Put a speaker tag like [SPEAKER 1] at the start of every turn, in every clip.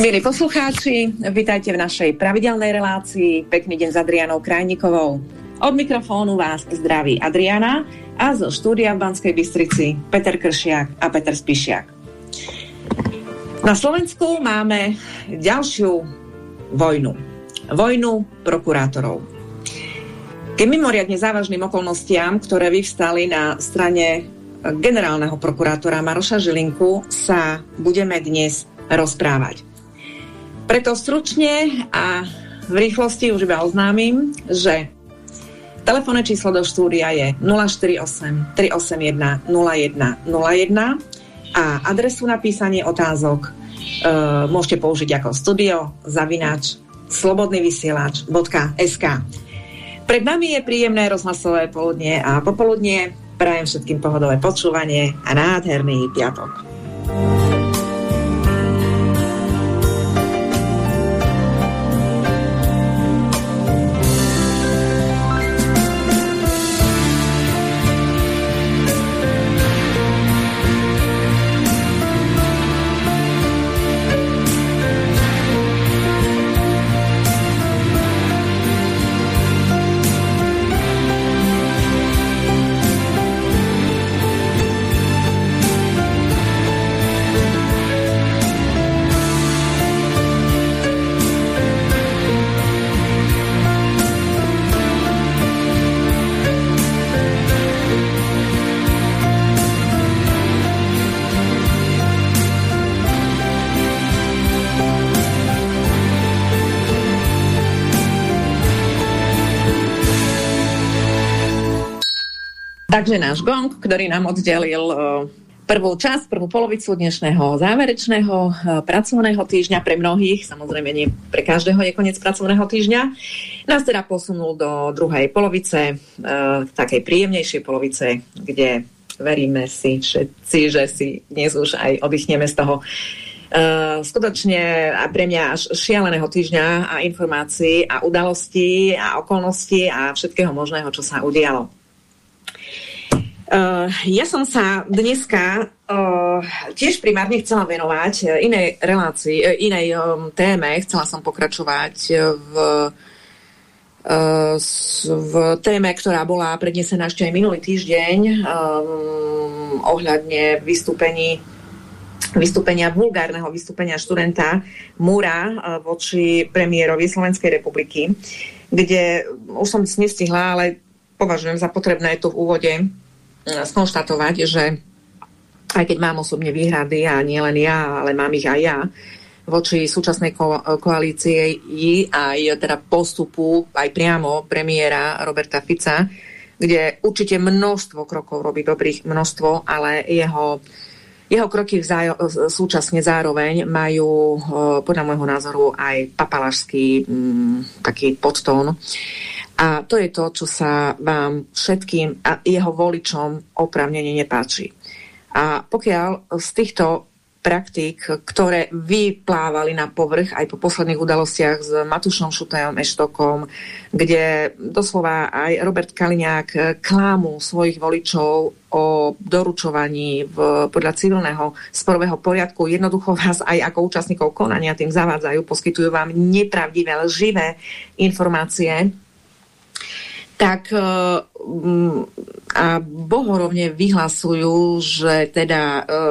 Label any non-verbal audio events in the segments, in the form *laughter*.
[SPEAKER 1] Milí poslucháči, vítajte v našej pravidelnej relácii. Pekný deň s Adrianou Krajnikovou. Od mikrofónu vás zdraví Adriana a zo štúdia v Banskej Bystrici Peter Kršiak a Peter Spišiak. Na Slovensku máme ďalšiu vojnu. Vojnu prokurátorov. K mimoriadne závažným okolnostiam, ktoré vyvstali na strane generálneho prokurátora Maroša Žilinku, sa budeme dnes rozprávať. Preto stručne a v rýchlosti už iba oznámim, že telefónne číslo do štúdia je 048 381 0101 a adresu na písanie otázok e, môžete použiť ako studio zavinač slobodnyvysielač.sk Pred nami je príjemné rozhlasové poludnie a popoludnie. Prajem všetkým pohodové počúvanie a nádherný piatok. Takže náš gong, ktorý nám oddelil e, prvú časť, prvú polovicu dnešného záverečného e, pracovného týždňa pre mnohých, samozrejme nie pre každého je koniec pracovného týždňa, nás teda posunul do druhej polovice, e, takej príjemnejšej polovice, kde veríme si všetci, že si dnes už aj oddychneme z toho. Uh, skutočne a pre mňa až šialeného týždňa a informácií a udalostí a okolností a všetkého možného, čo sa udialo. Uh, ja som sa dneska uh, tiež primárne chcela venovať uh, inej relácii, inej téme. Chcela som pokračovať v, v téme, ktorá bola prednesená ešte aj minulý týždeň ohľadne vystúpení vystúpenia, vulgárneho vystúpenia študenta Múra voči premiérovi Slovenskej republiky, kde už som nestihla, ale považujem za potrebné tu v úvode skonštatovať, že aj keď mám osobne výhrady a nie len ja, ale mám ich aj ja, voči súčasnej ko- koalície aj teda postupu aj priamo premiéra Roberta Fica, kde určite množstvo krokov robí dobrých množstvo, ale jeho, jeho kroky vzájo- súčasne zároveň majú podľa môjho názoru aj papalašský mm, taký podtón. A to je to, čo sa vám všetkým a jeho voličom opravnene nepáči. A pokiaľ z týchto praktík, ktoré vyplávali na povrch aj po posledných udalostiach s Matušom Šutajom Eštokom, kde doslova aj Robert Kaliňák klámu svojich voličov o doručovaní v, podľa civilného sporového poriadku. Jednoducho vás aj ako účastníkov konania tým zavádzajú, poskytujú vám nepravdivé, lživé informácie, tak e, a bohorovne vyhlasujú, že teda e,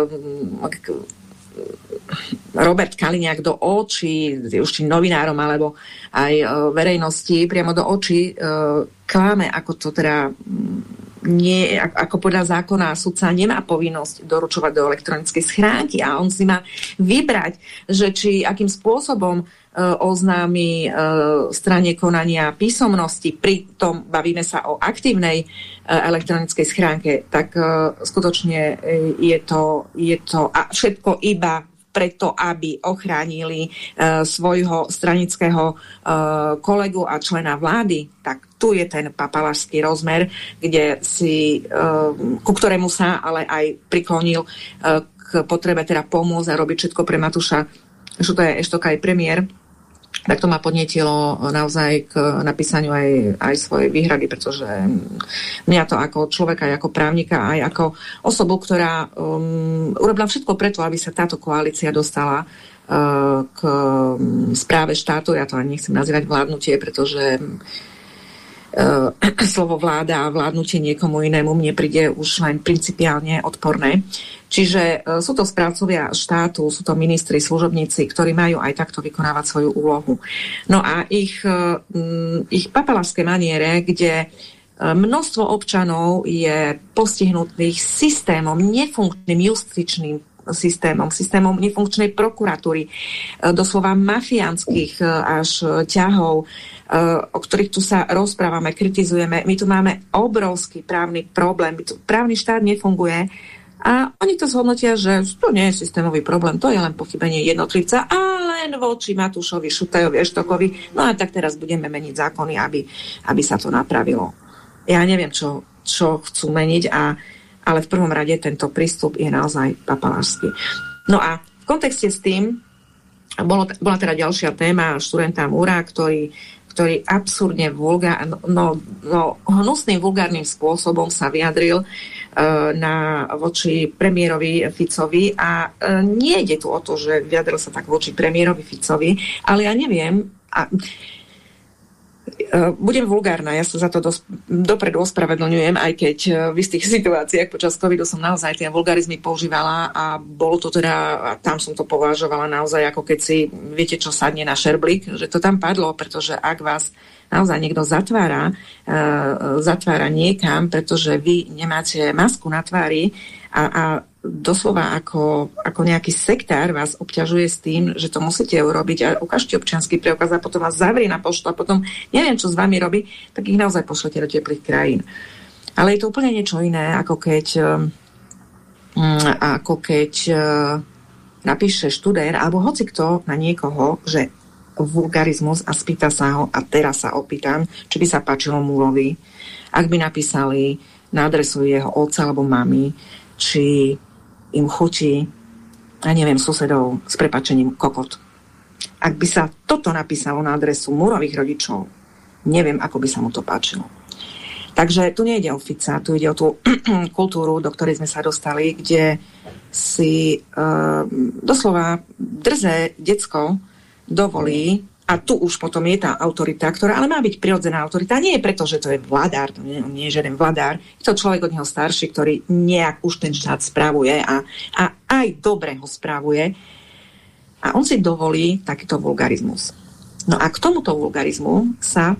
[SPEAKER 1] Robert Kaliňák do očí, už či novinárom alebo aj e, verejnosti, priamo do očí kláme, ako to teda nie, ako podľa zákona sudca nemá povinnosť doručovať do elektronickej schránky a on si má vybrať, že či akým spôsobom oznámi e, strane konania písomnosti, pritom bavíme sa o aktívnej e, elektronickej schránke, tak skutočne je to, je to a všetko iba preto, aby ochránili svojho stranického kolegu a člena vlády, tak tu je ten papalašský rozmer, kde si, ku ktorému sa ale aj priklonil k potrebe teda pomôcť a robiť všetko pre Matúša že to je ešte aj premiér, tak to ma podnetilo naozaj k napísaniu aj, aj svojej výhrady, pretože mňa to ako človeka, ako právnika, aj ako osobu, ktorá um, urobila všetko preto, aby sa táto koalícia dostala k mm, správe štátu, ja to ani nechcem nazývať vládnutie, pretože uh, *clears throat* slovo vláda a vládnutie niekomu inému mne príde už len principiálne odporné. Čiže uh, sú to správcovia štátu, sú to ministri, služobníci, ktorí majú aj takto vykonávať svoju úlohu. No a ich, uh, ich papalášské maniere, kde množstvo občanov je postihnutých systémom, nefunkčným justičným systémom, systémom nefunkčnej prokuratúry, e, doslova mafiánskych e, až ťahov, e, o ktorých tu sa rozprávame, kritizujeme. My tu máme obrovský právny problém, právny štát nefunguje a oni to zhodnotia, že to nie je systémový problém, to je len pochybenie jednotlivca a len voči Matúšovi, Šutajovi, Eštokovi. No a tak teraz budeme meniť zákony, aby, aby sa to napravilo. Ja neviem, čo, čo chcú meniť a ale v prvom rade tento prístup je naozaj papalášsky. No a v kontexte s tým bolo, bola teda ďalšia téma študenta Múra, ktorý, ktorý absurdne vulgár, no, no, no, hnusným vulgárnym spôsobom sa vyjadril uh, na, voči premiérovi Ficovi a uh, nie ide tu o to, že vyjadril sa tak voči premiérovi Ficovi, ale ja neviem, a, budem vulgárna, ja sa za to dos- dopredu ospravedlňujem, aj keď eh, v istých *laughs* situáciách počas covidu som naozaj tie vulgarizmy používala a bolo to teda, a tam som to považovala naozaj ako keď si, viete čo, sadne na šerblik, že to tam padlo, pretože ak vás naozaj niekto zatvára, uh, zatvára niekam, pretože vy nemáte masku na tvári a, a doslova ako, ako nejaký sektár vás obťažuje s tým, že to musíte urobiť a ukážte občianský preukaz a potom vás zavrie na poštu a potom neviem, čo s vami robí, tak ich naozaj pošlete do teplých krajín. Ale je to úplne niečo iné, ako keď, um, ako keď uh, napíše študér alebo hoci kto na niekoho, že vulgarizmus a spýta sa ho a teraz sa opýtam, či by sa páčilo Múrovi, ak by napísali na adresu jeho otca alebo mamy, či im chutí, ja neviem, susedov s prepačením kokot. Ak by sa toto napísalo na adresu Múrových rodičov, neviem, ako by sa mu to páčilo. Takže tu nejde o Fica, tu ide o tú *clears throat* kultúru, do ktorej sme sa dostali, kde si uh, doslova drze decko dovolí a tu už potom je tá autorita, ktorá ale má byť prirodzená autorita. Nie je preto, že to je vladár, to nie, nie je žiaden vladár. Je to človek od neho starší, ktorý nejak už ten štát spravuje a, a aj dobre ho spravuje. A on si dovolí takýto vulgarizmus. No a k tomuto vulgarizmu sa,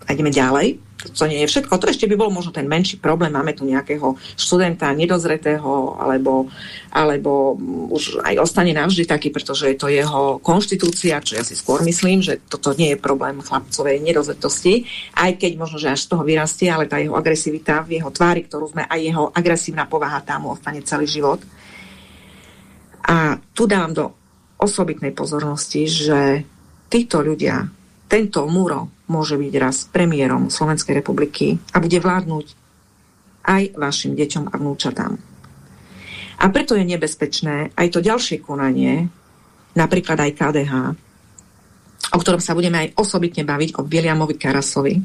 [SPEAKER 1] a ideme ďalej, to nie je všetko. To ešte by bol možno ten menší problém. Máme tu nejakého študenta nedozretého, alebo, alebo už aj ostane navždy taký, pretože je to jeho konštitúcia, čo ja si skôr myslím, že toto nie je problém chlapcovej nedozretosti, aj keď možno, že až z toho vyrastie, ale tá jeho agresivita v jeho tvári, ktorú sme, aj jeho agresívna povaha tam mu ostane celý život. A tu dám do osobitnej pozornosti, že títo ľudia, tento Múro, môže byť raz premiérom Slovenskej republiky a bude vládnuť aj vašim deťom a vnúčatám. A preto je nebezpečné aj to ďalšie konanie, napríklad aj KDH, o ktorom sa budeme aj osobitne baviť, o Williamovi Karasovi, e,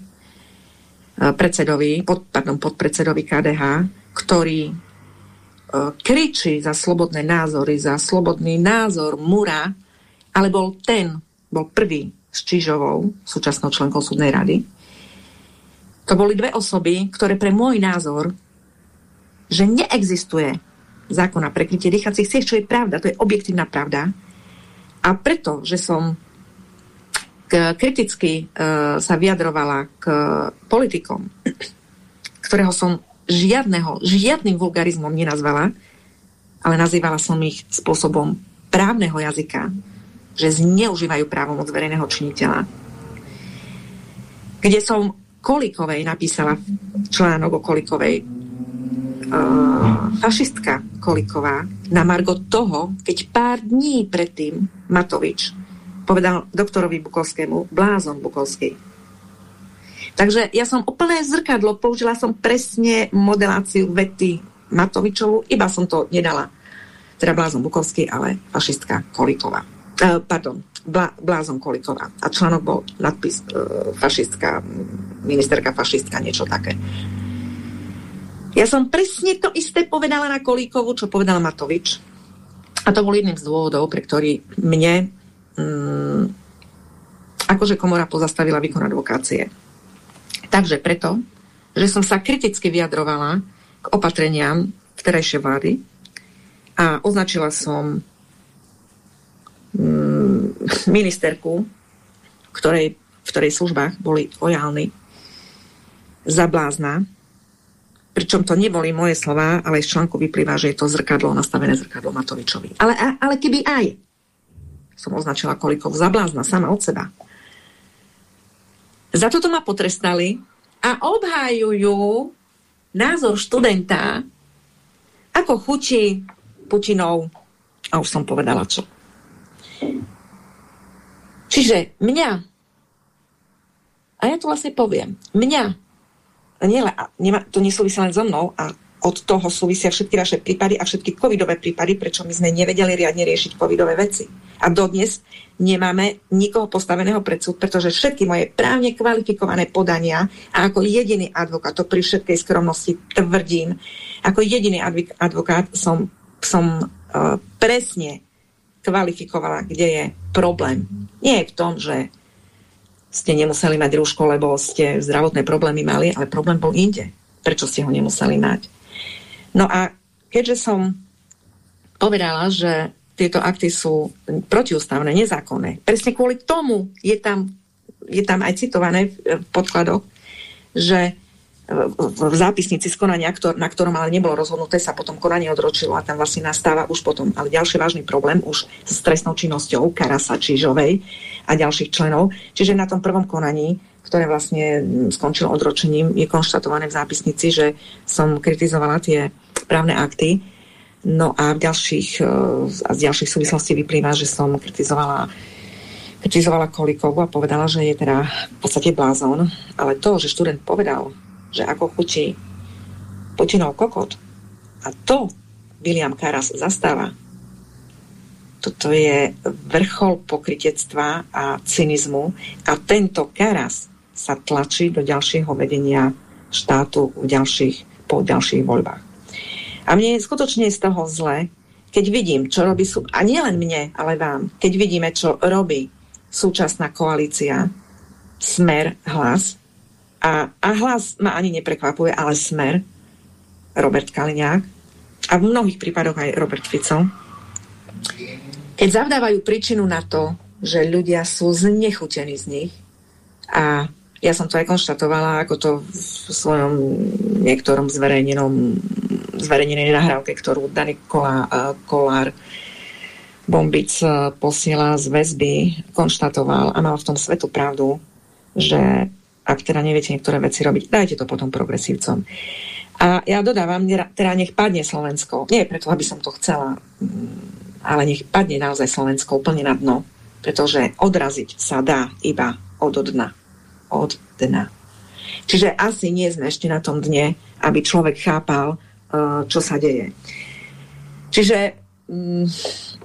[SPEAKER 1] predsedovi, pod, pardon, podpredsedovi KDH, ktorý e, kričí za slobodné názory, za slobodný názor Mura, ale bol ten, bol prvý, s Čižovou, súčasnou členkou súdnej rady. To boli dve osoby, ktoré pre môj názor, že neexistuje zákon na prekrytie dýchacích ciest, čo je pravda, to je objektívna pravda. A preto, že som kriticky uh, sa vyjadrovala k politikom, ktorého som žiadneho, žiadnym vulgarizmom nenazvala, ale nazývala som ich spôsobom právneho jazyka, že zneužívajú právomoc verejného činiteľa. Kde som Kolikovej napísala článok o Kolikovej uh, fašistka Koliková na margo toho, keď pár dní predtým Matovič povedal doktorovi Bukovskému blázon Bukovský. Takže ja som úplné zrkadlo, použila som presne modeláciu vety Matovičovu, iba som to nedala. Teda blázon Bukovský, ale fašistka Koliková. Uh, pardon, Blá, Blázon Koliková. A článok bol nadpis uh, fašistka, ministerka fašistka, niečo také. Ja som presne to isté povedala na Kolíkovu, čo povedal Matovič. A to bol jedným z dôvodov, pre ktorý mne mm, akože komora pozastavila výkon advokácie. Takže preto, že som sa kriticky vyjadrovala k opatreniam vterejšej vlády a označila som ministerku, ktorej, v ktorej službách boli lojálni, za blázna, pričom to neboli moje slova, ale z článku vyplýva, že je to zrkadlo, nastavené zrkadlo Matovičovi. Ale, ale keby aj som označila kolikov za blázna sama od seba. Za toto ma potrestali a obhájujú názor študenta, ako chutí Putinov, a už som povedala čo. Čiže mňa, a ja to vlastne poviem, mňa, nie, nemá, to nesúvisí len so mnou a od toho súvisia všetky vaše prípady a všetky covidové prípady, prečo my sme nevedeli riadne riešiť covidové veci. A dodnes nemáme nikoho postaveného pred súd, pretože všetky moje právne kvalifikované podania a ako jediný advokát, to pri všetkej skromnosti tvrdím, ako jediný advokát som, som uh, presne kvalifikovala, kde je problém. Nie je v tom, že ste nemuseli mať rúško, lebo ste zdravotné problémy mali, ale problém bol inde. Prečo ste ho nemuseli mať? No a keďže som povedala, že tieto akty sú protiústavné, nezákonné, presne kvôli tomu je tam, je tam aj citované v podkladoch, že v zápisnici z konania, na ktorom ale nebolo rozhodnuté, sa potom konanie odročilo a tam vlastne nastáva už potom, ale ďalší vážny problém už s trestnou činnosťou Karasa Čižovej a ďalších členov. Čiže na tom prvom konaní, ktoré vlastne skončilo odročením, je konštatované v zápisnici, že som kritizovala tie právne akty. No a v ďalších, e, a z ďalších súvislostí vyplýva, že som kritizovala kritizovala Kolikovu a povedala, že je teda v podstate blázon. Ale to, že študent povedal, že ako chutí Putinov kokot. A to William Karas zastáva. Toto je vrchol pokritectva a cynizmu a tento Karas sa tlačí do ďalšieho vedenia štátu v ďalších, po ďalších voľbách. A mne je skutočne z toho zle, keď vidím, čo robí, a nielen mne, ale vám, keď vidíme, čo robí súčasná koalícia, smer, hlas, a, a hlas ma ani neprekvapuje, ale smer, Robert Kaliňák. A v mnohých prípadoch aj Robert Fico, keď zavdávajú príčinu na to, že ľudia sú znechutení z nich a ja som to aj konštatovala, ako to v svojom niektorom zverejnenom zverejnenej nahrávke, ktorú Dani Kolá, Kolár Bombic posiela z väzby, konštatoval a mal v tom svetu pravdu, že ak teda neviete niektoré veci robiť, dajte to potom progresívcom. A ja dodávam, teda nech padne Slovensko. Nie preto, aby som to chcela, mm, ale nech padne naozaj Slovensko úplne na dno, pretože odraziť sa dá iba od dna. Od dna. Čiže asi nie sme ešte na tom dne, aby človek chápal, e, čo sa deje. Čiže mm,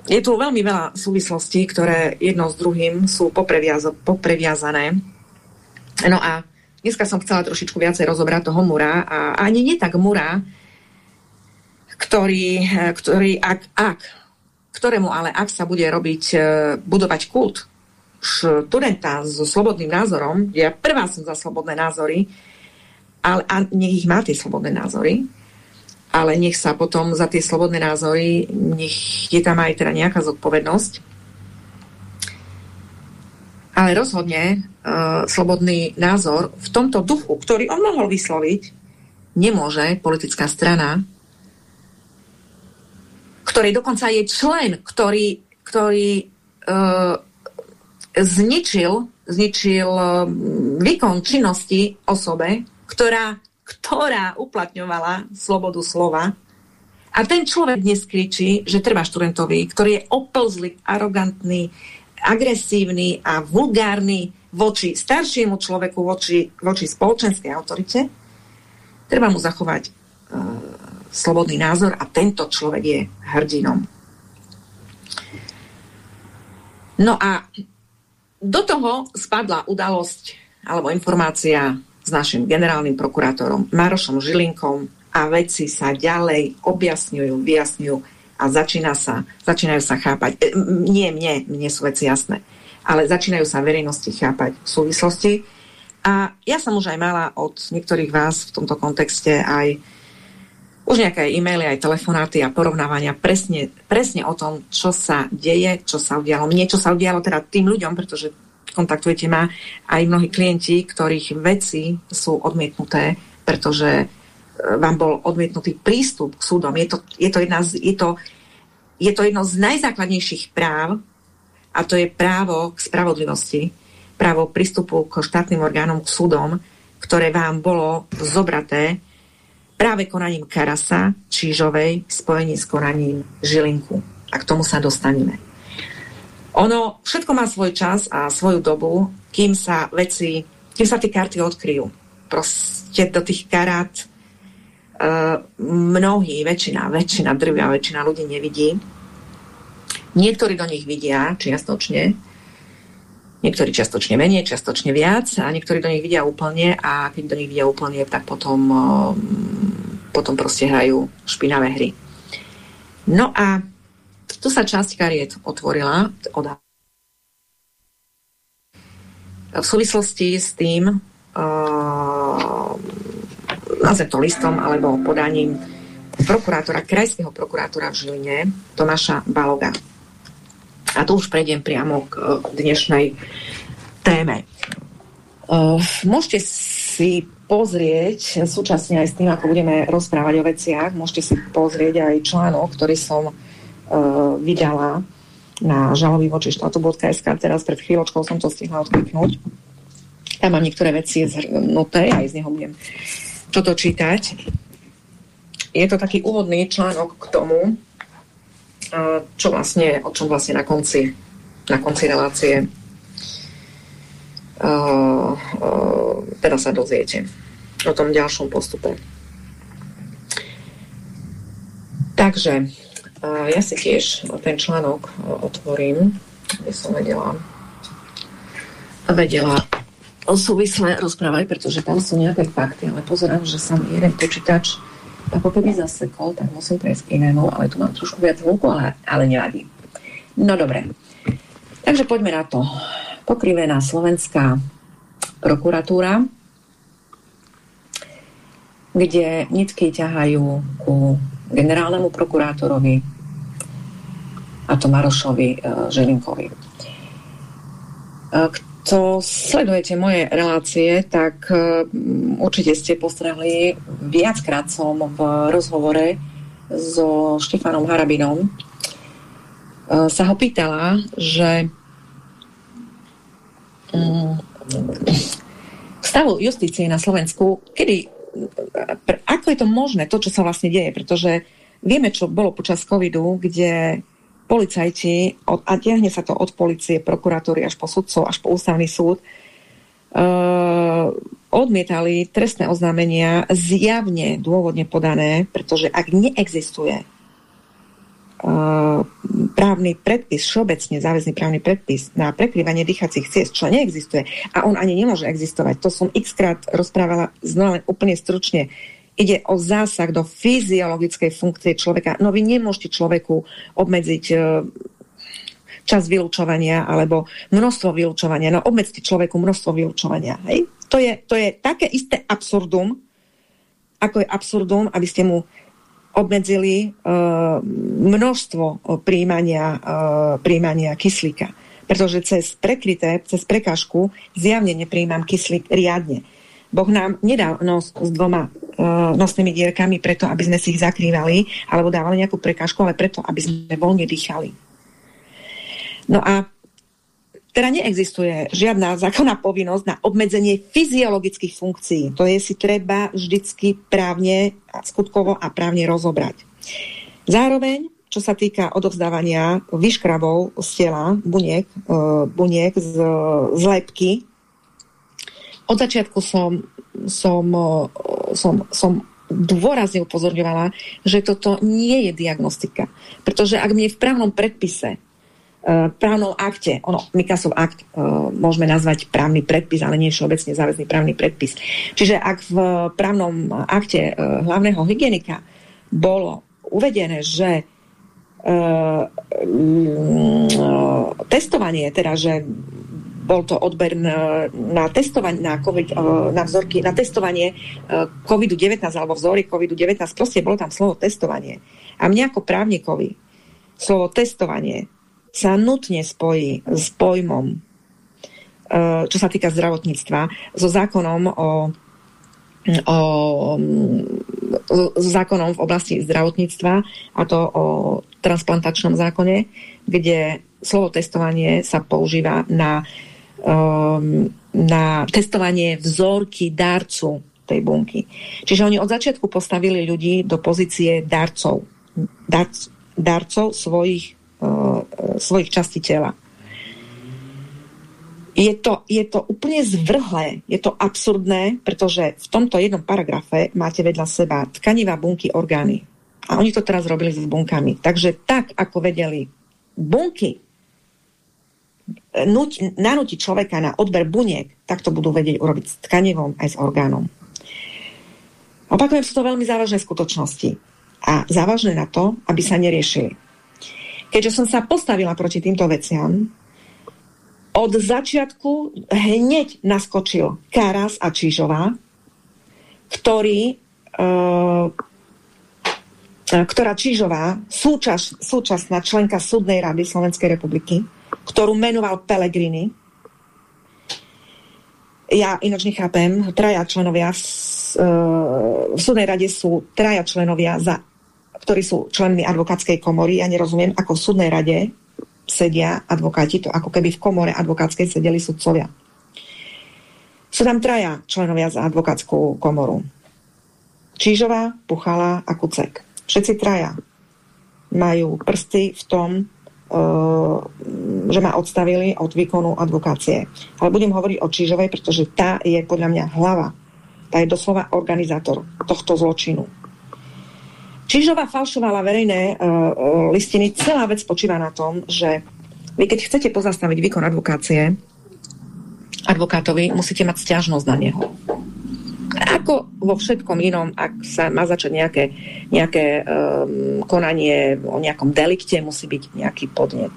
[SPEAKER 1] je tu veľmi veľa súvislostí, ktoré jedno s druhým sú popreviazané No a dneska som chcela trošičku viacej rozobrať toho Mura a ani nie tak Mura, ktorý, ktorý ak, ak, ktorému ale ak sa bude robiť, e, budovať kult študenta so slobodným názorom, ja prvá som za slobodné názory, ale a nech ich má tie slobodné názory, ale nech sa potom za tie slobodné názory, nech je tam aj teda nejaká zodpovednosť, ale rozhodne uh, slobodný názor v tomto duchu, ktorý on mohol vysloviť, nemôže politická strana, ktorý dokonca je člen, ktorý, ktorý uh, zničil, zničil uh, výkon činnosti osobe, ktorá, ktorá uplatňovala slobodu slova. A ten človek dnes kričí, že treba študentovi, ktorý je oplzlý, arogantný, agresívny a vulgárny voči staršiemu človeku, voči, voči spoločenskej autorite, treba mu zachovať uh, slobodný názor a tento človek je hrdinom. No a do toho spadla udalosť alebo informácia s našim generálnym prokurátorom Marošom Žilinkom a veci sa ďalej objasňujú, vyjasňujú a začína sa, začínajú sa chápať. E, nie mne, mne sú veci jasné, ale začínajú sa verejnosti chápať v súvislosti. A ja som už aj mala od niektorých vás v tomto kontexte aj už nejaké e-maily, aj telefonáty a porovnávania presne, presne o tom, čo sa deje, čo sa udialo mne, čo sa udialo teda tým ľuďom, pretože kontaktujete ma aj mnohí klienti, ktorých veci sú odmietnuté, pretože vám bol odmietnutý prístup k súdom. Je to, je to, jedna z, je to, je to jedno z najzákladnejších práv a to je právo k spravodlivosti, právo prístupu k štátnym orgánom, k súdom, ktoré vám bolo zobraté práve konaním Karasa, Čížovej, spojení s konaním Žilinku. A k tomu sa dostaneme. Ono všetko má svoj čas a svoju dobu, kým sa veci, kým sa tie karty odkryjú. Proste do tých karát mnohí, väčšina, väčšina, drvia väčšina ľudí nevidí. Niektorí do nich vidia čiastočne, niektorí čiastočne menej, čiastočne viac a niektorí do nich vidia úplne a keď do nich vidia úplne, tak potom, potom proste hrajú špinavé hry. No a tu sa časť kariet otvorila od v súvislosti s tým nazvem to listom alebo podaním prokurátora, krajského prokurátora v Žiline, Tomáša Baloga. A tu už prejdem priamo k dnešnej téme. Môžete si pozrieť, súčasne aj s tým, ako budeme rozprávať o veciach, môžete si pozrieť aj článok, ktorý som vydala na žaloby voči štátu.sk. Teraz pred chvíľočkou som to stihla odkliknúť. Tam mám niektoré veci zhrnuté, aj z neho budem toto čítať. Je to taký úvodný článok k tomu, čo vlastne, o čom vlastne na konci, na konci relácie uh, uh, teda sa dozviete o tom ďalšom postupe. Takže uh, ja si tiež ten článok otvorím, aby som vedela vedela súvisle rozprávať, pretože tam sú nejaké fakty, ale pozerám, že sa mi jeden počítač ako keby zasekol, tak musím prejsť k inému, ale tu mám trošku viac hluku, ale, ale nevadí. No dobre. Takže poďme na to. Pokrivená slovenská prokuratúra, kde nitky ťahajú ku generálnemu prokurátorovi a to Marošovi e, Žilinkovi. E, kto sledujete moje relácie, tak um, určite ste postrehli, viackrát som v rozhovore so Štefanom Harabinom. Uh, sa ho pýtala, že um, stavu justície na Slovensku, kedy, ako je to možné, to, čo sa vlastne deje, pretože vieme, čo bolo počas covidu, kde policajti, od, a tiahne sa to od policie, prokuratúry až po sudcov, až po ústavný súd, uh, odmietali trestné oznámenia zjavne dôvodne podané, pretože ak neexistuje uh, právny predpis, všeobecne záväzný právny predpis na prekryvanie dýchacích ciest, čo neexistuje a on ani nemôže existovať. To som x krát rozprávala znova len úplne stručne Ide o zásah do fyziologickej funkcie človeka. No vy nemôžete človeku obmedziť e, čas vylúčovania alebo množstvo vylúčovania. No obmedzte človeku množstvo vylúčovania. Hej? To, je, to je také isté absurdum, ako je absurdum, aby ste mu obmedzili uh, množstvo príjmania, uh, príjmania kyslíka. Pretože cez prekryté, cez prekážku zjavne nepríjmam kyslík riadne. Boh nám nedal nos s dvoma nosnými dierkami preto, aby sme si ich zakrývali alebo dávali nejakú prekážku, ale preto, aby sme voľne dýchali. No a teda neexistuje žiadna zákonná povinnosť na obmedzenie fyziologických funkcií. To je si treba vždycky právne, skutkovo a právne rozobrať. Zároveň, čo sa týka odovzdávania vyškrabov z tela, buniek, uh, buniek z, z lepky, od začiatku som, som, som, som dôrazne upozorňovala, že toto nie je diagnostika. Pretože ak mi v právnom predpise, v právnom akte, ono, Mikasov akt môžeme nazvať právny predpis, ale nie všeobecne záväzný právny predpis. Čiže ak v právnom akte hlavného hygienika bolo uvedené, že uh, testovanie, teda, že bol to odber na, na testovanie, na, COVID, na vzorky, na testovanie COVID-19 alebo vzory COVID-19, proste bolo tam slovo testovanie. A mne ako právnikovi slovo testovanie sa nutne spojí s pojmom, čo sa týka zdravotníctva, so zákonom o o, zákonom v oblasti zdravotníctva a to o transplantačnom zákone, kde slovo testovanie sa používa na, um, na testovanie vzorky darcu tej bunky. Čiže oni od začiatku postavili ľudí do pozície darcov. Darc, darcov svojich, uh, svojich častí tela je to, je to úplne zvrhlé, je to absurdné, pretože v tomto jednom paragrafe máte vedľa seba tkanivá bunky orgány. A oni to teraz robili s bunkami. Takže tak, ako vedeli bunky nuť, nanútiť človeka na odber buniek, tak to budú vedieť urobiť s tkanivom aj s orgánom. Opakujem, sú to veľmi závažné skutočnosti. A závažné na to, aby sa neriešili. Keďže som sa postavila proti týmto veciam, od začiatku hneď naskočil Karas a Čížová, ktorý, uh, ktorá Čížová, súčas, súčasná členka súdnej rady Slovenskej republiky, ktorú menoval Pelegrini. Ja ináč nechápem, traja členovia v, uh, v súdnej rade sú traja členovia, za, ktorí sú členmi advokátskej komory. Ja nerozumiem, ako v súdnej rade sedia advokáti, to ako keby v komore advokátskej sedeli sudcovia. Sú tam traja členovia za advokátskou komoru. Čížová, Puchala a Kucek. Všetci traja majú prsty v tom, že ma odstavili od výkonu advokácie. Ale budem hovoriť o Čížovej, pretože tá je podľa mňa hlava. Tá je doslova organizátor tohto zločinu. Čižová falšovala verejné uh, listiny. Celá vec počíva na tom, že vy keď chcete pozastaviť výkon advokácie, advokátovi musíte mať stiažnosť na neho. Ako vo všetkom inom, ak sa má začať nejaké, nejaké um, konanie o nejakom delikte, musí byť nejaký podnet.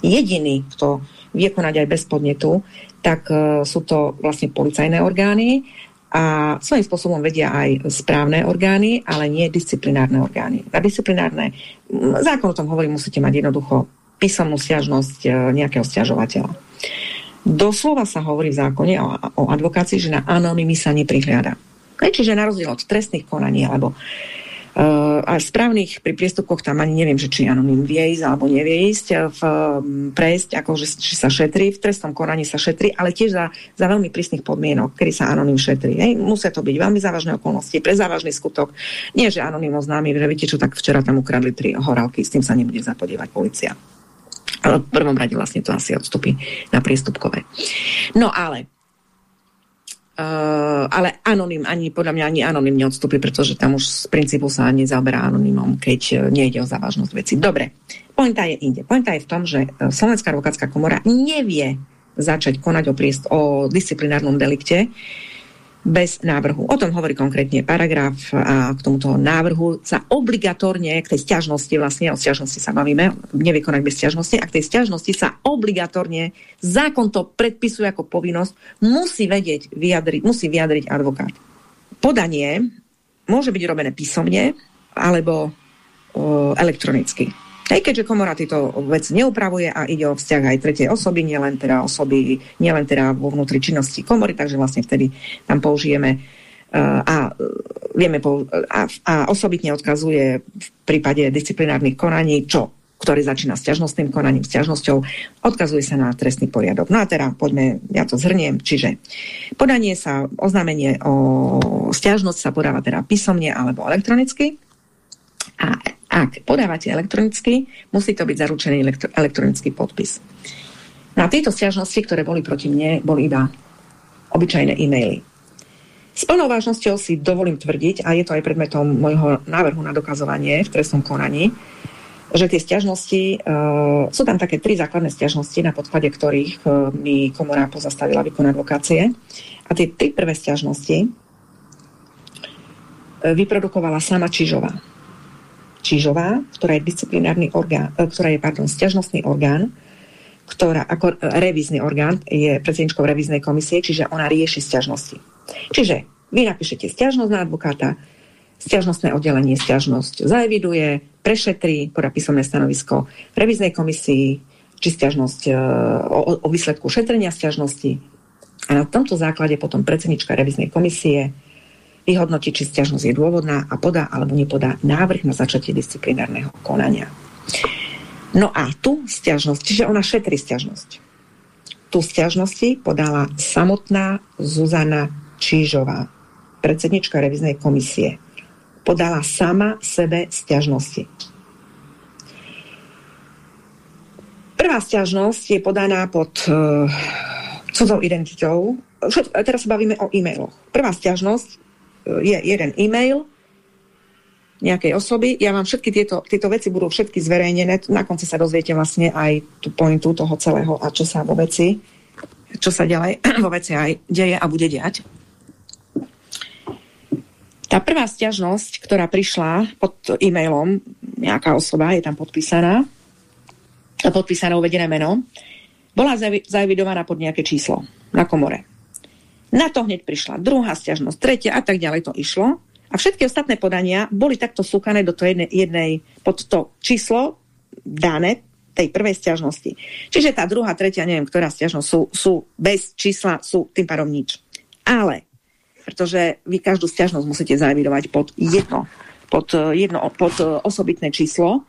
[SPEAKER 1] Jediný, kto vie konať aj bez podnetu, tak uh, sú to vlastne policajné orgány a svojím spôsobom vedia aj správne orgány, ale nie disciplinárne orgány. Na disciplinárne, zákon o tom hovorí, musíte mať jednoducho písomnú stiažnosť e, nejakého stiažovateľa. Doslova sa hovorí v zákone o, o advokácii, že na anonymy sa neprihliada. Čiže na rozdiel od trestných konaní alebo uh, a správnych pri priestupkoch tam ani neviem, že či anonym vie ísť alebo nevie ísť eh, v, um, prejsť, ako že, či sa šetrí, v trestnom konaní sa šetrí, ale tiež za, za veľmi prísnych podmienok, kedy sa anonym šetrí. Hej. Musia to byť veľmi závažné okolnosti, pre závažný skutok. Nie, že anonym oznámi, že viete čo, tak včera tam ukradli tri horálky, s tým sa nebude zapodievať policia. V prvom rade vlastne to asi odstupí na priestupkové. No ale Uh, ale anonym, ani podľa mňa ani anonym neodstúpi, pretože tam už z princípu sa nezaoberá anonymom, keď uh, nejde o závažnosť veci. Dobre, pointa je inde. Pointa je v tom, že uh, Slovenská advokátska komora nevie začať konať o, priest- o disciplinárnom delikte, uh, bez návrhu. O tom hovorí konkrétne paragraf a k tomuto návrhu sa obligatorne, k tej stiažnosti vlastne, o stiažnosti sa bavíme, nevykonať bez stiažnosti, a k tej stiažnosti sa obligatorne, zákon to predpisuje ako povinnosť, musí vedieť, vyjadriť, musí vyjadriť advokát. Podanie môže byť robené písomne alebo o, elektronicky. Aj keďže komora tieto vec neupravuje a ide o vzťah aj tretej osoby, nielen teda osoby, nielen teda vo vnútri činnosti komory, takže vlastne vtedy tam použijeme uh, a, vieme po, a, a osobitne odkazuje v prípade disciplinárnych konaní, čo ktorý začína s ťažnostným konaním, s ťažnosťou, odkazuje sa na trestný poriadok. No a teda poďme, ja to zhrniem, čiže podanie sa, oznámenie o stiažnosť sa podáva teda písomne alebo elektronicky a ak podávate elektronicky, musí to byť zaručený elektro- elektronický podpis. Na tieto stiažnosti, ktoré boli proti mne, boli iba obyčajné e-maily. S plnou vážnosťou si dovolím tvrdiť, a je to aj predmetom môjho návrhu na dokazovanie v trestnom konaní, že tie stiažnosti, uh, sú tam také tri základné stiažnosti, na podklade ktorých uh, mi komora pozastavila výkon advokácie. A tie tri prvé stiažnosti uh, vyprodukovala sama Čižová. Čižová, ktorá je disciplinárny orgán, e, ktorá je, pardon, stiažnostný orgán, ktorá ako revízny orgán je predsedničkou revíznej komisie, čiže ona rieši stiažnosti. Čiže vy napíšete stiažnosť na advokáta, stiažnostné oddelenie stiažnosť zaeviduje, prešetrí, podá písomné stanovisko revíznej komisii, či stiažnosť e, o, o výsledku šetrenia stiažnosti. A na tomto základe potom predsednička revíznej komisie vyhodnotí, či stiažnosť je dôvodná a podá alebo nepodá návrh na začatie disciplinárneho konania. No a tu stiažnosť, čiže ona šetrí stiažnosť. Tu stiažnosti podala samotná Zuzana Čížová, predsednička reviznej komisie. Podala sama sebe stiažnosti. Prvá stiažnosť je podaná pod uh, cudzou identitou. Teraz sa bavíme o e-mailoch. Prvá stiažnosť je jeden e-mail, nejakej osoby. Ja vám všetky tieto, tieto veci budú všetky zverejnené. Na konci sa dozviete vlastne aj tú pointu toho celého a čo sa vo veci, čo sa ďalej *clears throat* vo veci aj deje a bude diať. Tá prvá stiažnosť, ktorá prišla pod e-mailom, nejaká osoba je tam podpísaná, podpísané uvedené meno, bola zaevidovaná pod nejaké číslo na komore. Na to hneď prišla druhá stiažnosť, tretia a tak ďalej to išlo. A všetky ostatné podania boli takto súkané do to jednej, jednej, pod to číslo dané tej prvej stiažnosti. Čiže tá druhá, tretia, neviem, ktorá stiažnosť sú, sú bez čísla, sú tým pádom nič. Ale, pretože vy každú stiažnosť musíte zaevidovať pod jedno, pod jedno pod osobitné číslo,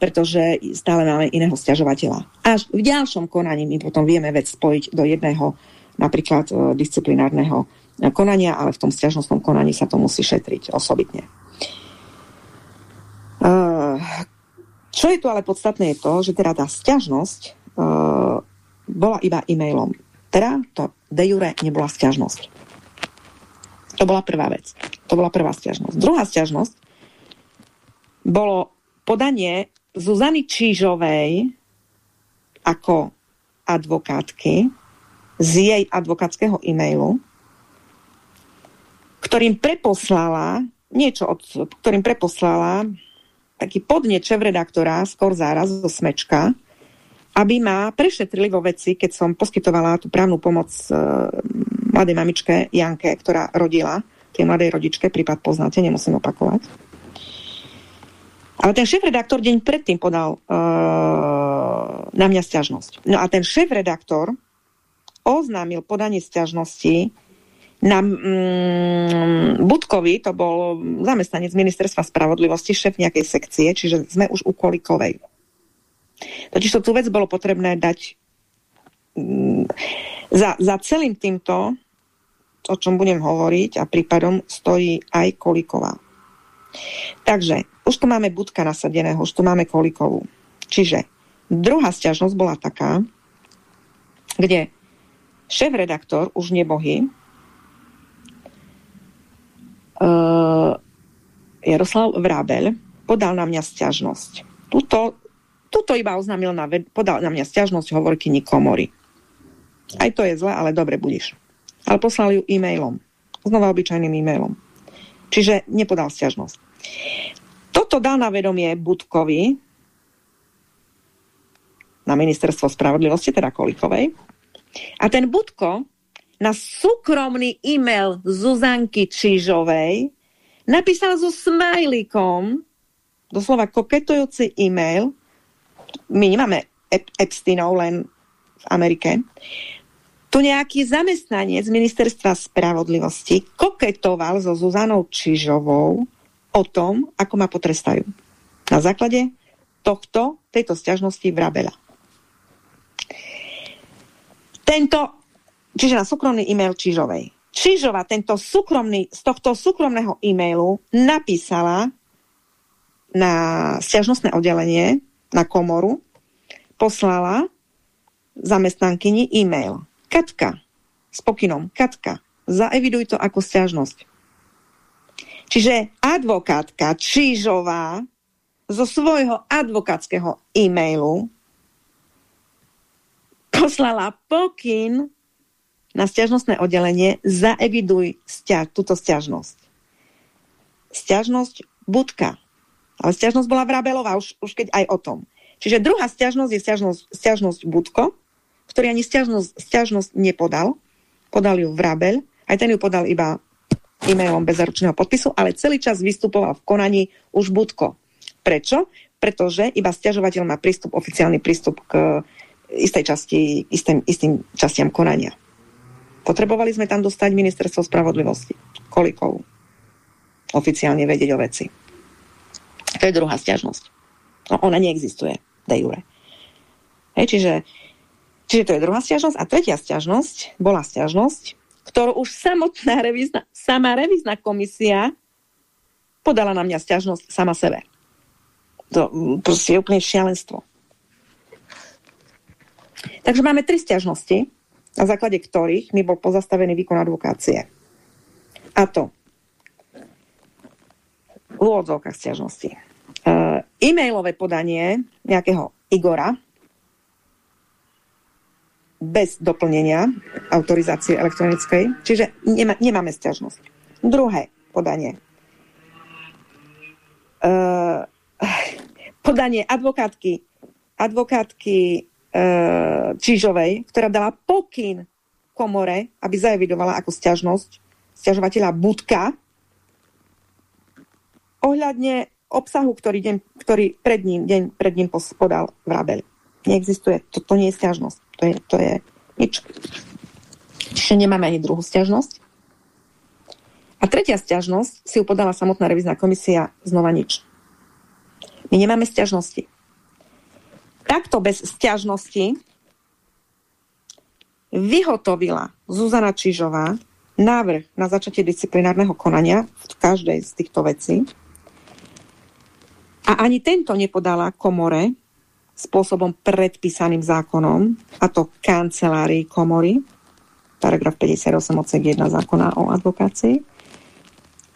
[SPEAKER 1] pretože stále máme iného stiažovateľa. Až v ďalšom konaní my potom vieme vec spojiť do jedného napríklad e, disciplinárneho konania, ale v tom stiažnostnom konaní sa to musí šetriť osobitne. Uh, čo je tu ale podstatné je to, že teda tá stiažnosť uh, bola iba e-mailom. Teda to de jure nebola stiažnosť. To bola prvá vec. To bola prvá stiažnosť. Druhá stiažnosť bolo podanie Zuzany Čížovej ako advokátky z jej advokátskeho e-mailu, ktorým preposlala niečo, od, ktorým preposlala taký podnet šéf-redaktora skôr záraz zo Smečka, aby ma prešetrili vo veci, keď som poskytovala tú právnu pomoc uh, mladej mamičke Janke, ktorá rodila, tej mladej rodičke, prípad poznáte, nemusím opakovať. Ale ten šéf-redaktor deň predtým podal uh, na mňa stiažnosť. No a ten šéf-redaktor oznámil podanie stiažnosti na mm, Budkovi, to bol zamestnanec ministerstva spravodlivosti, šéf nejakej sekcie, čiže sme už u Kolikovej. Totiž to tú vec bolo potrebné dať mm, za, za celým týmto, o čom budem hovoriť a prípadom stojí aj Koliková. Takže už tu máme Budka nasadeného, už tu máme Kolikovú. Čiže druhá stiažnosť bola taká, kde šéf-redaktor, už nebohy, uh, Jaroslav Vrábel podal na mňa stiažnosť. Tuto, tuto iba oznámil na, podal na mňa stiažnosť hovorkyni komory. Aj to je zle, ale dobre budeš. Ale poslal ju e-mailom. Znova obyčajným e-mailom. Čiže nepodal stiažnosť. Toto dal na vedomie Budkovi na ministerstvo spravodlivosti, teda Kolikovej. A ten Budko na súkromný e-mail Zuzanky Čižovej napísal so smajlikom, doslova koketujúci e-mail, my nemáme Epsteinov len v Amerike, tu nejaký zamestnanec ministerstva spravodlivosti koketoval so Zuzanou Čižovou o tom, ako ma potrestajú. Na základe tohto, tejto stiažnosti Vrabela. Tento Čiže na súkromný e-mail Čižovej. Čižova tento súkromný, z tohto súkromného e-mailu napísala na stiažnostné oddelenie, na komoru, poslala zamestnankyni e-mail. Katka, s pokynom, Katka, zaeviduj to ako stiažnosť. Čiže advokátka Čižová zo svojho advokátskeho e-mailu poslala pokyn na stiažnostné oddelenie zaeviduj stia- túto stiažnosť. Stiažnosť Budka. Ale stiažnosť bola Vrabelová, už, už keď aj o tom. Čiže druhá stiažnosť je stiažnosť, stiažnosť Budko, ktorý ani stiažnosť, stiažnosť nepodal. Podal ju Vrabel, aj ten ju podal iba e-mailom bez zaručného podpisu, ale celý čas vystupoval v konaní už Budko. Prečo? Pretože iba stiažovateľ má prístup, oficiálny prístup k istej časti, istým, istým častiam konania. Potrebovali sme tam dostať ministerstvo spravodlivosti. Kolikov? Oficiálne vedieť o veci. To je druhá stiažnosť. No, ona neexistuje, de jure. Hej, čiže, čiže to je druhá stiažnosť. A tretia stiažnosť bola stiažnosť, ktorú už samotná revízna, sama revízna komisia podala na mňa stiažnosť sama sebe. To proste je úplne šialenstvo. Takže máme tri stiažnosti, na základe ktorých mi bol pozastavený výkon advokácie. A to v úvodzovkách stiažnosti. Uh, e-mailové podanie nejakého Igora, bez doplnenia autorizácie elektronickej, čiže nemá, nemáme stiažnosť. Druhé podanie. Uh, podanie advokátky, advokátky Čižovej, ktorá dala pokyn komore, aby zaevidovala ako stiažnosť stiažovateľa Budka ohľadne obsahu, ktorý, deň, ktorý pred ním, deň pred ním podal Vrabel. Neexistuje. To nie je stiažnosť. To je, to je nič. Čiže nemáme ani druhú stiažnosť. A tretia stiažnosť si ju podala samotná revizná komisia znova nič. My nemáme stiažnosti. Takto bez stiažnosti vyhotovila Zuzana Čižová návrh na začatie disciplinárneho konania v každej z týchto vecí. A ani tento nepodala komore, spôsobom predpísaným zákonom, a to kancelárii komory, paragraf 58 odsek 1 zákona o advokácii,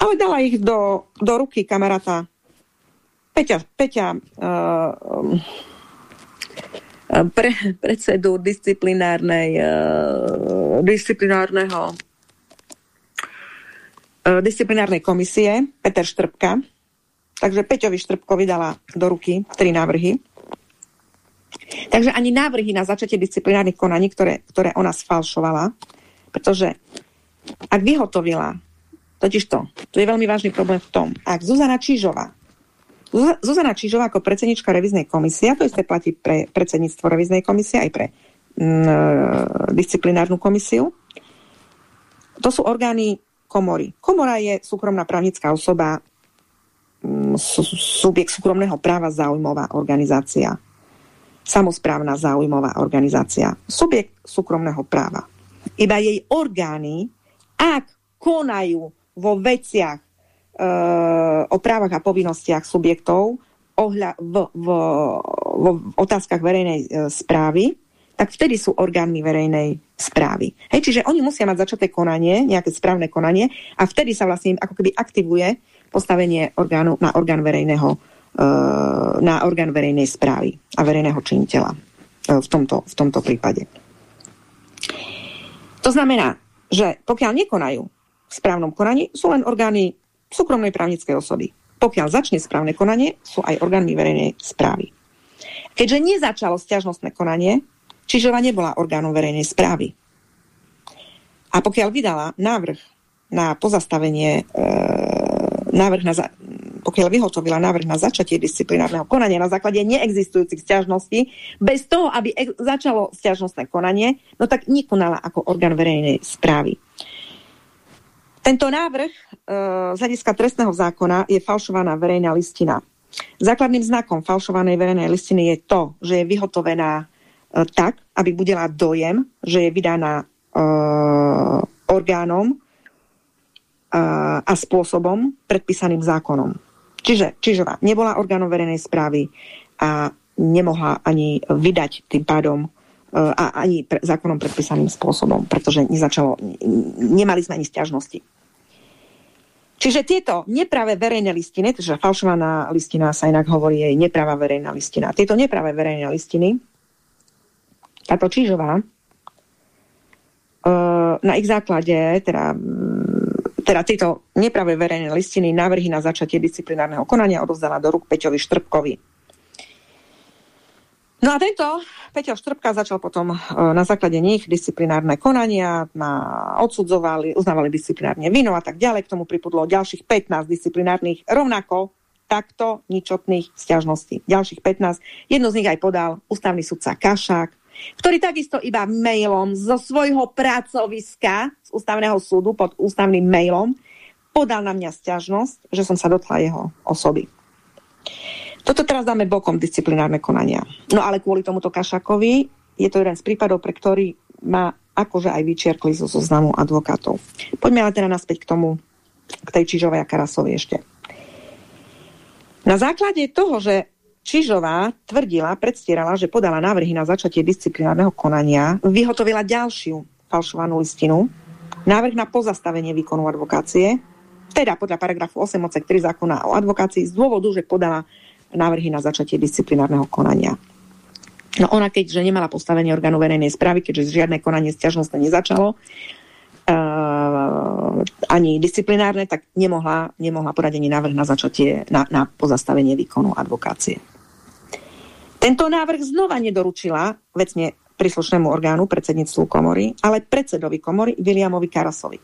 [SPEAKER 1] ale dala ich do, do ruky kamaráta Peťa, Peťa uh, pre, predsedu disciplinárnej uh, disciplinárneho uh, disciplinárnej komisie Peter Štrbka. Takže Peťovi Štrbkovi dala do ruky tri návrhy Takže ani návrhy na začatie disciplinárnych konaní, ktoré, ktoré ona sfalšovala, pretože ak vyhotovila, totiž to, to je veľmi vážny problém v tom, ak Zuzana Čížová, Zuzana Čížová ako predsednička reviznej komisie, a to isté platí pre predsedníctvo reviznej komisie, aj pre mm, disciplinárnu komisiu, to sú orgány komory. Komora je súkromná právnická osoba, mm, subjekt súkromného práva záujmová organizácia samozprávna záujmová organizácia, subjekt súkromného práva. Iba jej orgány, ak konajú vo veciach e, o právach a povinnostiach subjektov ohľa, v, v, v, otázkach verejnej e, správy, tak vtedy sú orgánmi verejnej správy. Hej, čiže oni musia mať začaté konanie, nejaké správne konanie a vtedy sa vlastne ako keby aktivuje postavenie orgánu na orgán verejného Eh, na orgán verejnej správy a verejného činiteľa eh, v tomto, v tomto prípade. To znamená, že pokiaľ nekonajú v správnom konaní, sú len orgány súkromnej právnickej osoby. Pokiaľ začne správne konanie, sú aj orgánmi verejnej správy. Keďže nezačalo stiažnostné konanie, Čižova nebola orgánom verejnej správy. A pokiaľ vydala návrh na pozastavenie, e, návrh na, za, pokiaľ vyhotovila návrh na začatie disciplinárneho konania na základe neexistujúcich stiažností, bez toho, aby začalo stiažnostné konanie, no tak nekonala ako orgán verejnej správy. Tento návrh z hľadiska trestného zákona je falšovaná verejná listina. Základným znakom falšovanej verejnej listiny je to, že je vyhotovená e, tak, aby budela dojem, že je vydaná e, orgánom a, a spôsobom predpísaným zákonom. Čiže Čižová nebola orgánom verejnej správy a nemohla ani vydať tým pádom e, a ani pre, zákonom predpísaným spôsobom, pretože nezačalo, nemali sme ani stiažnosti. Čiže tieto nepravé verejné listiny, takže falšovaná listina sa inak hovorí jej nepravá verejná listina. Tieto nepravé verejné listiny, táto Čižová, e, na ich základe, teda teda tieto nepravé verejné listiny návrhy na začatie disciplinárneho konania odovzdala do rúk Peťovi Štrbkovi. No a tento Peťo Štrbka začal potom e, na základe nich disciplinárne konania, ma odsudzovali, uznávali disciplinárne vino a tak ďalej. K tomu pripudlo ďalších 15 disciplinárnych rovnako takto ničotných stiažností. Ďalších 15. Jedno z nich aj podal ústavný sudca Kašák, ktorý takisto iba mailom zo svojho pracoviska z ústavného súdu pod ústavným mailom podal na mňa stiažnosť, že som sa dotkla jeho osoby. Toto teraz dáme bokom disciplinárne konania. No ale kvôli tomuto Kašakovi je to jeden z prípadov, pre ktorý ma akože aj vyčerkli zo zoznamu advokátov. Poďme ale teda naspäť k tomu, k tej Čižovej a Karasovi ešte. Na základe toho, že Čižová tvrdila, predstierala, že podala návrhy na začatie disciplinárneho konania, vyhotovila ďalšiu falšovanú listinu, návrh na pozastavenie výkonu advokácie, teda podľa paragrafu 8 odsek 3 zákona o advokácii z dôvodu, že podala návrhy na začatie disciplinárneho konania. No ona, keďže nemala postavenie orgánu verejnej správy, keďže žiadne konanie stiažnostné nezačalo, uh, ani disciplinárne, tak nemohla, nemohla podať ani návrh na začatie, na, na pozastavenie výkonu advokácie. Tento návrh znova nedoručila vecne príslušnému orgánu, predsedníctvu komory, ale predsedovi komory Williamovi Karasovi.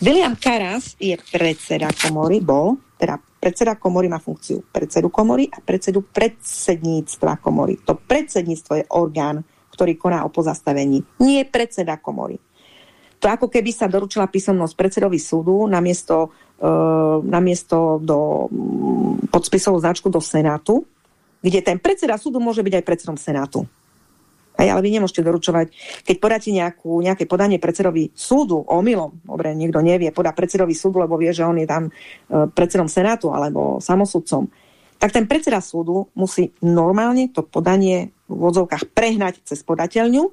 [SPEAKER 1] William Karas je predseda komory, bol, teda predseda komory má funkciu predsedu komory a predsedu predsedníctva komory. To predsedníctvo je orgán, ktorý koná o pozastavení. Nie predseda komory. To ako keby sa doručila písomnosť predsedovi súdu namiesto, e, namiesto do, pod spisovú značku do Senátu, kde ten predseda súdu môže byť aj predsedom Senátu. Hej, ale vy nemôžete doručovať, keď podáte nejakú, nejaké podanie predsedovi súdu omylom, dobre, niekto nevie, podá predsedovi súdu, lebo vie, že on je tam e, predsedom Senátu alebo samosudcom, tak ten predseda súdu musí normálne to podanie v vodzovkách prehnať cez podateľňu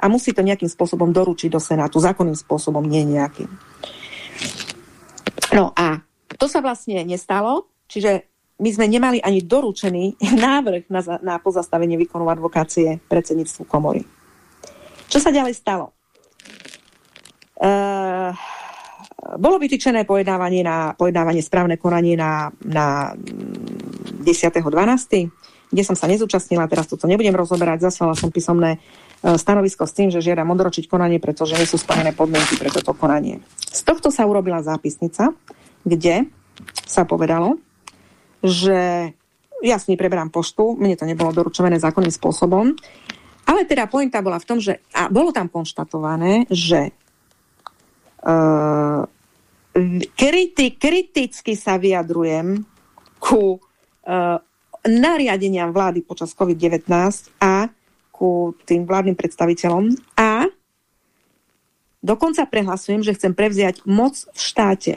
[SPEAKER 1] a musí to nejakým spôsobom doručiť do Senátu, zákonným spôsobom, nie nejakým. No a to sa vlastne nestalo, čiže my sme nemali ani doručený *laughs* návrh na, na pozastavenie výkonu advokácie predsedníctvu komory. Čo sa ďalej stalo? Uh, bolo vytýčené pojednávanie, na, pojednávanie správne konanie na, na 10.12., kde som sa nezúčastnila, teraz toto nebudem rozoberať, zaslala som písomné e, stanovisko s tým, že žiadam odročiť konanie, pretože nie sú splnené podmienky pre toto konanie. Z tohto sa urobila zápisnica, kde sa povedalo, že ja s ní preberám poštu, mne to nebolo doručované zákonným spôsobom, ale teda pointa bola v tom, že a bolo tam konštatované, že uh, kriti, kriticky sa vyjadrujem ku uh, nariadeniam vlády počas COVID-19 a ku tým vládnym predstaviteľom a dokonca prehlasujem, že chcem prevziať moc v štáte.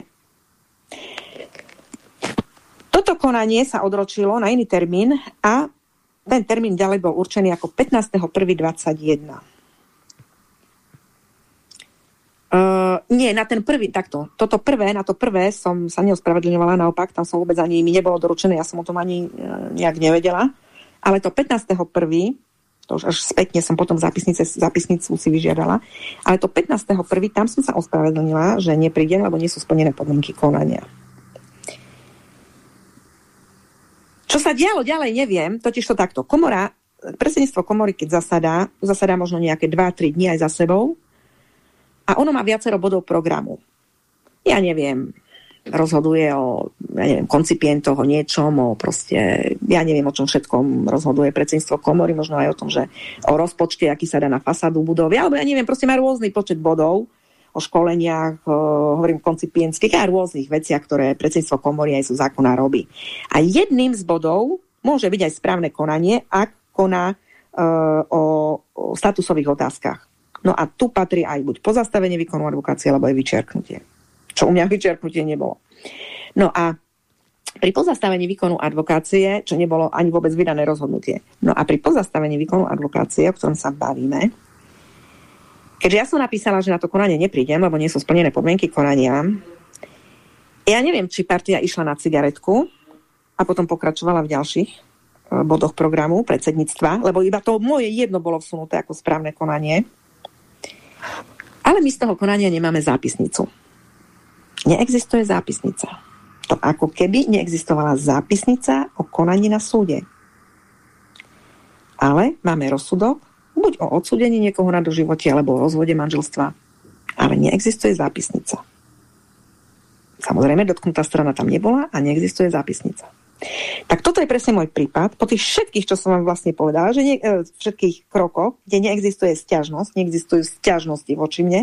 [SPEAKER 1] Toto konanie sa odročilo na iný termín a ten termín ďalej bol určený ako 15.1.21. Uh, nie, na ten prvý, takto. Toto prvé, na to prvé som sa neospravedlňovala, naopak, tam som vôbec ani mi nebolo doručené, ja som o tom ani uh, nejak nevedela. Ale to 15.1., to už až spätne som potom zápisnice, zápisnicu si vyžiadala, ale to 15.1. tam som sa ospravedlnila, že neprídem, lebo nie sú splnené podmienky konania. Čo sa dialo ďalej, neviem, totiž to takto. Komora, predsedníctvo komory, keď zasadá, zasadá možno nejaké 2-3 dní aj za sebou a ono má viacero bodov programu. Ja neviem, rozhoduje o ja neviem, koncipientoch, o niečom, o proste, ja neviem, o čom všetkom rozhoduje predsedníctvo komory, možno aj o tom, že o rozpočte, aký sa dá na fasádu budovy, alebo ja neviem, proste má rôzny počet bodov o školeniach, o, hovorím koncipientských a rôznych veciach, ktoré predsedníctvo komory aj sú zákona robí. A jedným z bodov môže byť aj správne konanie, ak koná e, o, o statusových otázkach. No a tu patrí aj buď pozastavenie výkonu advokácie, alebo aj vyčerknutie. Čo u mňa *laughs* vyčerknutie nebolo. No a pri pozastavení výkonu advokácie, čo nebolo ani vôbec vydané rozhodnutie. No a pri pozastavení výkonu advokácie, o ktorom sa bavíme, Keďže ja som napísala, že na to konanie neprídem, lebo nie sú splnené podmienky konania, ja neviem, či partia išla na cigaretku a potom pokračovala v ďalších e, bodoch programu predsedníctva, lebo iba to moje jedno bolo vsunuté ako správne konanie. Ale my z toho konania nemáme zápisnicu. Neexistuje zápisnica. To ako keby neexistovala zápisnica o konaní na súde. Ale máme rozsudok, buď o odsúdení niekoho na doživote, alebo o rozvode manželstva. Ale neexistuje zápisnica. Samozrejme, dotknutá strana tam nebola a neexistuje zápisnica. Tak toto je presne môj prípad. Po tých všetkých, čo som vám vlastne povedala, že nie, e, všetkých krokoch, kde neexistuje stiažnosť, neexistujú stiažnosti voči mne,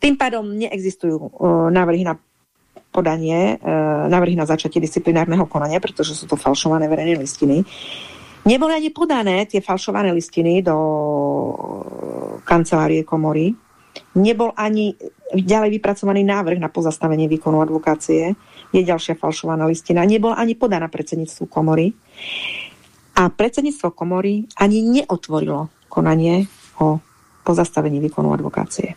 [SPEAKER 1] tým pádom neexistujú e, návrhy na podanie, e, návrhy na začatie disciplinárneho konania, pretože sú to falšované verejné listiny. Neboli ani podané tie falšované listiny do kancelárie komory. Nebol ani ďalej vypracovaný návrh na pozastavenie výkonu advokácie je ďalšia falšovaná listina. Nebola ani podaná predsedníctvu komory. A predsedníctvo komory ani neotvorilo konanie o pozastavení výkonu advokácie.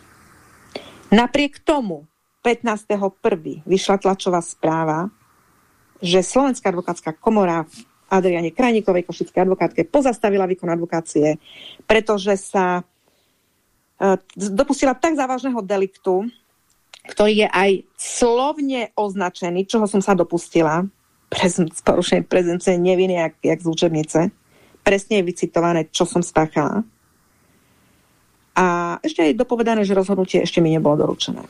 [SPEAKER 1] Napriek tomu 15.1. vyšla tlačová správa, že Slovenská advokátska komora Adriane Krajníkovej, košickej advokátke, pozastavila výkon advokácie, pretože sa e, dopustila tak závažného deliktu, ktorý je aj slovne označený, čoho som sa dopustila, porušenie prezence neviny, jak, jak z učebnice. Presne je vycitované, čo som spáchala. A ešte je dopovedané, že rozhodnutie ešte mi nebolo doručené.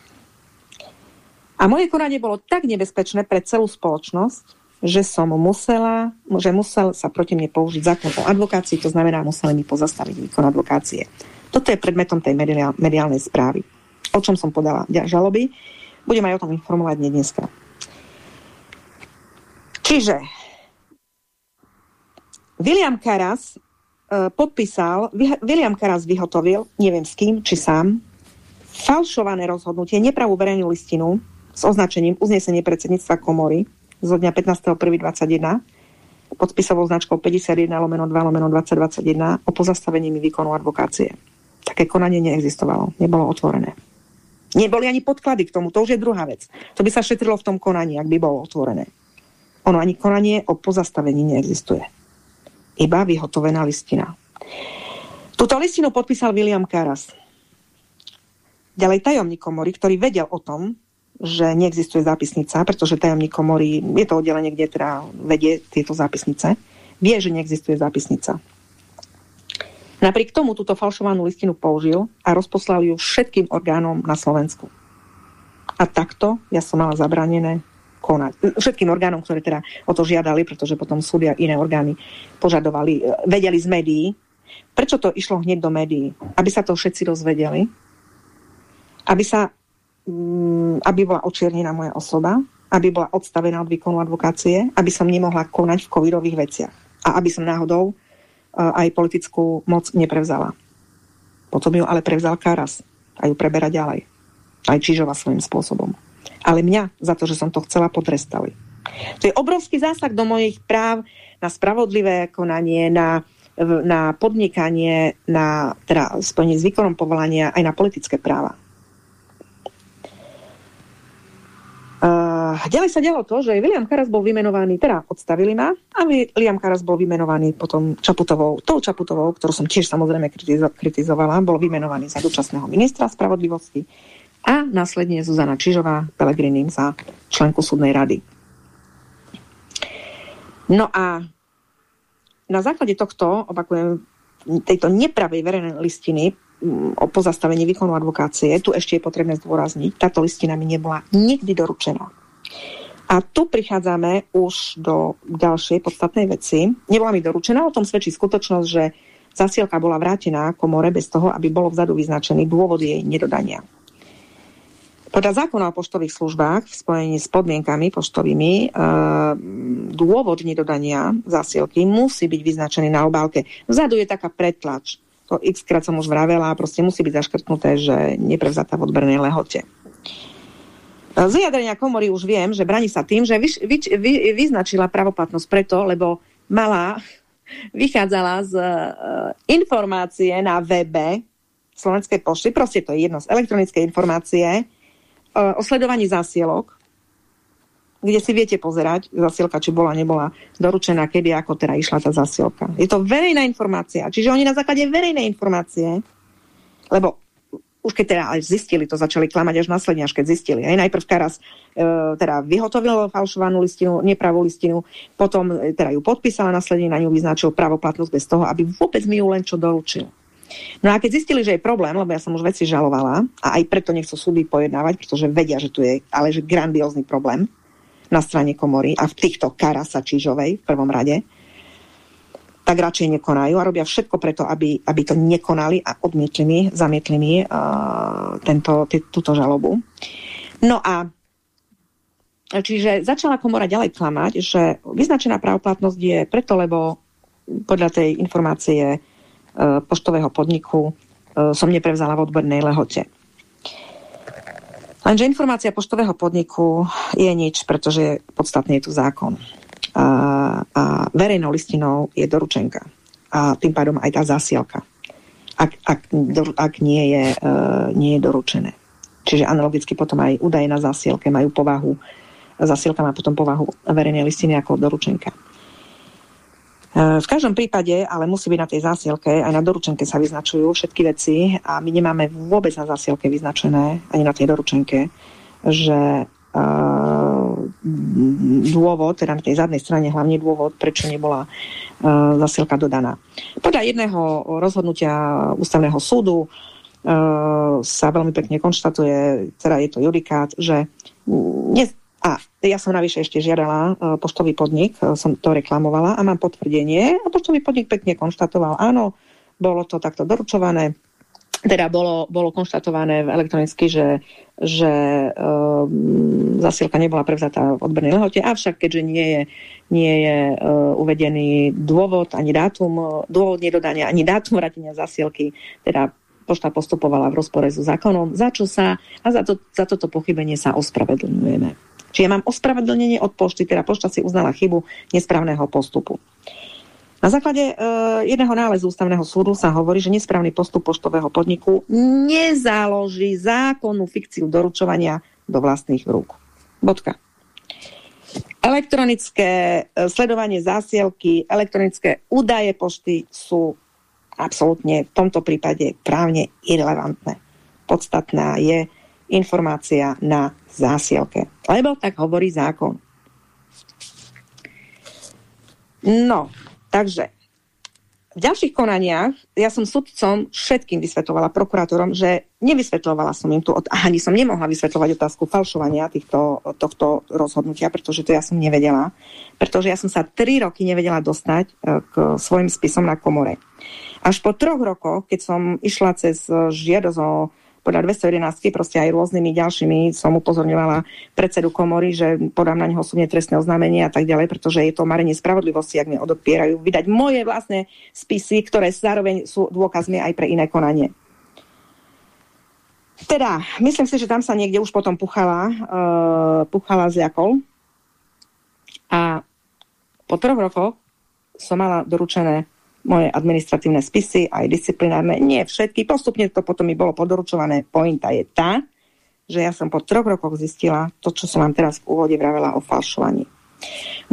[SPEAKER 1] A moje konanie bolo tak nebezpečné pre celú spoločnosť, že som musela, že musel sa proti mne použiť zákon o advokácii, to znamená, museli mi pozastaviť výkon advokácie. Toto je predmetom tej mediálnej správy o čom som podala žaloby. Budem aj o tom informovať dneska. Čiže William Karas uh, podpísal, William Karas vyhotovil, neviem s kým, či sám, falšované rozhodnutie, nepravú verejnú listinu s označením uznesenie predsedníctva komory zo dňa 15.1.21 podpisovou značkou 51 lomeno 2 lomeno 2021 o pozastavení mi výkonu advokácie. Také konanie neexistovalo, nebolo otvorené. Neboli ani podklady k tomu, to už je druhá vec. To by sa šetrilo v tom konaní, ak by bolo otvorené. Ono ani konanie o pozastavení neexistuje. Iba vyhotovená listina. Túto listinu podpísal William Karas. Ďalej tajomník komory, ktorý vedel o tom, že neexistuje zápisnica, pretože tajomník komory, je to oddelenie, kde teda vedie tieto zápisnice, vie, že neexistuje zápisnica. Napriek tomu túto falšovanú listinu použil a rozposlal ju všetkým orgánom na Slovensku. A takto ja som mala zabranené konať. Všetkým orgánom, ktoré teda o to žiadali, pretože potom súdia iné orgány požadovali, e, vedeli z médií. Prečo to išlo hneď do médií? Aby sa to všetci dozvedeli, aby sa aby bola očiernená moja osoba, aby bola odstavená od výkonu advokácie, aby som nemohla konať v covidových veciach. A aby som náhodou aj politickú moc neprevzala. Potom ju ale prevzal Karas a ju preberá ďalej. Aj Čižova svojím spôsobom. Ale mňa za to, že som to chcela, potrestali. To je obrovský zásah do mojich práv na spravodlivé konanie, na, na podnikanie, na teda spojenie s výkonom povolania, aj na politické práva. Uh, ďalej sa dialo to, že William Karas bol vymenovaný, teda odstavili ma a William Karas bol vymenovaný potom Čaputovou, tou Čaputovou, ktorú som tiež samozrejme kritizo kritizovala, bol vymenovaný za dočasného ministra spravodlivosti a následne Zuzana Čižová Pelegrinim za členku súdnej rady. No a na základe tohto, opakujem, tejto nepravej verejnej listiny o pozastavení výkonu advokácie, tu ešte je potrebné zdôrazniť, táto listina mi nebola nikdy doručená. A tu prichádzame už do ďalšej podstatnej veci. Nebola mi doručená, o tom svedčí skutočnosť, že zasielka bola vrátená komore bez toho, aby bolo vzadu vyznačený dôvod jej nedodania. Podľa zákona o poštových službách v spojení s podmienkami poštovými e, dôvod nedodania zásielky musí byť vyznačený na obálke. Vzadu je taká pretlač to x krát som už vravela, proste musí byť zaškrtnuté, že neprevzatá v odbernej lehote. Z vyjadrenia komory už viem, že braní sa tým, že vy, vy, vy, vyznačila pravoplatnosť preto, lebo mala, *laughs* vychádzala z uh, informácie na webe Slovenskej pošty, proste to je jedno z elektronické informácie uh, o sledovaní zásielok kde si viete pozerať zasielka, či bola, nebola doručená, kedy, ako teda išla tá zasielka. Je to verejná informácia. Čiže oni na základe verejnej informácie, lebo už keď teda aj zistili, to začali klamať až následne, až keď zistili. Aj najprv Karas e, teda vyhotovil falšovanú listinu, nepravú listinu, potom e, teda ju podpísala, následne na ňu vyznačil pravoplatnosť bez toho, aby vôbec mi ju len čo doručil. No a keď zistili, že je problém, lebo ja som už veci žalovala a aj preto nechcú súdy pojednávať, pretože vedia, že tu je ale že grandiózny problém na strane komory a v týchto Karasa Čižovej v prvom rade, tak radšej nekonajú a robia všetko preto, aby, aby to nekonali a odmietli mi, zamietli mi uh, tento, túto žalobu. No a čiže začala komora ďalej klamať, že vyznačená právoplatnosť je preto, lebo podľa tej informácie uh, poštového podniku uh, som neprevzala v odbornej lehote. Lenže informácia poštového podniku je nič, pretože podstatný je tu zákon a, a verejnou listinou je doručenka. A tým pádom aj tá zásielka. Ak, ak, ak nie, je, uh, nie je doručené. Čiže analogicky potom aj údaje na zásielke majú povahu, zásielka má potom povahu verejnej listiny ako doručenka. E, v každom prípade, ale musí byť na tej zásielke, aj na doručenke sa vyznačujú všetky veci a my nemáme vôbec na zásielke vyznačené, ani na tej doručenke, že dôvod, teda na tej zadnej strane hlavne dôvod, prečo nebola zasielka dodaná. Podľa jedného rozhodnutia ústavného súdu sa veľmi pekne konštatuje, teda je to judikát, že a ja som navyše ešte žiadala poštový podnik, som to reklamovala a mám potvrdenie a poštový podnik pekne konštatoval, áno, bolo to takto doručované, teda bolo, bolo konštatované elektronicky, že, že um, zasielka nebola prevzatá v odbernej lehote, avšak keďže nie je, nie je uh, uvedený dôvod ani dátum, dôvod nedodania ani dátum vrátenia zasielky, teda pošta postupovala v rozpore so zákonom, za čo sa a za, to, za toto pochybenie sa ospravedlňujeme. Čiže ja mám ospravedlnenie od pošty, teda pošta si uznala chybu nesprávneho postupu. Na základe e, jedného nálezu ústavného súdu sa hovorí, že nesprávny postup poštového podniku nezaloží zákonnú fikciu doručovania do vlastných rúk. Bodka. Elektronické e, sledovanie zásielky, elektronické údaje pošty sú absolútne v tomto prípade právne irrelevantné. Podstatná je informácia na zásielke. Lebo tak hovorí zákon. No, Takže v ďalších konaniach ja som sudcom všetkým vysvetovala, prokurátorom, že nevysvetlovala som im tu, ani som nemohla vysvetľovať otázku falšovania týchto, tohto rozhodnutia, pretože to ja som nevedela. Pretože ja som sa tri roky nevedela dostať e, k svojim spisom na komore. Až po troch rokoch, keď som išla cez žiadosť o podľa 211 proste aj rôznymi ďalšími som upozorňovala predsedu komory, že podám na neho súdne trestné oznámenie a tak ďalej, pretože je to marenie spravodlivosti, ak mi odopierajú vydať moje vlastné spisy, ktoré zároveň sú dôkazmi aj pre iné konanie. Teda, myslím si, že tam sa niekde už potom puchala, uh, puchala zjakol. A po troch rokoch som mala doručené moje administratívne spisy, aj disciplinárne, nie všetky, postupne to potom mi bolo podoručované. Pointa je tá, že ja som po troch rokoch zistila to, čo som vám teraz v úvode vravela o falšovaní.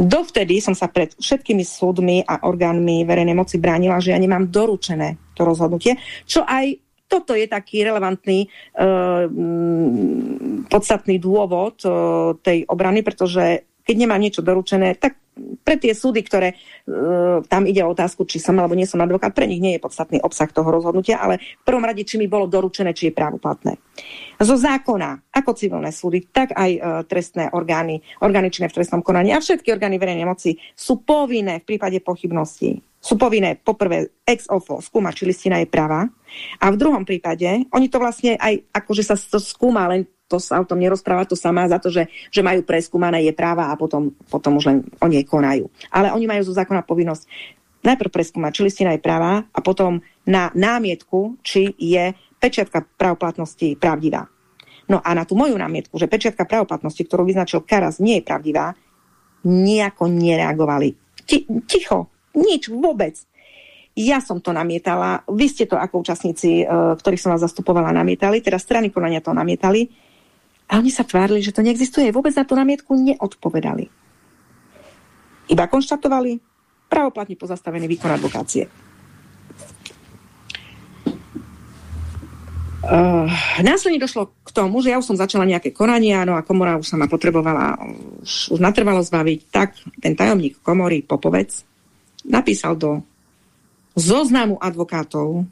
[SPEAKER 1] Dovtedy som sa pred všetkými súdmi a orgánmi verejnej moci bránila, že ja nemám doručené to rozhodnutie, čo aj toto je taký relevantný, uh, podstatný dôvod uh, tej obrany, pretože keď nemám niečo doručené, tak pre tie súdy, ktoré uh, tam ide o otázku, či som alebo nie som advokát, pre nich nie je podstatný obsah toho rozhodnutia, ale v prvom rade, či mi bolo doručené, či je právoplatné. Zo zákona, ako civilné súdy, tak aj uh, trestné orgány, orgány v trestnom konaní a všetky orgány verejnej moci sú povinné v prípade pochybností sú povinné poprvé ex ofo skúmať, či listina je práva a v druhom prípade, oni to vlastne aj akože sa to skúma, len to sa o tom nerozpráva, to sa má za to, že, že majú preskúmané je práva a potom, potom už len o nej konajú. Ale oni majú zo zákona povinnosť najprv preskúmať, či listina je práva a potom na námietku, či je pečiatka pravoplatnosti pravdivá. No a na tú moju námietku, že pečiatka pravoplatnosti, ktorú vyznačil Karas, nie je pravdivá, nejako nereagovali. Ti, ticho, nič vôbec. Ja som to namietala, vy ste to ako účastníci, e, ktorých som vás zastupovala, namietali, teda strany konania to namietali. A oni sa tvárili, že to neexistuje. Vôbec na tú namietku neodpovedali. Iba konštatovali pravoplatne pozastavený výkon advokácie. Uh, následne došlo k tomu, že ja už som začala nejaké konania, no a komora už sa ma potrebovala už, už natrvalo zbaviť, tak ten tajomník komory Popovec napísal do zoznamu advokátov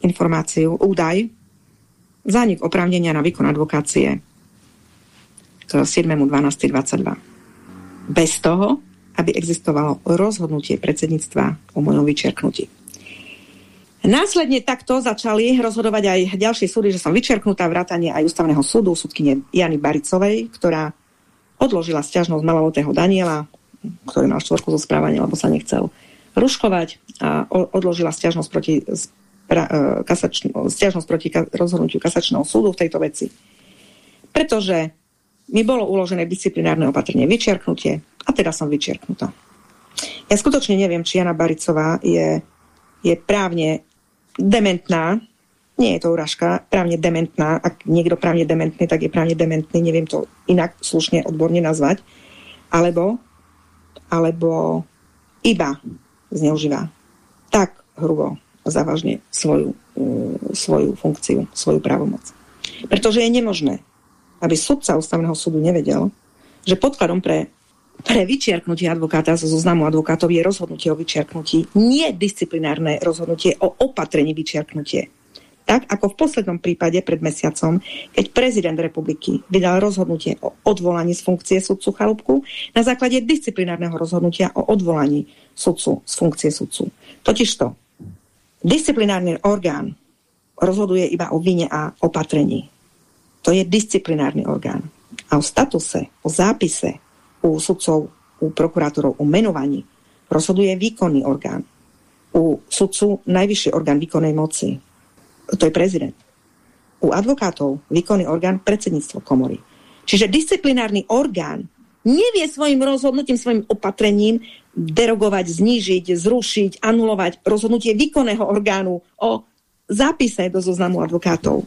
[SPEAKER 1] informáciu, údaj, zánik oprávnenia na výkon advokácie k 7.12.22. Bez toho, aby existovalo rozhodnutie predsedníctva o mojom vyčerknutí. Následne takto začali rozhodovať aj ďalšie súdy, že som vyčerknutá vrátanie aj ústavného súdu, súdkyne Jany Baricovej, ktorá odložila stiažnosť malolotého Daniela, ktorý mal štvorku zo správania, lebo sa nechcel ruškovať a odložila stiažnosť proti, e, kasačn, stiažnosť proti rozhodnutiu kasačného súdu v tejto veci. Pretože mi bolo uložené disciplinárne opatrenie vyčerknutie a teda som vyčerknutá. Ja skutočne neviem, či Jana Baricová je, je právne dementná, nie je to uražka, právne dementná, ak niekto právne dementný, tak je právne dementný, neviem to inak slušne odborne nazvať, alebo, alebo iba zneužíva tak hrubo závažne svoju, uh, svoju funkciu, svoju právomoc. Pretože je nemožné, aby sudca ústavného súdu nevedel, že podkladom pre pre vyčiarknutie advokáta zo zoznamu advokátov je rozhodnutie o vyčiarknutí, nie disciplinárne rozhodnutie o opatrení vyčiarknutie. Tak ako v poslednom prípade pred mesiacom, keď prezident republiky vydal rozhodnutie o odvolaní z funkcie sudcu Chalúbku na základe disciplinárneho rozhodnutia o odvolaní sudcu z funkcie sudcu. Totižto, disciplinárny orgán rozhoduje iba o vine a opatrení. To je disciplinárny orgán. A o statuse, o zápise, u sudcov, u prokurátorov o menovaní rozhoduje výkonný orgán. U sudcu najvyšší orgán výkonnej moci. To je prezident. U advokátov výkonný orgán predsedníctvo komory. Čiže disciplinárny orgán nevie svojim rozhodnutím, svojim opatrením derogovať, znížiť, zrušiť, anulovať rozhodnutie výkonného orgánu o zápise do zoznamu advokátov.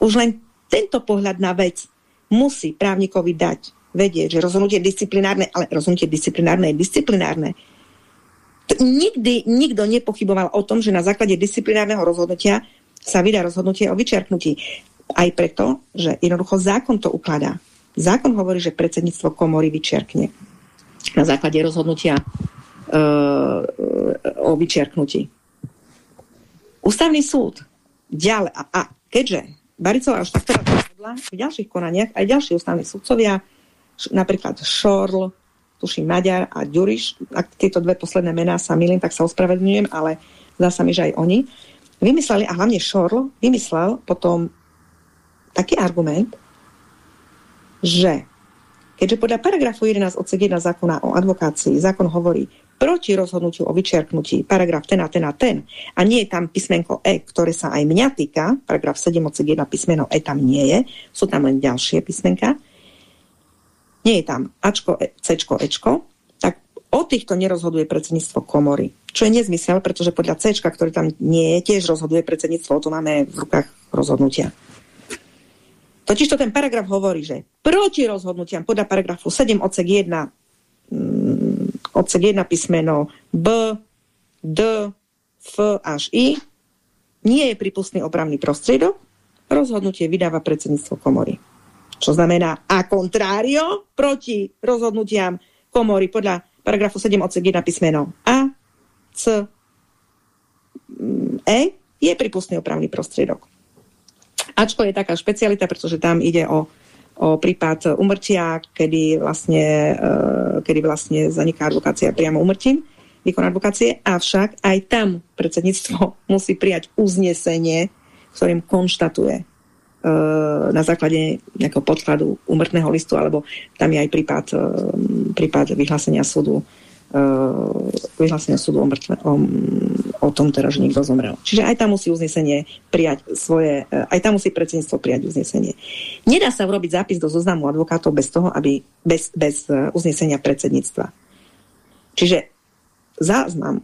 [SPEAKER 1] Už len tento pohľad na vec musí právnikovi dať vedieť, že rozhodnutie disciplinárne, ale rozhodnutie disciplinárne je disciplinárne. Nikdy nikto nepochyboval o tom, že na základe disciplinárneho rozhodnutia sa vydá rozhodnutie o vyčiarknutí. Aj preto, že jednoducho zákon to ukladá. Zákon hovorí, že predsedníctvo komory vyčiarkne na základe rozhodnutia uh, o vyčiarknutí. Ústavný súd ďalej, a, a keďže Baricová už takto rozhodla, v ďalších konaniach aj ďalší ústavní súdcovia napríklad Šorl, tuším Maďar a Ďuriš, ak tieto dve posledné mená sa milím, tak sa ospravedlňujem, ale zdá sa mi, že aj oni, vymysleli, a hlavne Šorl, vymyslel potom taký argument, že keďže podľa paragrafu 11 odsek 1 zákona o advokácii zákon hovorí proti rozhodnutiu o vyčiarknutí paragraf ten a ten a ten a nie je tam písmenko E, ktoré sa aj mňa týka, paragraf 7 odsek 1 písmeno E tam nie je, sú tam len ďalšie písmenka, nie je tam Ačko, e, Cčko, Ečko, o týchto nerozhoduje predsedníctvo komory. Čo je nezmysel, pretože podľa C, ktorý tam nie je, tiež rozhoduje predsedníctvo, o to máme v rukách rozhodnutia. Totižto ten paragraf hovorí, že proti rozhodnutiam podľa paragrafu 7 odsek 1 mm, odsek 1 písmeno B, D, F až I nie je prípustný opravný prostriedok, rozhodnutie vydáva predsedníctvo komory čo znamená a contrario proti rozhodnutiam komory podľa paragrafu 7 odsek 1 písmeno A, C, E je prípustný opravný prostriedok. Ačko je taká špecialita, pretože tam ide o, o prípad umrtia, kedy vlastne, uh, kedy vlastne zaniká advokácia priamo umrtím, výkon advokácie, avšak aj tam predsedníctvo *laughs* musí prijať uznesenie, ktorým konštatuje na základe nejakého podkladu úmrtného listu, alebo tam je aj prípad, eh, prípad vyhlásenia súdu eh, vyhlásenia súdu o, mŕtve, o, o tom teda, že niekto zomrel. Čiže aj tam musí uznesenie prijať svoje, aj tam musí predsedníctvo prijať uznesenie. Nedá sa urobiť zápis do zoznamu advokátov bez toho, aby bez, bez uznesenia predsedníctva. Čiže záznam,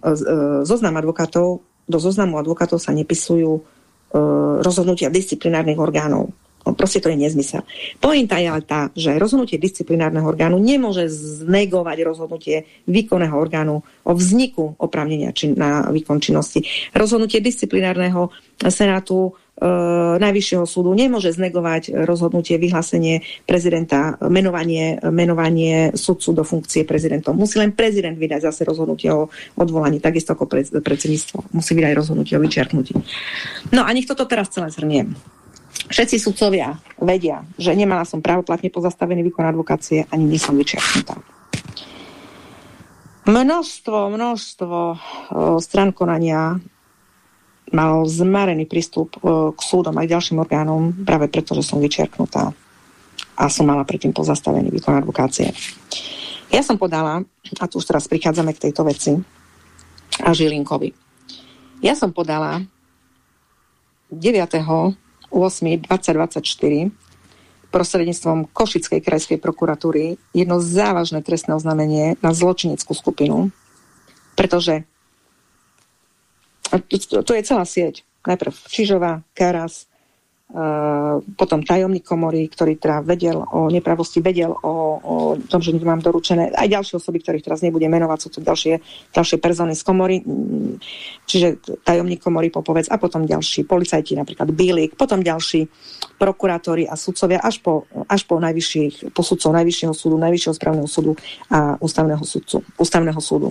[SPEAKER 1] zoznam advokátov, do zoznamu advokátov sa nepisujú rozhodnutia disciplinárnych orgánov. No, proste to je nezmysel. Pointa je ale tá, že rozhodnutie disciplinárneho orgánu nemôže znegovať rozhodnutie výkonného orgánu o vzniku oprávnenia či na výkon činnosti. Rozhodnutie disciplinárneho senátu Najvyššieho súdu nemôže znegovať rozhodnutie, vyhlásenie prezidenta, menovanie, menovanie sudcu do funkcie prezidentom. Musí len prezident vydať zase rozhodnutie o odvolaní, takisto ako predsedníctvo. Musí vydať rozhodnutie o vyčerknutí. No a nech toto teraz celé zhrniem. Všetci sudcovia vedia, že nemala som právoplatne pozastavený výkon advokácie, ani nie som vyčerknutá. Množstvo, množstvo stran konania mal zmarený prístup k súdom aj ďalším orgánom, práve preto, že som vyčerknutá a som mala predtým pozastavený výkon advokácie. Ja som podala, a tu už teraz prichádzame k tejto veci, a Žilinkovi. Ja som podala 9. 8.2024 prostredníctvom Košickej krajskej prokuratúry jedno závažné trestné oznámenie na zločineckú skupinu, pretože to, to je celá sieť. Najprv Čižová, Karas, potom tajomník komory, ktorý teda vedel o nepravosti, vedel o, o tom, že nemám doručené, aj ďalšie osoby, ktorých teraz nebudem menovať, sú to ďalšie, ďalšie persony z komory, čiže tajomník komory Popovec a potom ďalší policajti, napríklad Bílik, potom ďalší prokurátori a sudcovia až po, až po najvyšších posudcov Najvyššieho súdu, Najvyššieho správneho súdu a ústavného, súdcu, ústavného súdu.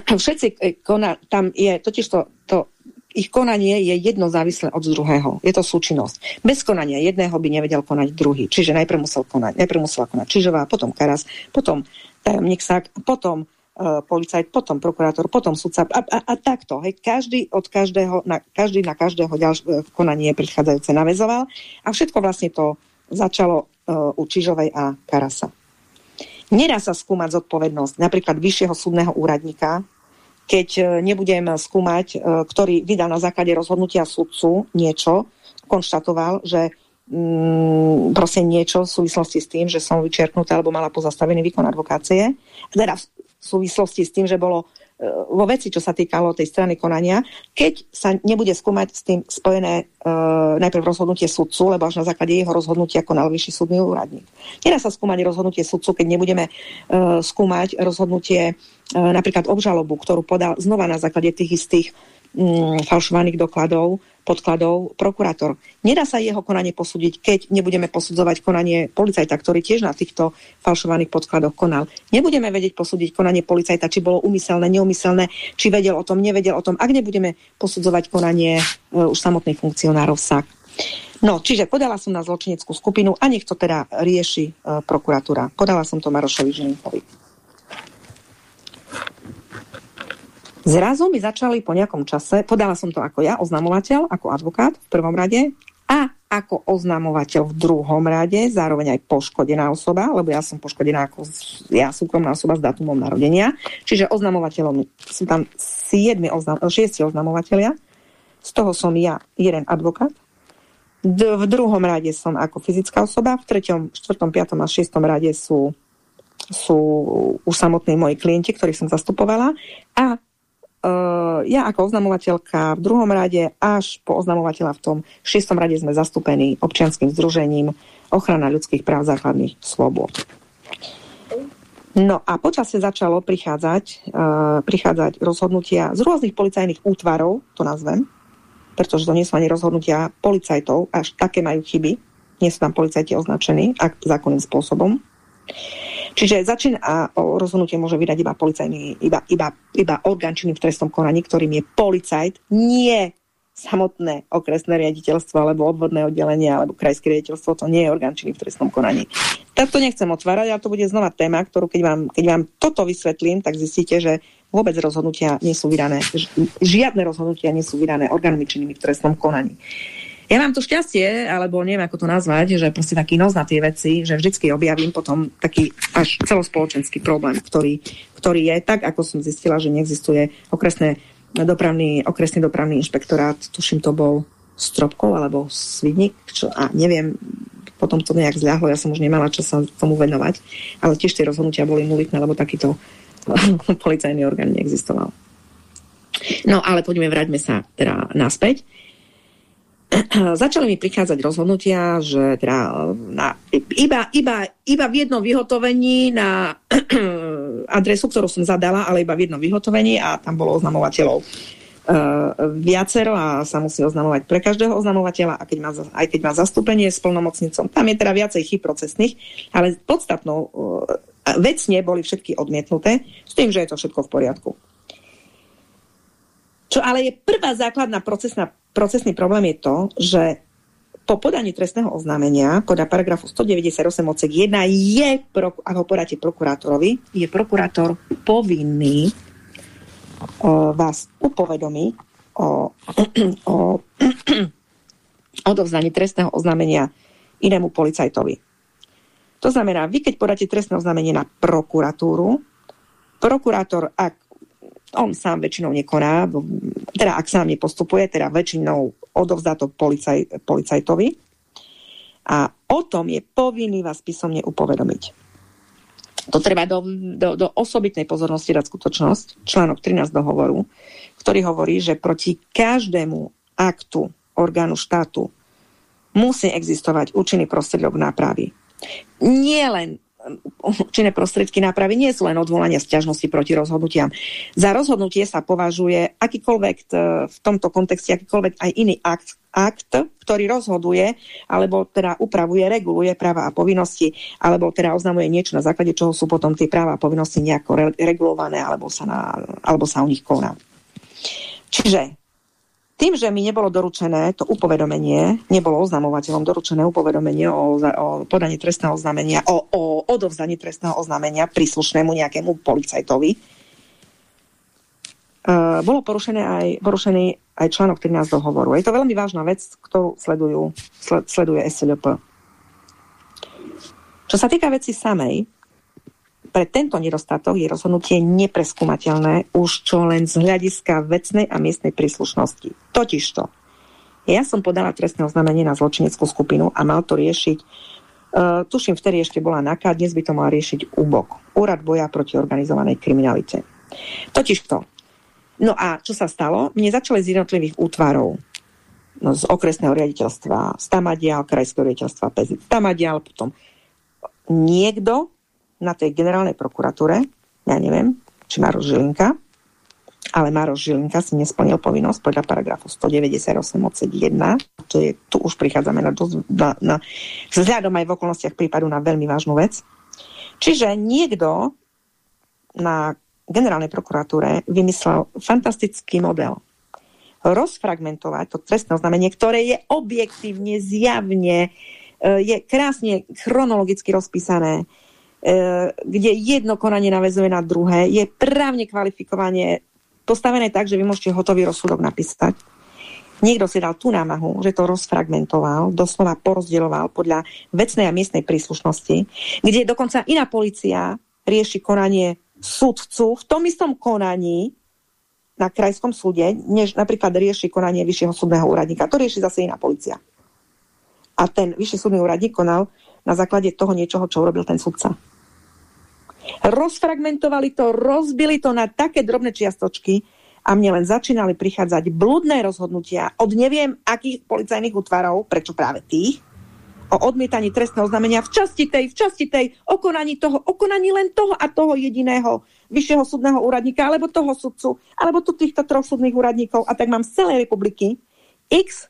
[SPEAKER 1] *clears throat* Všetci eh, koná, tam je totiž to, to ich konanie je jedno závislé od druhého. Je to súčinnosť. Bez konania jedného by nevedel konať druhý. Čiže najprv musel konať, najprv musela konať Čižová, potom Karas, potom tajomník Sak, potom uh, policajt, potom prokurátor, potom sudca a, a, a takto. Hej, každý od každého, na, každý na každého ďalšie konanie predchádzajúce navezoval a všetko vlastne to začalo uh, u Čižovej a Karasa. Nedá sa skúmať zodpovednosť napríklad vyššieho súdneho úradníka, keď e, nebudem skúmať, e, ktorý vydal na základe rozhodnutia sudcu niečo, konštatoval, že mm, proste niečo v súvislosti s tým, že som vyčerknutá alebo mala pozastavený výkon advokácie, teda v súvislosti s tým, že bolo vo veci, čo sa týkalo tej strany konania, keď sa nebude skúmať s tým spojené uh, najprv rozhodnutie sudcu, lebo až na základe jeho rozhodnutia konal vyšší súdny úradník. Nedá sa skúmať rozhodnutie sudcu, keď nebudeme uh, skúmať rozhodnutie uh, napríklad obžalobu, ktorú podal znova na základe tých istých um, falšovaných dokladov podkladov prokurátor. Nedá sa jeho konanie posúdiť, keď nebudeme posudzovať konanie policajta, ktorý tiež na týchto falšovaných podkladoch konal. Nebudeme vedieť posúdiť konanie policajta, či bolo umyselné, neumyselné, či vedel o tom, nevedel o tom, ak nebudeme posudzovať konanie e, už samotných funkcionárov SAK. No, čiže podala som na zločineckú skupinu a nech to teda rieši e, prokuratúra. Podala som to Marošovi Žilinkovi. Zrazu mi začali po nejakom čase, podala som to ako ja, oznamovateľ, ako advokát v prvom rade a ako oznamovateľ v druhom rade, zároveň aj poškodená osoba, lebo ja som poškodená ako ja súkromná osoba s datumom narodenia. Čiže oznamovateľom sú tam 7 oznam, 6 oznamovateľia, z toho som ja jeden advokát, v druhom rade som ako fyzická osoba, v treťom, štvrtom, piatom a šiestom rade sú, sú už samotní moji klienti, ktorých som zastupovala. A ja ako oznamovateľka v druhom rade až po oznamovateľa v tom šiestom rade sme zastúpení občianským združením ochrana ľudských práv základných slobod. No a počasie začalo prichádzať, uh, prichádzať rozhodnutia z rôznych policajných útvarov, to nazvem, pretože to nie sú ani rozhodnutia policajtov, až také majú chyby, nie sú tam policajti označení ak zákonným spôsobom. Čiže začína o rozhodnutie môže vydať iba policajný, iba, iba, iba orgán činný v trestnom konaní, ktorým je policajt, nie samotné okresné riaditeľstvo alebo obvodné oddelenie alebo krajské riaditeľstvo, to nie je orgán činný v trestnom konaní. Tak to nechcem otvárať, ale to bude znova téma, ktorú keď vám, keď vám toto vysvetlím, tak zistíte, že vôbec rozhodnutia nie sú vydané, žiadne rozhodnutia nie sú vydané orgánmi činnými v trestnom konaní. Ja mám to šťastie, alebo neviem, ako to nazvať, že proste taký nos na tie veci, že vždycky objavím potom taký až celospoločenský problém, ktorý, ktorý je tak, ako som zistila, že neexistuje okresné dopravný, okresný dopravný inšpektorát, tuším to bol Stropkov alebo Svidník, čo, a neviem, potom to nejak zľahlo, ja som už nemala čas sa tomu venovať, ale tiež tie rozhodnutia boli nulitné, lebo takýto *laughs* policajný orgán neexistoval. No ale poďme, vráťme sa teda naspäť. *clears throat* začali mi prichádzať rozhodnutia, že teda na, iba, iba, iba v jednom vyhotovení na *clears throat* adresu, ktorú som zadala, ale iba v jednom vyhotovení a tam bolo oznamovateľov viacero a sa musí oznamovať pre každého oznamovateľa, a keď má, aj keď má zastúpenie s plnomocnicom. Tam je teda viacej chyb procesných, ale podstatnou uh, vecne boli všetky odmietnuté, s tým, že je to všetko v poriadku. Čo ale je prvá základná procesná, procesný problém je to, že po podaní trestného oznámenia podľa paragrafu 198 odsek 1 je, ak ho podáte prokurátorovi, je prokurátor povinný o, vás upovedomiť o, *clears throat* o *clears throat* odovzdaní trestného oznámenia inému policajtovi. To znamená, vy keď podáte trestné oznámenie na prokuratúru, prokurátor, ak on sám väčšinou nekoná, teda ak sám nepostupuje, teda väčšinou odovzdá to policaj, policajtovi a o tom je povinný vás písomne upovedomiť. To treba do, do, do osobitnej pozornosti dať skutočnosť, článok 13 dohovoru, ktorý hovorí, že proti každému aktu orgánu štátu musí existovať účinný prostriedok nápravy. Nie len činné prostriedky nápravy nie sú len odvolania sťažnosti proti rozhodnutiam. Za rozhodnutie sa považuje akýkoľvek v tomto kontexte, akýkoľvek aj iný akt, akt, ktorý rozhoduje, alebo teda upravuje, reguluje práva a povinnosti, alebo teda oznamuje niečo, na základe čoho sú potom tie práva a povinnosti nejako regulované, alebo sa, na, alebo sa o nich koná. Čiže tým, že mi nebolo doručené to upovedomenie, nebolo oznamovateľom doručené upovedomenie o, o podaní trestného oznámenia, o, o odovzdaní trestného oznámenia príslušnému nejakému policajtovi, uh, bolo porušené aj, porušený aj článok 13 dohovoru. Je to veľmi vážna vec, ktorú sledujú, sled, sleduje SLP. Čo sa týka veci samej, pre tento nedostatok je rozhodnutie nepreskúmateľné už čo len z hľadiska vecnej a miestnej príslušnosti. Totižto, ja som podala trestné oznámenie na zločineckú skupinu a mal to riešiť, uh, tuším, vtedy ešte bola NAKA, dnes by to mal riešiť UBOK, Úrad boja proti organizovanej kriminalite. Totižto, no a čo sa stalo? Mne začali z jednotlivých útvarov, no, z okresného riaditeľstva, z Tamadial, krajského riaditeľstva PEZIT, Tamadial, potom niekto na tej generálnej prokuratúre, ja neviem, či Maroš Žilinka, ale Maroš Žilinka si nesplnil povinnosť podľa paragrafu 198 odsek 1, to je, tu už prichádzame na, na, na vzhľadom aj v okolnostiach prípadu na veľmi vážnu vec. Čiže niekto na generálnej prokuratúre vymyslel fantastický model. Rozfragmentovať to trestné oznámenie, ktoré je objektívne, zjavne, e, je krásne chronologicky rozpísané, kde jedno konanie navezuje na druhé, je právne kvalifikovanie postavené tak, že vy môžete hotový rozsudok napísať. Niekto si dal tú námahu, že to rozfragmentoval, doslova porozdieloval podľa vecnej a miestnej príslušnosti, kde dokonca iná policia rieši konanie súdcu v tom istom konaní na krajskom súde, než napríklad rieši konanie vyššieho súdneho úradníka. To rieši zase iná policia. A ten vyšší súdny úradník konal na základe toho niečoho, čo urobil ten sudca. Rozfragmentovali to, rozbili to na také drobné čiastočky a mne len začínali prichádzať blúdne rozhodnutia od neviem akých policajných útvarov, prečo práve tých, o odmietaní trestného znamenia v časti tej, v časti tej, o konaní toho, o konaní len toho a toho jediného vyššieho súdneho úradníka, alebo toho sudcu, alebo tu týchto troch súdnych úradníkov. A tak mám z celej republiky x e,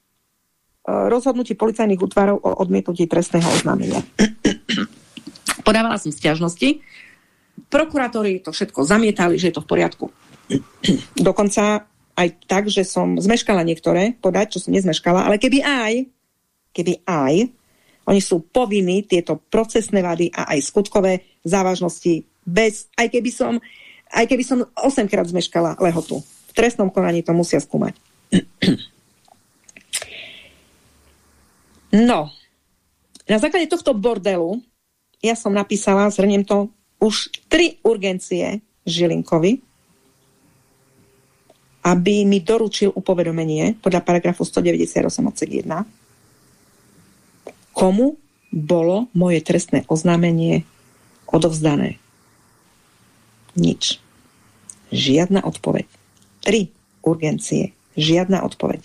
[SPEAKER 1] rozhodnutí policajných útvarov o odmietnutí trestného oznámenia. Podávala som stiažnosti Prokurátori to všetko zamietali, že je to v poriadku. *clears throat* Dokonca aj tak, že som zmeškala niektoré podať, čo som nezmeškala, ale keby aj, keby aj, oni sú povinní tieto procesné vady a aj skutkové závažnosti bez, aj keby som, aj keby som 8 krát zmeškala lehotu. V trestnom konaní to musia skúmať. *clears throat* No, na základe tohto bordelu ja som napísala, zhrniem to, už tri urgencie Žilinkovi, aby mi doručil upovedomenie podľa paragrafu 198 odsek 1, komu bolo moje trestné oznámenie odovzdané. Nič. Žiadna odpoveď. Tri urgencie. Žiadna odpoveď.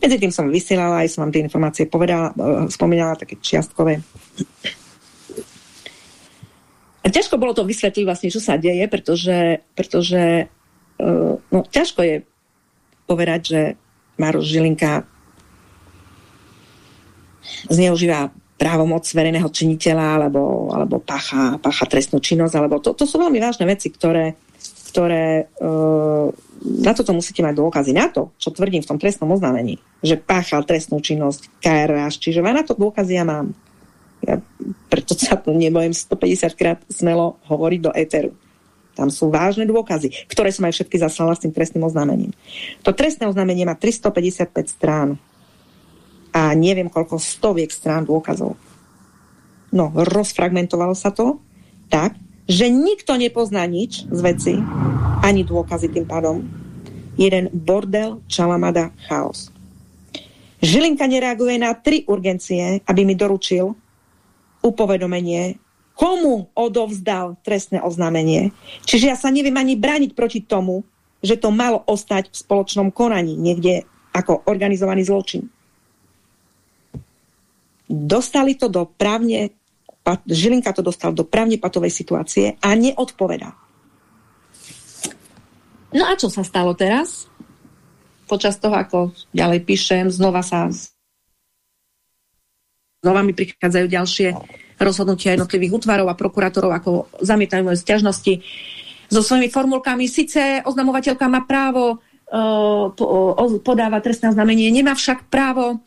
[SPEAKER 1] Medzi tým som vysielala, aj som vám tie informácie povedala, e, spomínala také čiastkové ťažko bolo to vysvetliť vlastne, čo sa deje, pretože, pretože uh, no, ťažko je povedať, že Maroš Žilinka zneužíva právomoc verejného činiteľa alebo, alebo pacha, pacha trestnú činnosť. Alebo to, to sú veľmi vážne veci, ktoré, ktoré uh, na toto musíte mať dôkazy. Na to, čo tvrdím v tom trestnom oznámení, že páchal trestnú činnosť KRH, čiže na to dôkazy ja mám. Ja preto sa to nebojím 150 krát smelo hovoriť do éteru. Tam sú vážne dôkazy, ktoré som aj všetky zaslala s tým trestným oznámením. To trestné oznámenie má 355 strán a neviem koľko stoviek strán dôkazov. No, rozfragmentovalo sa to tak, že nikto nepozná nič z veci, ani dôkazy tým pádom. Jeden bordel, čalamada, chaos. Žilinka nereaguje na tri urgencie, aby mi doručil upovedomenie, komu odovzdal trestné oznámenie. Čiže ja sa neviem ani brániť proti tomu, že to malo ostať v spoločnom konaní, niekde ako organizovaný zločin dostali to do právne, Žilinka to dostal do právne patovej situácie a neodpoveda. No a čo sa stalo teraz? Počas toho, ako ďalej píšem, znova sa znova mi prichádzajú ďalšie rozhodnutia jednotlivých útvarov a prokurátorov, ako zamietajú moje stiažnosti so svojimi formulkami. Sice oznamovateľka má právo uh, podávať trestné znamenie, nemá však právo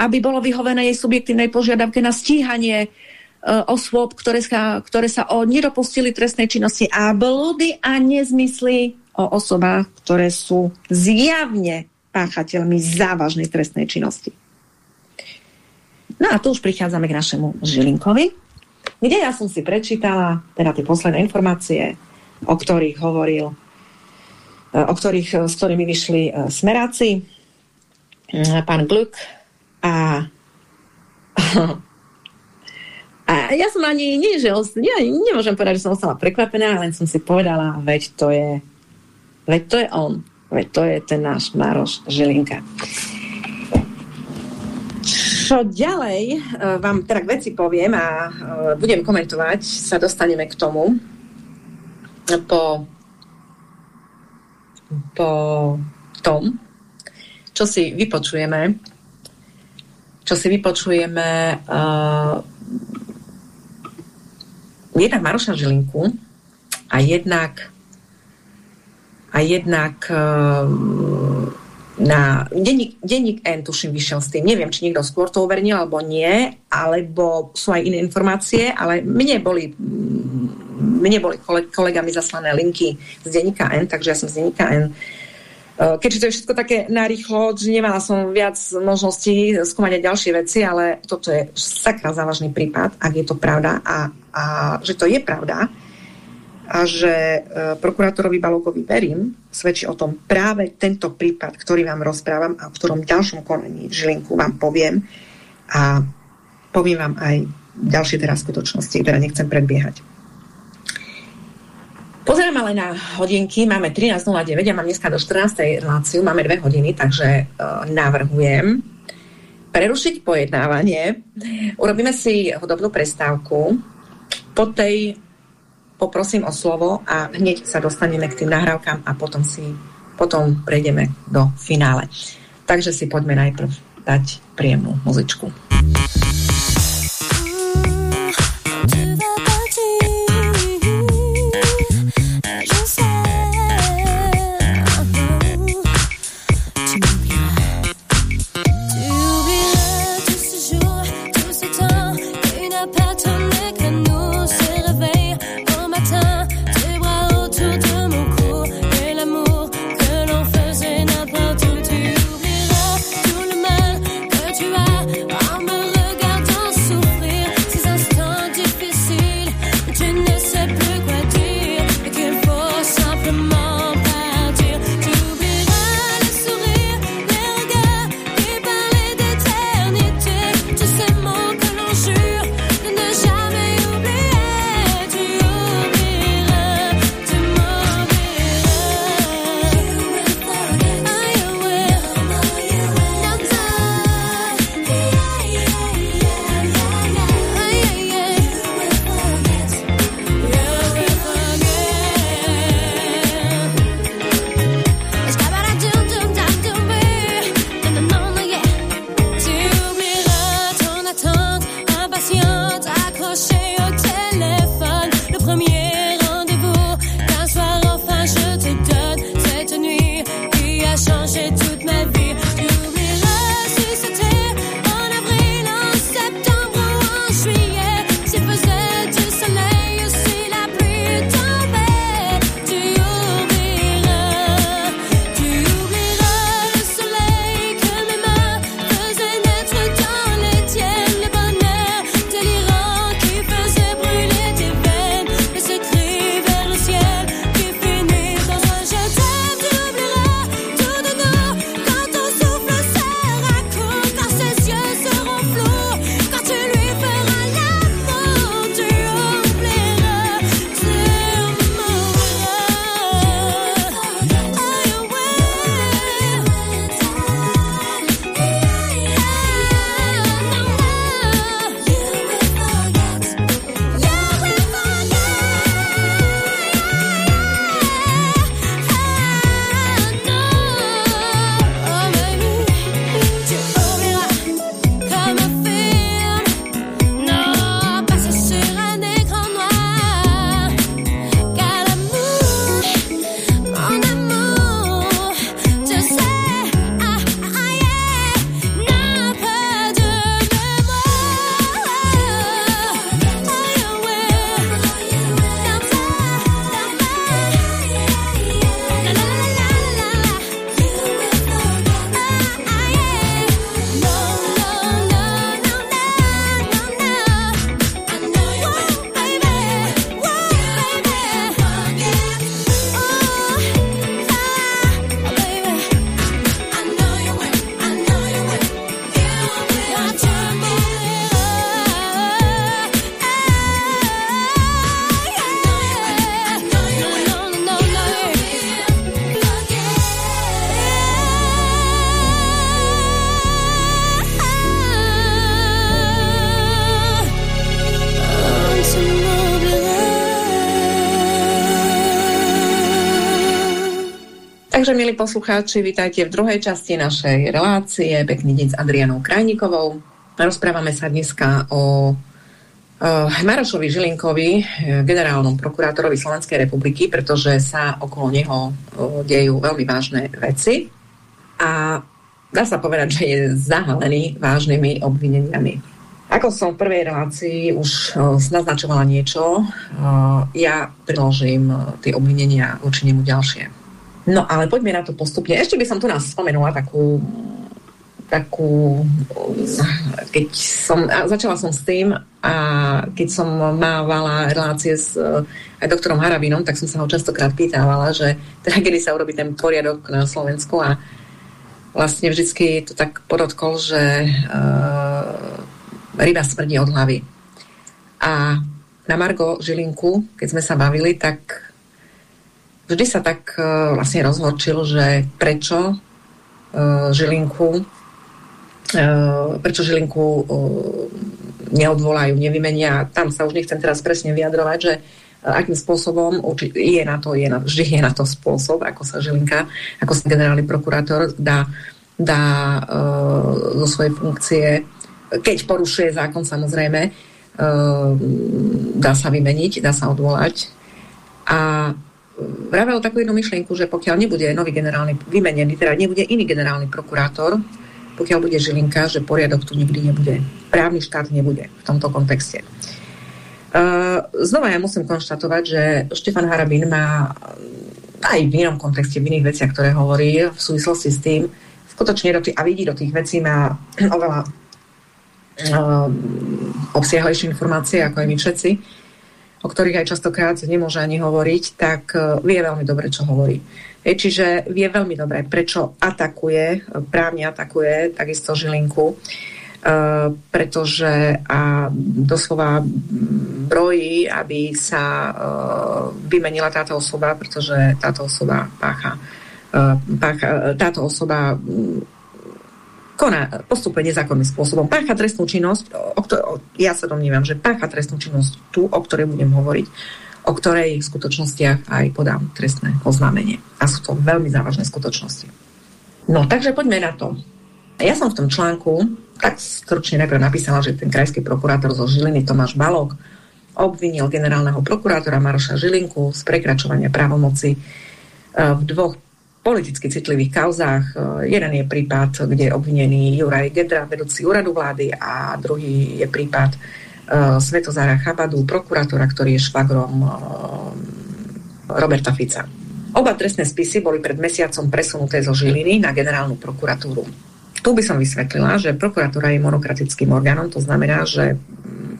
[SPEAKER 1] aby bolo vyhovené jej subjektívnej požiadavke na stíhanie e, osôb, ktoré sa, ktoré sa o nedopustili trestnej činnosti a blúdy a nezmysly o osobách, ktoré sú zjavne páchateľmi závažnej trestnej činnosti. No a tu už prichádzame k našemu Žilinkovi, kde ja som si prečítala teda tie posledné informácie, o ktorých hovoril, e, o ktorých, s ktorými vyšli e, smeráci. Pán Gluk a, *laughs* a ja som ani, nie, že ja nemôžem povedať, že som ostala prekvapená, len som si povedala, veď to je, veď to je on, veď to je ten náš Maroš Žilinka. Čo ďalej e, vám teda veci poviem a e, budem komentovať, sa dostaneme k tomu. Po, po tom, čo si vypočujeme čo si vypočujeme uh, jednak Maroša Žilinku a jednak a jednak uh, na denník, denník N, tuším, vyšiel s tým. Neviem, či niekto skôr to uvernil, alebo nie, alebo sú aj iné informácie, ale mne boli mne boli kolegami zaslané linky z denníka N, takže ja som z denníka N Eh, keďže to je všetko také narýchlo, že nemala som viac možností skúmať aj ďalšie veci, ale toto je sakra závažný prípad, ak je to pravda a, a že to je pravda a že e, prokurátorovi Balogovi verím, svedčí o tom práve tento prípad, ktorý vám rozprávam a o ktorom ďalšom konaní v Žilinku vám poviem a poviem vám aj ďalšie teraz skutočnosti, ktoré nechcem predbiehať. Pozerám ale na hodinky, máme 13.09, ja mám dneska do 14. reláciu, máme dve hodiny, takže uh, navrhujem prerušiť pojednávanie. Urobíme si hodobnú prestávku. Po tej poprosím o slovo a hneď sa dostaneme k tým nahrávkam a potom si potom prejdeme do finále. Takže si poďme najprv dať príjemnú muzičku. Takže, milí poslucháči, vítajte v druhej časti našej relácie. Pekný deň s Adrianou Krajníkovou. Rozprávame sa dneska o uh, Marošovi Žilinkovi, eh, generálnom prokurátorovi Slovenskej republiky, pretože sa okolo neho uh, dejú veľmi vážne veci. A dá sa povedať, že je zahalený vážnymi obvineniami. Ako som v prvej relácii už naznačovala niečo, ja priložím tie obvinenia voči nemu ďalšie. No ale poďme na to postupne. Ešte by som tu nás spomenula takú takú, keď som, začala som s tým a keď som mávala relácie s aj doktorom Harabinom, tak som sa ho častokrát pýtávala, že teda kedy sa urobí ten poriadok na Slovensku a vlastne vždycky to tak podotkol, že uh, ryba smrdí od hlavy. A na Margo Žilinku, keď sme sa bavili, tak vždy sa tak uh, vlastne rozhorčil, že prečo uh, Žilinku uh, prečo Žilinku neodvolajú, nevymenia. Tam sa už nechcem teraz presne vyjadrovať, že akým spôsobom je na to, je na, vždy je na to spôsob, ako sa Žilinka, ako sa generálny prokurátor dá, dá zo svojej funkcie, keď porušuje zákon samozrejme, dá sa vymeniť, dá sa odvolať. A vravel takú jednu myšlienku, že pokiaľ nebude nový generálny vymenený, teda nebude iný generálny prokurátor, pokiaľ bude Žilinka, že poriadok tu nikdy nebude. Právny štát nebude v tomto kontexte. Uh, znova ja musím konštatovať, že Štefan Harabín má aj v inom kontexte, v iných veciach, ktoré hovorí v súvislosti s tým, skutočne do tých, a vidí do tých vecí má oveľa uh, obsiahlejšie informácie, ako aj my všetci o ktorých aj častokrát nemôže ani hovoriť, tak e, vie veľmi dobre, čo hovorí. Je, čiže vie veľmi dobre, prečo atakuje, právne atakuje takisto Žilinku, Uh, pretože a doslova brojí, aby sa uh, vymenila táto osoba, pretože táto osoba pácha, uh, pácha táto osoba koná, postupuje nezákonným spôsobom, pácha trestnú činnosť, o, o, ja sa domnívam, že pácha trestnú činnosť tu, o ktorej budem hovoriť, o ktorej v skutočnostiach aj podám trestné oznámenie. A sú to veľmi závažné skutočnosti. No, takže poďme na to. Ja som v tom článku tak stručne najprv napísala, že ten krajský prokurátor zo Žiliny Tomáš Balok obvinil generálneho prokurátora Maroša Žilinku z prekračovania právomoci e, v dvoch politicky citlivých kauzách. E, jeden je prípad, kde je obvinený Juraj Gedra, vedúci úradu vlády a druhý je prípad uh, Svetozára Chabadu, prokurátora, ktorý je švagrom uh, Roberta Fica. Oba trestné spisy boli pred mesiacom presunuté zo Žiliny na generálnu prokuratúru. Tu by som vysvetlila, že prokuratúra je monokratickým orgánom, to znamená, že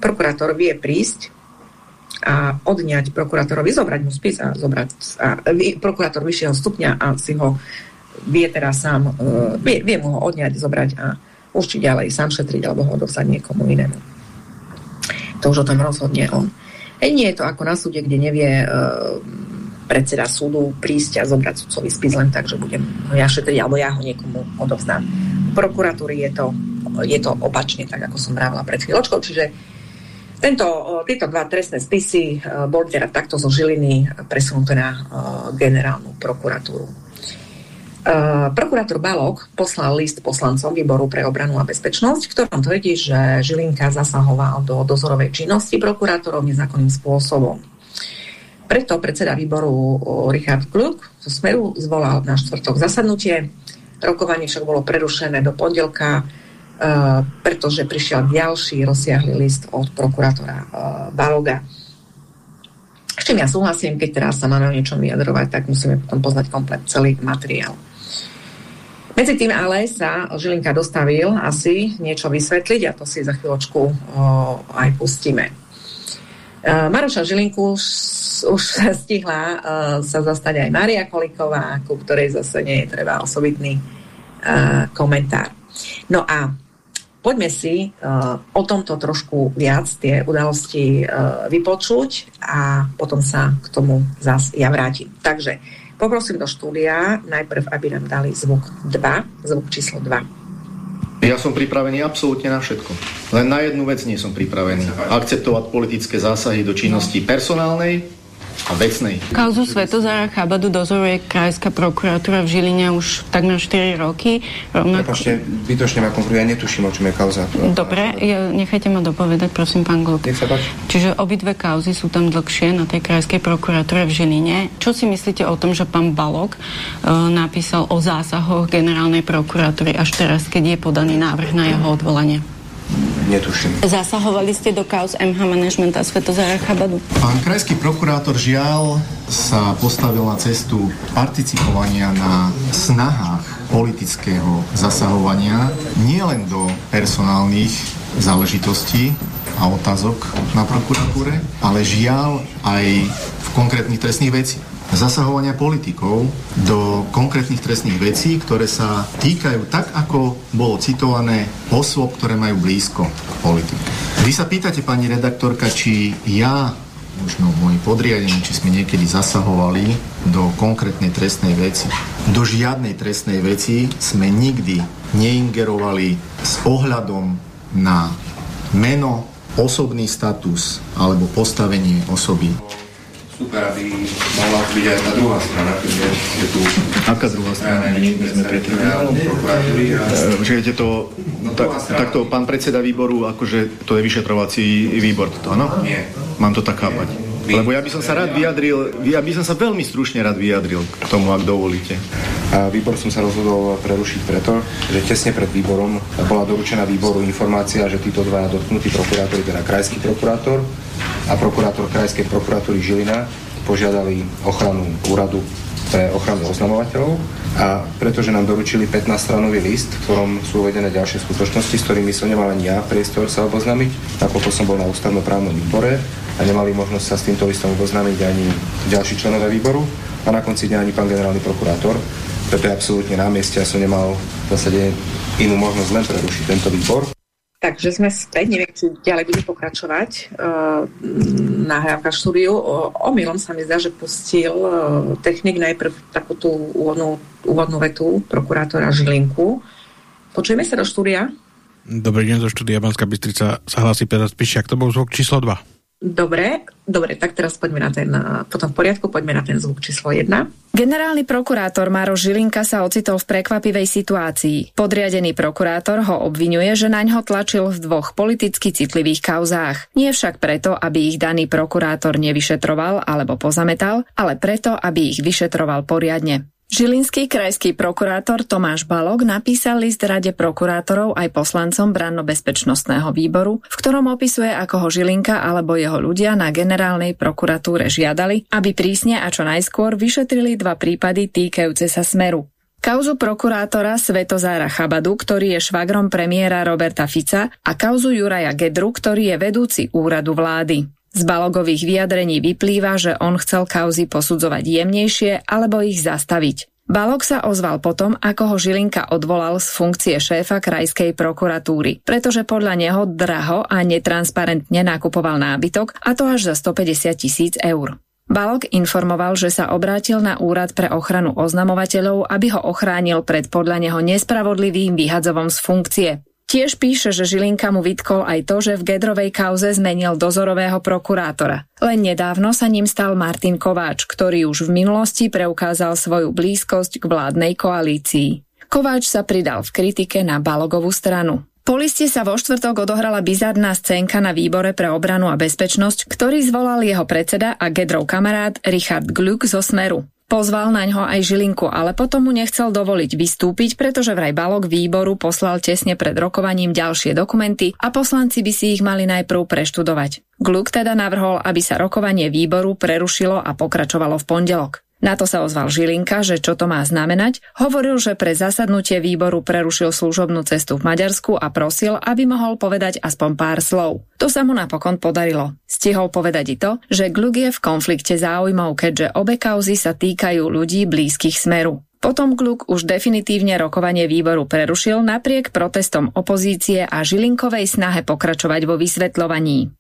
[SPEAKER 1] prokurátor vie prísť a odňať prokurátorovi, zobrať mu spis a zobrať a prokurátor vyššieho stupňa a si ho vie teraz sám, uh, vie, vie mu ho odňať, zobrať a určite ďalej sám šetriť alebo ho odovzdať niekomu inému. To už o tom rozhodne on. E, nie je to ako na súde, kde nevie uh, predseda súdu prísť a zobrať sudcový spis len tak, že budem ho ja šetriť alebo ja ho niekomu odovzdám. Prokuratúry je to, je to opačne, tak ako som vravila pred chvíľočkou, čiže tento, tieto dva trestné spisy boli teda takto zo Žiliny presunuté na generálnu prokuratúru. Prokurátor Balok poslal list poslancom výboru pre obranu a bezpečnosť, v ktorom tvrdí, že Žilinka zasahoval do dozorovej činnosti prokurátorov nezákonným spôsobom. Preto predseda výboru Richard Kluk zo Smeru zvolal na štvrtok zasadnutie. Rokovanie však bolo prerušené do pondelka pretože prišiel ďalší rozsiahly list od prokurátora uh, Baloga. S čím ja súhlasím, keď teraz sa máme o niečom vyjadrovať, tak musíme potom poznať komplet celý materiál. Medzi tým ale sa Žilinka dostavil asi niečo vysvetliť a to si za chvíľočku uh, aj pustíme. Uh, Maroša Žilinku už, už *laughs* stihla uh, sa zastať aj Mária Koliková, ku ktorej zase nie je treba osobitný uh, komentár. No a Poďme si uh, o tomto trošku viac tie udalosti uh, vypočuť a potom sa k tomu zás ja vrátim. Takže poprosím do štúdia najprv, aby nám dali zvuk 2, zvuk číslo 2.
[SPEAKER 2] Ja som pripravený absolútne na všetko. Len na jednu vec nie som pripravený. Akceptovať politické zásahy do činnosti personálnej a vecnej.
[SPEAKER 3] Kauzu Svetozara Chabadu dozoruje Krajská prokuratúra v Žiline už takmer 4 roky.
[SPEAKER 4] Rovnako... Prepačte, bytočne ma konflikt, ja netuším, o čom je kauza.
[SPEAKER 3] Dobre, ja, nechajte ma dopovedať, prosím, pán Gluk.
[SPEAKER 4] Nech sa páči.
[SPEAKER 3] Čiže obidve kauzy sú tam dlhšie na tej Krajskej prokuratúre v Žiline. Čo si myslíte o tom, že pán Balok uh, napísal o zásahoch generálnej prokuratúry až teraz, keď je podaný návrh na jeho odvolanie?
[SPEAKER 4] Netuším.
[SPEAKER 3] Zasahovali ste do kauz MH Management a Svetozara Chabadu?
[SPEAKER 2] Pán krajský prokurátor žiaľ sa postavil na cestu participovania na snahách politického zasahovania nielen do personálnych záležitostí a otázok na prokuratúre, ale žiaľ aj v konkrétnych trestných veciach zasahovania politikov do konkrétnych trestných vecí, ktoré sa týkajú tak, ako bolo citované osôb, ktoré majú blízko k politike. Vy sa pýtate, pani redaktorka, či ja možno moji podriadení, či sme niekedy zasahovali do konkrétnej trestnej veci. Do žiadnej trestnej veci sme nikdy neingerovali s ohľadom na meno, osobný status alebo postavenie osoby
[SPEAKER 4] super, aby mohla byť aj tá druhá strana, keďže je tu...
[SPEAKER 2] Aká druhá strana? Počkajte, to, no, tak, takto pán predseda výboru, akože to je vyšetrovací výbor, to áno?
[SPEAKER 4] Nie.
[SPEAKER 2] Mám to tak chápať. Lebo ja by som sa rád vyjadril, ja by som sa veľmi stručne rád vyjadril k tomu, ak dovolíte.
[SPEAKER 4] A výbor som sa rozhodol prerušiť preto, že tesne pred výborom bola doručená výboru informácia, že títo dva dotknutí prokurátori, teda krajský prokurátor a prokurátor Krajskej prokuratúry Žilina požiadali ochranu úradu pre ochranu oznamovateľov a pretože nám doručili 15-stranový list, v ktorom sú uvedené ďalšie skutočnosti, s ktorými som nemal ani ja priestor sa oboznámiť, nakoľko som bol na ústavnoprávnom výbore a nemali možnosť sa s týmto listom oboznámiť ani ďalší členové výboru a na konci dňa ani pán generálny prokurátor. Preto je absolútne na mieste a som nemal v zásade inú možnosť len prerušiť tento výbor.
[SPEAKER 1] Takže sme späť, neviem, či ďalej bude pokračovať uh, nahrávka štúdiu. Omylom sa mi zdá, že pustil uh, technik najprv takú tú úvodnú, úvodnú vetu prokurátora Žilinku. Počujeme sa do štúdia?
[SPEAKER 5] Dobrý deň, do štúdia Banská Bystrica sa hlási Peter Spišiak. To bol zvuk číslo 2.
[SPEAKER 1] Dobre, dobre, tak teraz poďme na ten, potom v poriadku, poďme na ten zvuk číslo 1.
[SPEAKER 6] Generálny prokurátor Maro Žilinka sa ocitol v prekvapivej situácii. Podriadený prokurátor ho obvinuje, že naň ho tlačil v dvoch politicky citlivých kauzách. Nie však preto, aby ich daný prokurátor nevyšetroval alebo pozametal, ale preto, aby ich vyšetroval poriadne. Žilinský krajský prokurátor Tomáš Balok napísal list Rade prokurátorov aj poslancom Branno-bezpečnostného výboru, v ktorom opisuje, ako ho Žilinka alebo jeho ľudia na generálnej prokuratúre žiadali, aby prísne a čo najskôr vyšetrili dva prípady týkajúce sa smeru. Kauzu prokurátora Svetozára Chabadu, ktorý je švagrom premiéra Roberta Fica a kauzu Juraja Gedru, ktorý je vedúci úradu vlády. Z balogových vyjadrení vyplýva, že on chcel kauzy posudzovať jemnejšie alebo ich zastaviť. Balok sa ozval potom, ako ho Žilinka odvolal z funkcie šéfa krajskej prokuratúry, pretože podľa neho draho a netransparentne nakupoval nábytok, a to až za 150 tisíc eur. Balok informoval, že sa obrátil na úrad pre ochranu oznamovateľov, aby ho ochránil pred podľa neho nespravodlivým vyhadzovom z funkcie. Tiež píše, že Žilinka mu vytkol aj to, že v Gedrovej kauze zmenil dozorového prokurátora. Len nedávno sa ním stal Martin Kováč, ktorý už v minulosti preukázal svoju blízkosť k vládnej koalícii. Kováč sa pridal v kritike na Balogovú stranu. Po liste sa vo štvrtok odohrala bizarná scénka na výbore pre obranu a bezpečnosť, ktorý zvolal jeho predseda a Gedrov kamarát Richard Gluck zo Smeru. Pozval na ňo aj Žilinku, ale potom mu nechcel dovoliť vystúpiť, pretože vraj balok výboru poslal tesne pred rokovaním ďalšie dokumenty a poslanci by si ich mali najprv preštudovať. Gluk teda navrhol, aby sa rokovanie výboru prerušilo a pokračovalo v pondelok. Na to sa ozval Žilinka, že čo to má znamenať, hovoril, že pre zasadnutie výboru prerušil služobnú cestu v Maďarsku a prosil, aby mohol povedať aspoň pár slov. To sa mu napokon podarilo. Stihol povedať i to, že Gluk je v konflikte záujmov, keďže obe kauzy sa týkajú ľudí blízkych smeru. Potom Gluk už definitívne rokovanie výboru prerušil napriek protestom opozície a Žilinkovej snahe pokračovať vo vysvetľovaní.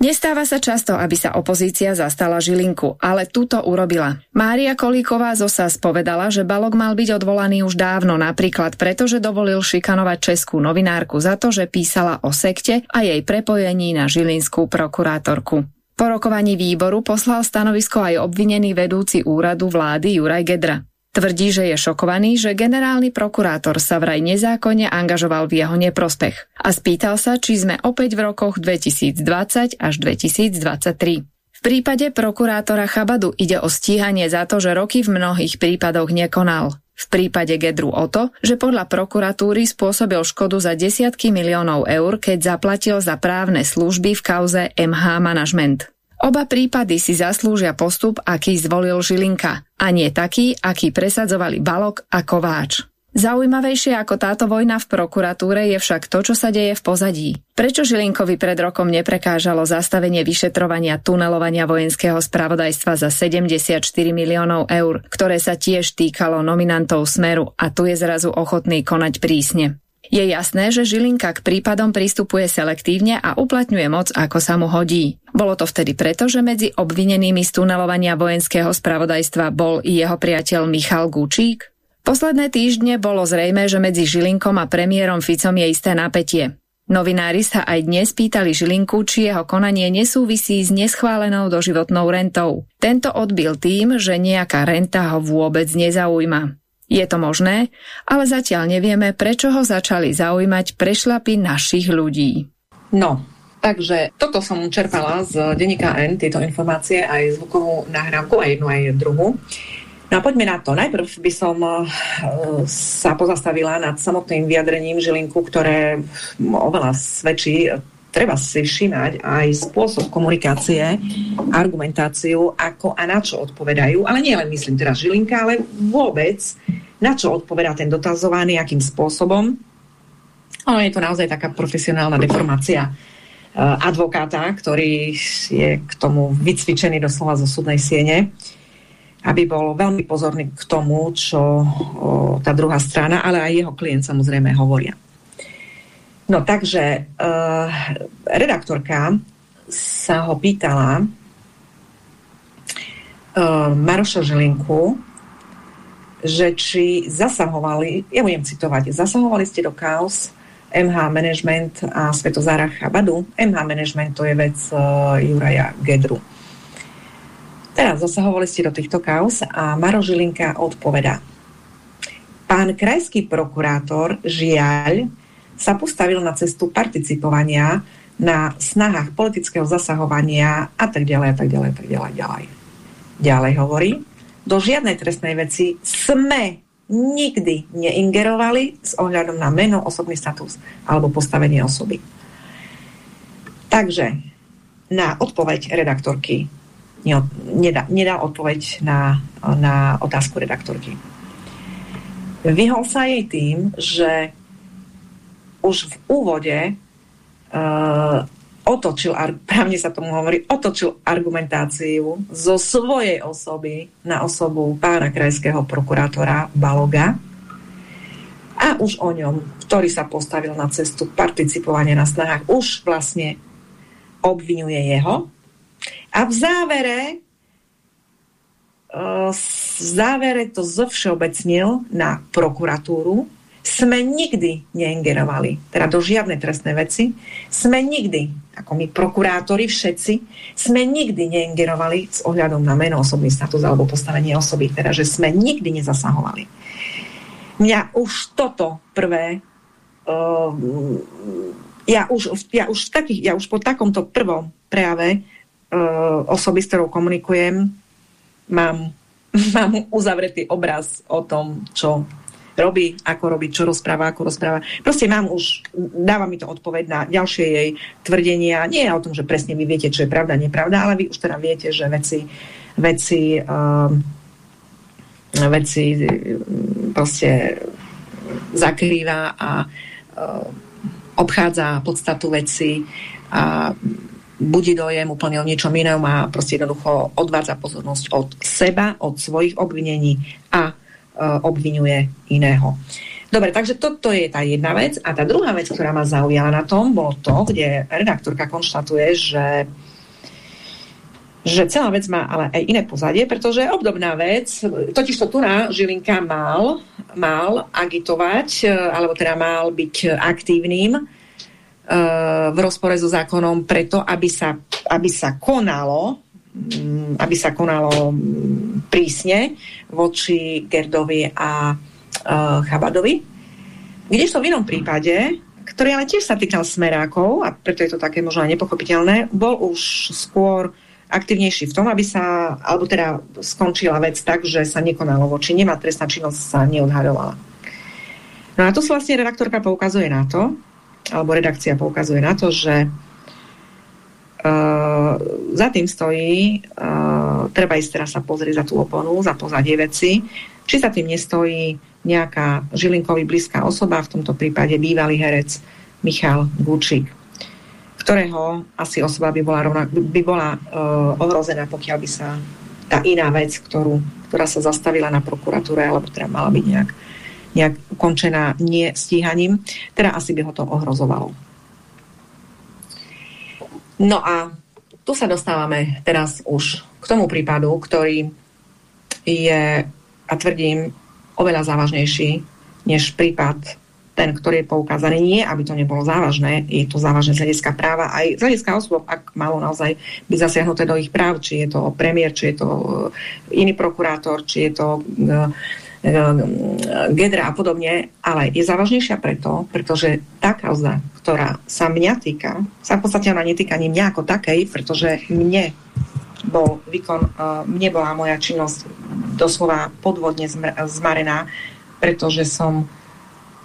[SPEAKER 6] Nestáva sa často, aby sa opozícia zastala Žilinku, ale túto urobila. Mária Kolíková zo SAS povedala, že Balok mal byť odvolaný už dávno, napríklad preto, že dovolil šikanovať českú novinárku za to, že písala o sekte a jej prepojení na žilinskú prokurátorku. Po rokovaní výboru poslal stanovisko aj obvinený vedúci úradu vlády Juraj Gedra. Tvrdí, že je šokovaný, že generálny prokurátor sa vraj nezákonne angažoval v jeho neprospech a spýtal sa, či sme opäť v rokoch 2020 až 2023. V prípade prokurátora Chabadu ide o stíhanie za to, že roky v mnohých prípadoch nekonal. V prípade Gedru o to, že podľa prokuratúry spôsobil škodu za desiatky miliónov eur, keď zaplatil za právne služby v kauze MH Management. Oba prípady si zaslúžia postup, aký zvolil Žilinka, a nie taký, aký presadzovali Balok a Kováč. Zaujímavejšie ako táto vojna v prokuratúre je však to, čo sa deje v pozadí. Prečo Žilinkovi pred rokom neprekážalo zastavenie vyšetrovania tunelovania vojenského spravodajstva za 74 miliónov eur, ktoré sa tiež týkalo nominantov Smeru a tu je zrazu ochotný konať prísne? Je jasné, že Žilinka k prípadom pristupuje selektívne a uplatňuje moc, ako sa mu hodí. Bolo to vtedy preto, že medzi obvinenými z tunelovania vojenského spravodajstva bol i jeho priateľ Michal Gučík? Posledné týždne bolo zrejme, že medzi Žilinkom a premiérom Ficom je isté napätie. Novinári sa aj dnes pýtali Žilinku, či jeho konanie nesúvisí s neschválenou doživotnou rentou. Tento odbil tým, že nejaká renta ho vôbec nezaujíma. Je to možné, ale zatiaľ nevieme, prečo ho začali zaujímať prešlapy našich ľudí.
[SPEAKER 1] No, takže toto som čerpala z denníka N, tieto informácie, aj zvukovú nahrávku, aj jednu, aj druhú. No a poďme na to. Najprv by som uh, sa pozastavila nad samotným vyjadrením Žilinku, ktoré oveľa svedčí treba si všímať aj spôsob komunikácie, argumentáciu, ako a na čo odpovedajú, ale nie len myslím teraz Žilinka, ale vôbec na čo odpovedá ten dotazovaný, akým spôsobom. Ale je to naozaj taká profesionálna deformácia e, advokáta, ktorý je k tomu vycvičený doslova zo súdnej siene, aby bol veľmi pozorný k tomu, čo tá druhá strana, ale aj jeho klient samozrejme hovoria. No takže uh, redaktorka sa ho pýtala uh, Maroša Žilinku, že či zasahovali, ja budem citovať, zasahovali ste do kaos MH Management a Svetozára Chabadu. MH Management to je vec uh, Juraja Gedru. Teraz zasahovali ste do týchto kaos a Maro Žilinka odpovedá. Pán krajský prokurátor žiaľ sa postavil na cestu participovania na snahách politického zasahovania a tak ďalej, a tak ďalej, a tak ďalej, ďalej. Ďalej hovorí, do žiadnej trestnej veci sme nikdy neingerovali s ohľadom na meno, osobný status alebo postavenie osoby. Takže na odpoveď redaktorky nedá odpoveď na, na otázku redaktorky. Vyhol sa jej tým, že už v úvode uh, otočil, *laughs* právne sa tomu hovorí, otočil argumentáciu zo svojej osoby na osobu pána krajského prokurátora Baloga a už o ňom, ktorý sa postavil na cestu participovania na snahách, už vlastne obvinuje jeho. A v závere e, v závere to zovšeobecnil na prokuratúru, sme nikdy neingerovali, teda do žiadnej trestnej veci, sme nikdy, ako my prokurátori všetci, sme nikdy neingerovali s ohľadom na meno, osobný status alebo postavenie osoby, teda že sme nikdy nezasahovali. Mňa už toto prvé, uh, ja, už, ja, už v takých, ja už po takomto prvom prejave uh, osoby, s ktorou komunikujem, mám, *laughs* mám uzavretý obraz o tom, čo robí, ako robí, čo rozpráva, ako rozpráva. Proste mám už, dáva mi to odpoveď na ďalšie jej tvrdenia. Nie je o tom, že presne vy viete, čo je pravda, nepravda, ale vy už teda viete, že veci, veci, uh, veci proste zakrýva a uh, obchádza podstatu veci a budí dojem úplne o niečom inom a proste jednoducho odvádza pozornosť od seba, od svojich obvinení a obvinuje iného. Dobre, takže toto je tá jedna vec. A tá druhá vec, ktorá ma zaujala na tom, bolo to, kde redaktorka konštatuje, že že celá vec má ale aj iné pozadie, pretože obdobná vec, totiž to tu na Žilinka mal, mal agitovať, e, alebo teda mal byť aktívnym v rozpore so zákonom preto, aby sa, aby sa konalo aby sa konalo mm, prísne voči Gerdovi a Chabadovi. Kdežto v inom prípade, ktorý ale tiež sa týkal smerákov, a preto je to také možno nepochopiteľné, bol už skôr aktivnejší v tom, aby sa, alebo teda skončila vec tak, že sa nekonalo voči nemá trestná činnosť sa neodhadovala. No a tu sa vlastne redaktorka poukazuje na to, alebo redakcia poukazuje na to, že uh, za tým stojí, uh, treba ísť teraz sa pozrieť za tú oponu, za pozadie veci, či za tým nestojí nejaká Žilinkovi blízka osoba, v tomto prípade bývalý herec Michal Gučík ktorého asi osoba by bola, rovna, by bola uh, ohrozená, pokiaľ by sa tá iná vec, ktorú, ktorá sa zastavila na prokuratúre, alebo teda mala byť nejak, nejak ukončená nie stíhaním, teda asi by ho to ohrozovalo. No a tu sa dostávame teraz už k tomu prípadu, ktorý je, a tvrdím, oveľa závažnejší než prípad ten, ktorý je poukázaný, nie aby to nebolo závažné, je to závažné z hľadiska práva, aj z hľadiska osôb, ak malo naozaj byť zasiahnuté do ich práv, či je to premiér, či je to eh, iný prokurátor, či je to uh, Gedra a podobne, ale je závažnejšia preto, pretože tá kauza, ktorá sa mňa týka, sa v podstate ona netýka ani mňa ako takej, pretože mne bol výkon, mne bola moja činnosť doslova podvodne zmarená, pretože som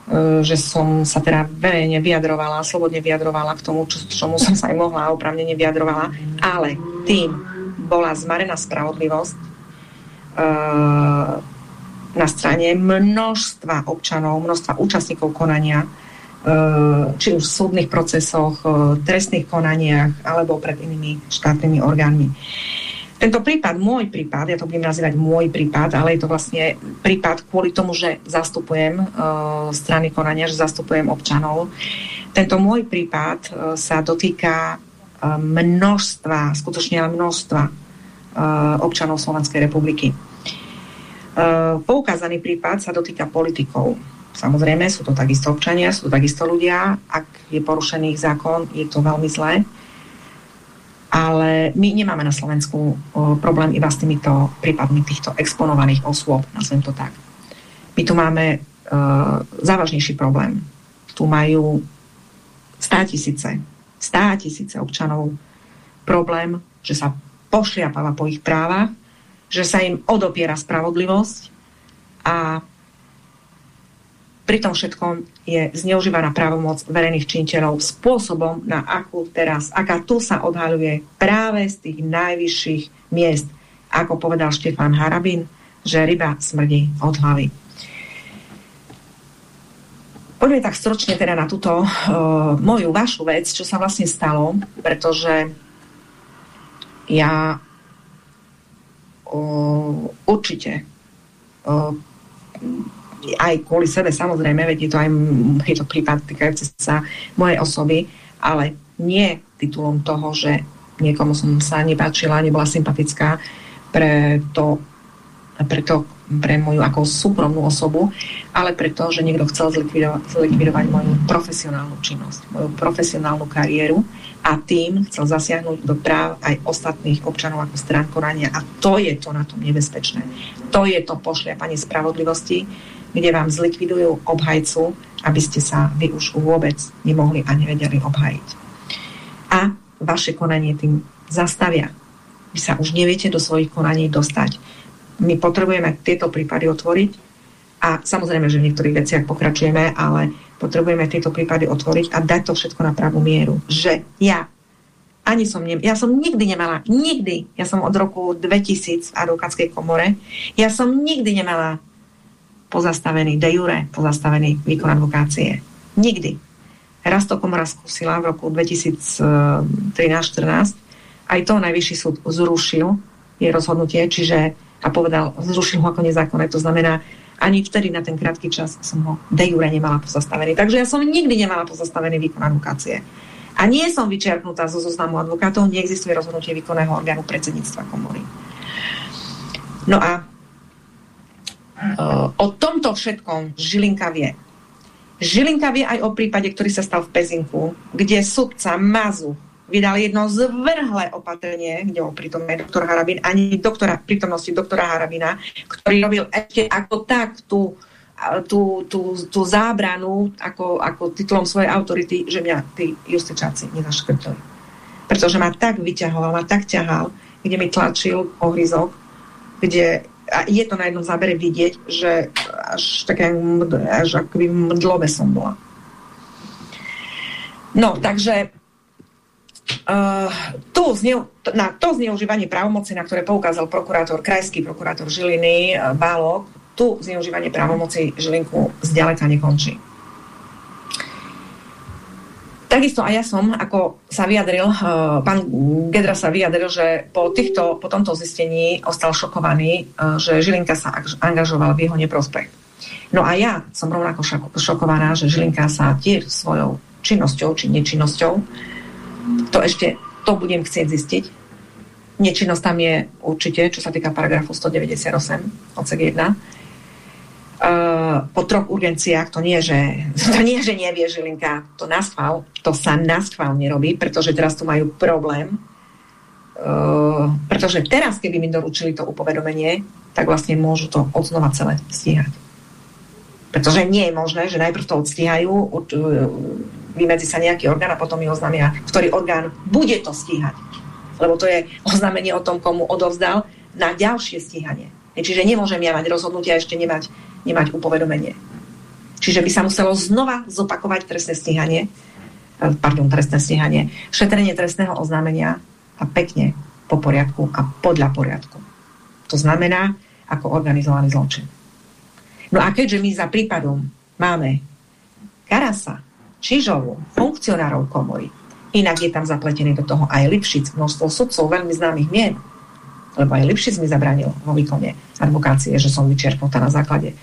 [SPEAKER 1] E, že som sa teda verejne vyjadrovala, slobodne vyjadrovala k tomu, čo, čomu som sa aj mohla a opravnene vyjadrovala, ale tým bola zmarená spravodlivosť na strane množstva občanov, množstva účastníkov konania, e, či už v súdnych procesoch, trestných konaniach alebo pred inými štátnymi orgánmi. Tento prípad, môj prípad, ja to budem nazývať môj prípad, ale je to vlastne prípad kvôli tomu, že zastupujem uh, strany konania, že zastupujem občanov. Tento môj prípad uh, sa dotýka uh, množstva, skutočne množstva uh, občanov Slovenskej republiky. Uh, poukázaný prípad sa dotýka politikov. Samozrejme, sú to takisto občania, sú to takisto ľudia. Ak je porušený zákon, je to veľmi zlé. Ale my nemáme na Slovensku problém iba s týmito prípadmi týchto exponovaných osôb, nazvem to tak. My tu máme uh, závažnejší problém. Tu majú stá tisíce, stá tisíce občanov problém, že sa pošliapáva po ich právach, že sa im odopiera spravodlivosť a pri tom všetkom je zneužívaná právomoc verejných činiteľov spôsobom, na akú teraz, aká tu sa odhaľuje práve z tých najvyšších miest. Ako povedal Štefan Harabin, že ryba smrdí od hlavy. Poďme tak stročne teda na túto uh, moju, vašu vec, čo sa vlastne stalo, pretože ja určite. Aj kvôli sebe samozrejme, veď je to aj je to prípad týkajúci sa mojej osoby, ale nie titulom toho, že niekomu som sa nepáčila, nebola sympatická pre to, pre to pre moju ako súkromnú osobu, ale preto, že niekto chcel zlikvidovať, zlikvidovať moju profesionálnu činnosť, moju profesionálnu kariéru a tým chcel zasiahnuť do práv aj ostatných občanov ako strán konania a to je to na tom nebezpečné. To je to pošliapanie spravodlivosti, kde vám zlikvidujú obhajcu, aby ste sa vy už vôbec nemohli a nevedeli obhajiť. A vaše konanie tým zastavia. Vy sa už neviete do svojich konaní dostať. My potrebujeme tieto prípady otvoriť a samozrejme, že v niektorých veciach pokračujeme, ale potrebujeme tieto prípady otvoriť a dať to všetko na pravú mieru. Že ja ani som, ne, ja som nikdy nemala, nikdy, ja som od roku 2000 v advokátskej komore, ja som nikdy nemala pozastavený de jure, pozastavený výkon advokácie. Nikdy. Raz to komora skúsila v roku 2013-14. Aj to najvyšší súd zrušil jej rozhodnutie, čiže a povedal, zrušil ho ako nezákonné. To znamená, ani vtedy na ten krátky čas som ho de jure nemala pozastavený. Takže ja som nikdy nemala pozastavený výkon advokácie. A nie som vyčiarknutá zo zoznamu advokátov, neexistuje rozhodnutie výkonného orgánu predsedníctva komory. No a o tomto všetkom Žilinka vie. Žilinka vie aj o prípade, ktorý sa stal v Pezinku, kde sudca Mazu vydal jedno zvrhlé opatrenie, kde bol prítomný doktor Harabin, ani doktora, prítomnosti doktora Harabina, ktorý robil ešte ako tak tú, tú, tú, tú zábranu ako, ako titulom svojej autority, že mňa tí justičáci nezaškrtili. Pretože ma tak vyťahoval, ma tak ťahal, kde mi tlačil ohryzok, kde a je to na jednom zábere vidieť, že až také až akoby mdlové som bola. No, takže Uh, tu zneu, na to zneužívanie právomoci, na ktoré poukázal prokurátor, krajský prokurátor Žiliny, uh, Bálok, tu zneužívanie právomoci Žilinku zďaleka nekončí. Takisto aj ja som, ako sa vyjadril, uh, pán Gedra sa vyjadril, že po, týchto, po tomto zistení ostal šokovaný, uh, že Žilinka sa angažoval v jeho neprospech. No a ja som rovnako šokovaná, že Žilinka sa tiež svojou činnosťou či nečinnosťou, to ešte, to budem chcieť zistiť. Nečinnosť tam je určite, čo sa týka paragrafu 198, odsek 1 Uh, po troch urgenciách, to nie, že, *laughs* to nie, že nevie Žilinka, to na schvál, to sa na schvál nerobí, pretože teraz tu majú problém, uh, pretože teraz, keby mi doručili to upovedomenie, tak vlastne môžu to odznova celé stíhať. Pretože nie je možné, že najprv to odstíhajú, vymedzi sa nejaký orgán a potom mi oznámia, ktorý orgán bude to stíhať. Lebo to je oznámenie o tom, komu odovzdal na ďalšie stíhanie. Čiže nemôžem ja mať rozhodnutie a ešte nemať nemať upovedomenie. Čiže by sa muselo znova zopakovať trestné stíhanie, eh, pardon, trestné stíhanie, šetrenie trestného oznámenia a pekne po poriadku a podľa poriadku. To znamená ako organizovaný zločin. No a keďže my za prípadom máme Karasa, Čižovu, funkcionárov komory, inak je tam zapletený do toho aj Lipšic, množstvo sudcov, veľmi známych mien, lebo aj Lipšic mi zabranil vo výkone advokácie, že som vyčerpnutá na základe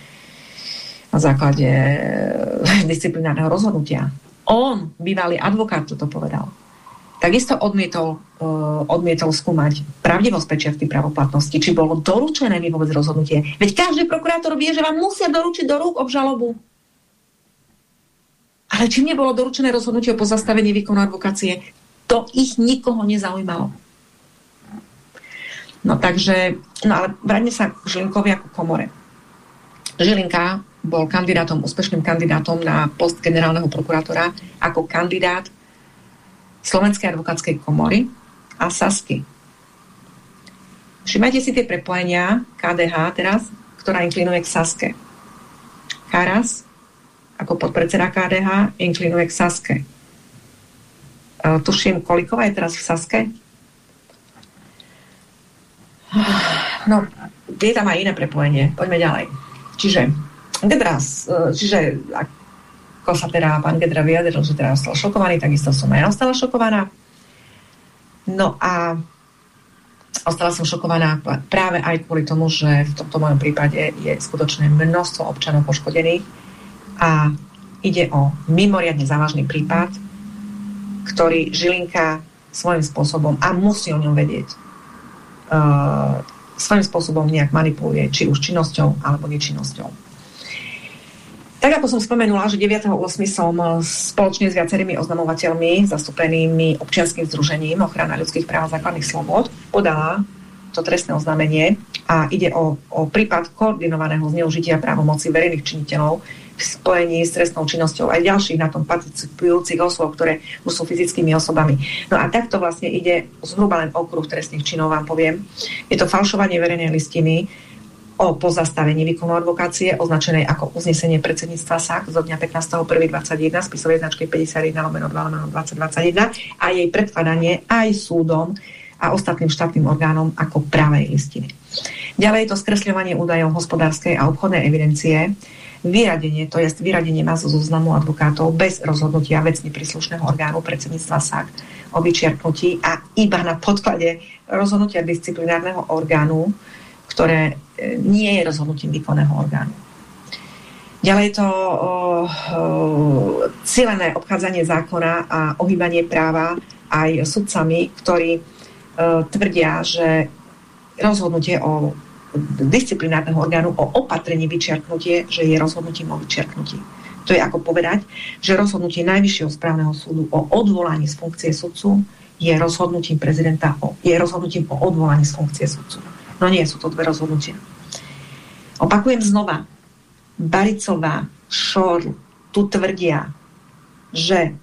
[SPEAKER 1] na základe eh, disciplinárneho rozhodnutia. On, bývalý advokát, toto povedal. Takisto odmietol, uh, odmietol skúmať pravdivosť pečiatky pravoplatnosti, či bolo doručené mi vôbec rozhodnutie. Veď každý prokurátor vie, že vám musia doručiť do rúk obžalobu. Ale či nebolo doručené rozhodnutie o pozastavení výkonu advokácie, to ich nikoho nezaujímalo. No takže, no ale vráťme sa k Žilinkovi ako komore. Žilinka bol kandidátom, úspešným kandidátom na post generálneho prokurátora ako kandidát Slovenskej advokátskej komory a Sasky. Všimajte si tie prepojenia KDH teraz, ktorá inklinuje k Saske. Karas ako podpredseda KDH inklinuje k Saske. E, tuším, Kolikova je teraz v Saske? No, je tam aj iné prepojenie. Poďme ďalej. Čiže Gedra, e, čiže ako sa teda pán Gedra vyjadril, že teda ostal šokovaný, takisto som aj ostala šokovaná. No a ostala som šokovaná práve aj kvôli tomu, že v tomto mojom prípade je skutočné množstvo občanov poškodených a ide o mimoriadne závažný prípad, ktorý Žilinka svojím spôsobom, a musí o ňom vedieť, uh, svojím spôsobom nejak manipuluje, či už činnosťou alebo nečinnosťou. Tak ako som spomenula, že 9.8. som spoločne s viacerými oznamovateľmi, zastúpenými občianským združením ochrana ľudských práv a základných slobod, podala to trestné oznámenie a ide o, o prípad koordinovaného zneužitia právomoci verejných činiteľov v spojení s trestnou činnosťou aj ďalších na tom participujúcich osôb, ktoré sú fyzickými osobami. No a takto vlastne ide zhruba len okruh trestných činov, vám poviem. Je to falšovanie verejnej listiny, o pozastavení výkonu advokácie označenej ako uznesenie predsedníctva SAK zo dňa 15.1.21 spisovej značky 51 lomeno 2 lomeno 2021 a jej predkladanie aj súdom a ostatným štátnym orgánom ako pravej listiny. Ďalej je to skresľovanie údajov hospodárskej a obchodnej evidencie, vyradenie, to je vyradenie nás zo zoznamu advokátov bez rozhodnutia vecne príslušného orgánu predsedníctva SAK o vyčiarknutí a iba na podklade rozhodnutia disciplinárneho orgánu ktoré e, nie je rozhodnutím výkonného orgánu. Ďalej je to o, o, cílené obchádzanie zákona a ohýbanie práva aj sudcami, ktorí e, tvrdia, že rozhodnutie o disciplinárneho orgánu o opatrení vyčiarknutie, že je rozhodnutím o vyčiarknutí. To je ako povedať, že rozhodnutie Najvyššieho správneho súdu o odvolaní z funkcie sudcu je rozhodnutím prezidenta o, je rozhodnutím o odvolaní z funkcie sudcu. No nie, sú to dve rozhodnutia. Opakujem znova. Baricová, Šor tu tvrdia, že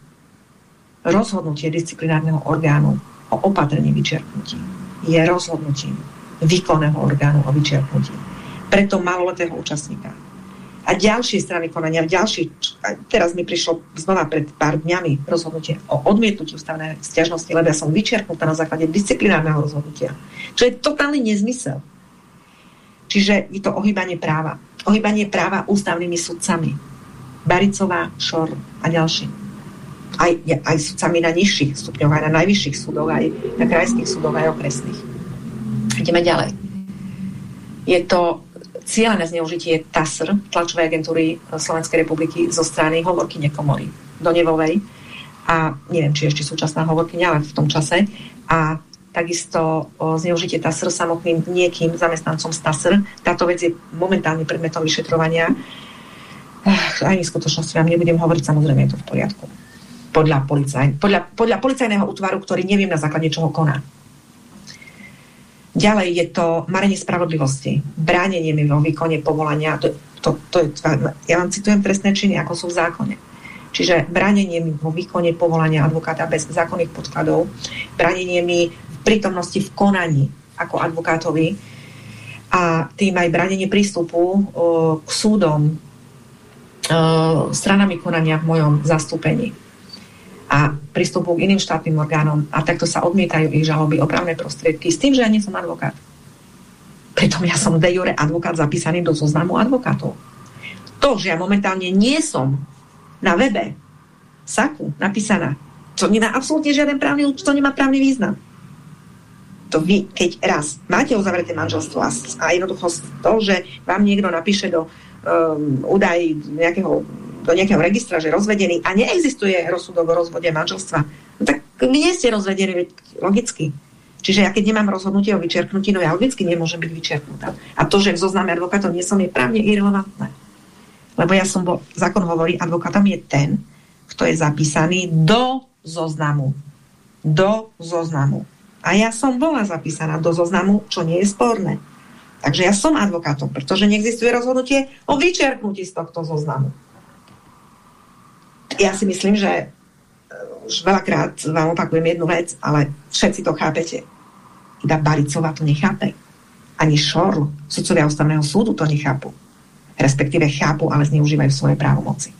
[SPEAKER 1] rozhodnutie disciplinárneho orgánu o opatrení vyčerpnutí je rozhodnutím výkonného orgánu o vyčerpnutí. Preto maloletého účastníka a ďalšie strany konania, ďalší, teraz mi prišlo znova pred pár dňami rozhodnutie o odmietnutí ústavnej stiažnosti, lebo ja som vyčerpnutá na základe disciplinárneho rozhodnutia. Čo je totálny nezmysel. Čiže je to ohýbanie práva. Ohýbanie práva ústavnými sudcami. Baricová, Šor a ďalší. Aj, aj sudcami na nižších stupňoch, aj na najvyšších súdoch, aj na krajských súdoch, aj okresných. Ideme ďalej. Je to cieľené zneužitie TASR, tlačovej agentúry Slovenskej republiky, zo strany hovorkyne komory do Nevovej a neviem, či ešte súčasná hovorkyňa, ale v tom čase a takisto o zneužitie TASR samotným niekým zamestnancom z TASR. Táto vec je momentálne predmetom vyšetrovania. Ani v skutočnosti vám nebudem hovoriť, samozrejme je to v poriadku. Podľa, policaj, podľa, podľa policajného útvaru, ktorý neviem na základe čoho koná. Ďalej je to marenie spravodlivosti, bránenie mi vo výkone povolania. To, to, to je, ja vám citujem trestné činy, ako sú v zákone. Čiže bránenie mi vo výkone povolania advokáta bez zákonných podkladov, bránenie mi v prítomnosti v konaní ako advokátovi a tým aj bránenie prístupu o, k súdom o, stranami konania v mojom zastúpení a prístupu k iným štátnym orgánom a takto sa odmietajú ich žaloby o právne prostriedky s tým, že ja nie som advokát. Pritom ja som de jure advokát zapísaný do zoznamu advokátov. To, že ja momentálne nie som na webe SAKu napísaná, to nemá absolútne žiaden právny, to nemá právny význam. To vy, keď raz máte uzavreté manželstvo a jednoducho to, že vám niekto napíše do um, údaj nejakého do nejakého registra, že rozvedený a neexistuje rozsudok o rozvode manželstva, no tak nie ste rozvedení, logicky. Čiže ja keď nemám rozhodnutie o vyčerknutí, no ja logicky nemôžem byť vyčerknutá. A to, že v zozname advokátov nie som, je právne irrelevantné. Lebo ja som bol, zákon hovorí, advokátom je ten, kto je zapísaný do zoznamu. Do zoznamu. A ja som bola zapísaná do zoznamu, čo nie je sporné. Takže ja som advokátom, pretože neexistuje rozhodnutie o vyčerknutí z tohto zoznamu ja si myslím, že e, už veľakrát vám opakujem jednu vec, ale všetci to chápete. Iba Baricová to nechápe. Ani Šorl, sudcovia ústavného súdu to nechápu. Respektíve chápu, ale zneužívajú svoje právomoci.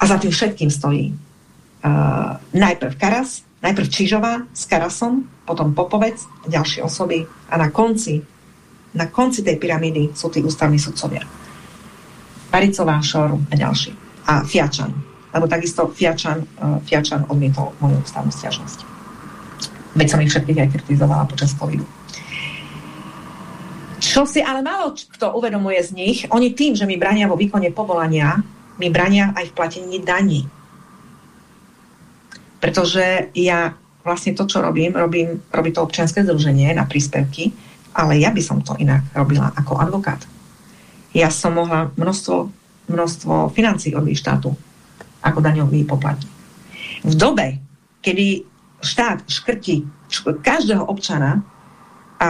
[SPEAKER 1] A za tým všetkým stojí uh, najprv Karas, najprv Čižová s Karasom, potom Popovec, ďalšie osoby a na konci, na konci tej pyramídy sú tí ústavní sudcovia. Baricová, Šor a ďalší a Fiačan. Lebo takisto Fiačan, uh, Fiačan odmietol moju ústavnú stiažnosť. Veď som ich všetkých aj kritizovala počas covidu. Čo si ale málo kto uvedomuje z nich, oni tým, že mi brania vo výkone povolania, mi brania aj v platení daní. Pretože ja vlastne to, čo robím, robím, robí to občianske združenie na príspevky, ale ja by som to inak robila ako advokát. Ja som mohla množstvo množstvo financí od štátu ako daňový poplatník. V dobe, kedy štát škrti každého občana, a,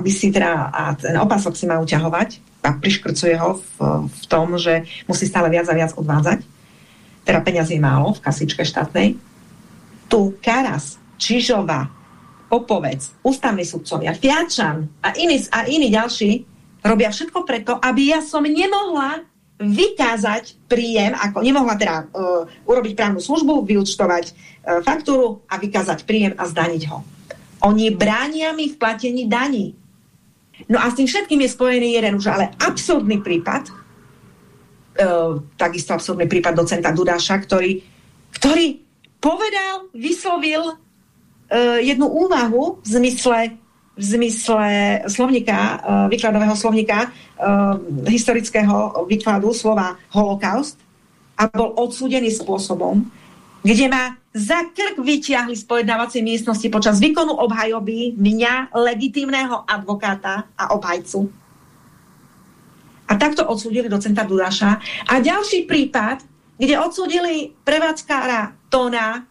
[SPEAKER 1] aby si teda, a ten opasok si má uťahovať a priškrcuje ho v, v tom, že musí stále viac a viac odvádzať, teda peniazy je málo v kasičke štátnej, tu Karas, Čižova, Popovec, ústavní sudcovia, Fiačan a iní, a iní ďalší robia všetko preto, aby ja som nemohla vykázať príjem, ako nemohla teda uh, urobiť právnu službu, vyučtovať uh, faktúru a vykázať príjem a zdaniť ho. Oni bránia mi v platení daní. No a s tým všetkým je spojený jeden už ale absurdný prípad, uh, takisto absurdný prípad docenta Dudáša, ktorý, ktorý povedal, vyslovil uh, jednu úvahu v zmysle v zmysle slovníka, e, výkladového slovníka e, historického výkladu slova holokaust a bol odsúdený spôsobom, kde ma za krk vyťahli z pojednávacej miestnosti počas výkonu obhajoby mňa, legitímneho advokáta a obhajcu. A takto odsúdili docenta Dudaša. A ďalší prípad, kde odsúdili prevádzkára Tona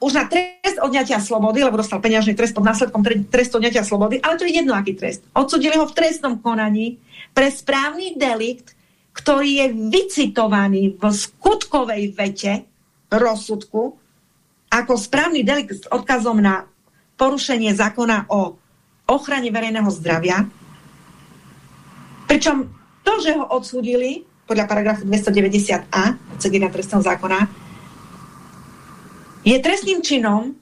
[SPEAKER 1] už na trest odňatia slobody, lebo dostal peňažný trest pod následkom trestu odňatia slobody, ale to je jedno aký trest. Odsudili ho v trestnom konaní pre správny delikt, ktorý je vycitovaný v skutkovej vete rozsudku ako správny delikt s odkazom na porušenie zákona o ochrane verejného zdravia. Pričom to, že ho odsúdili podľa paragrafu 290a odsek trestného zákona, je trestným činom,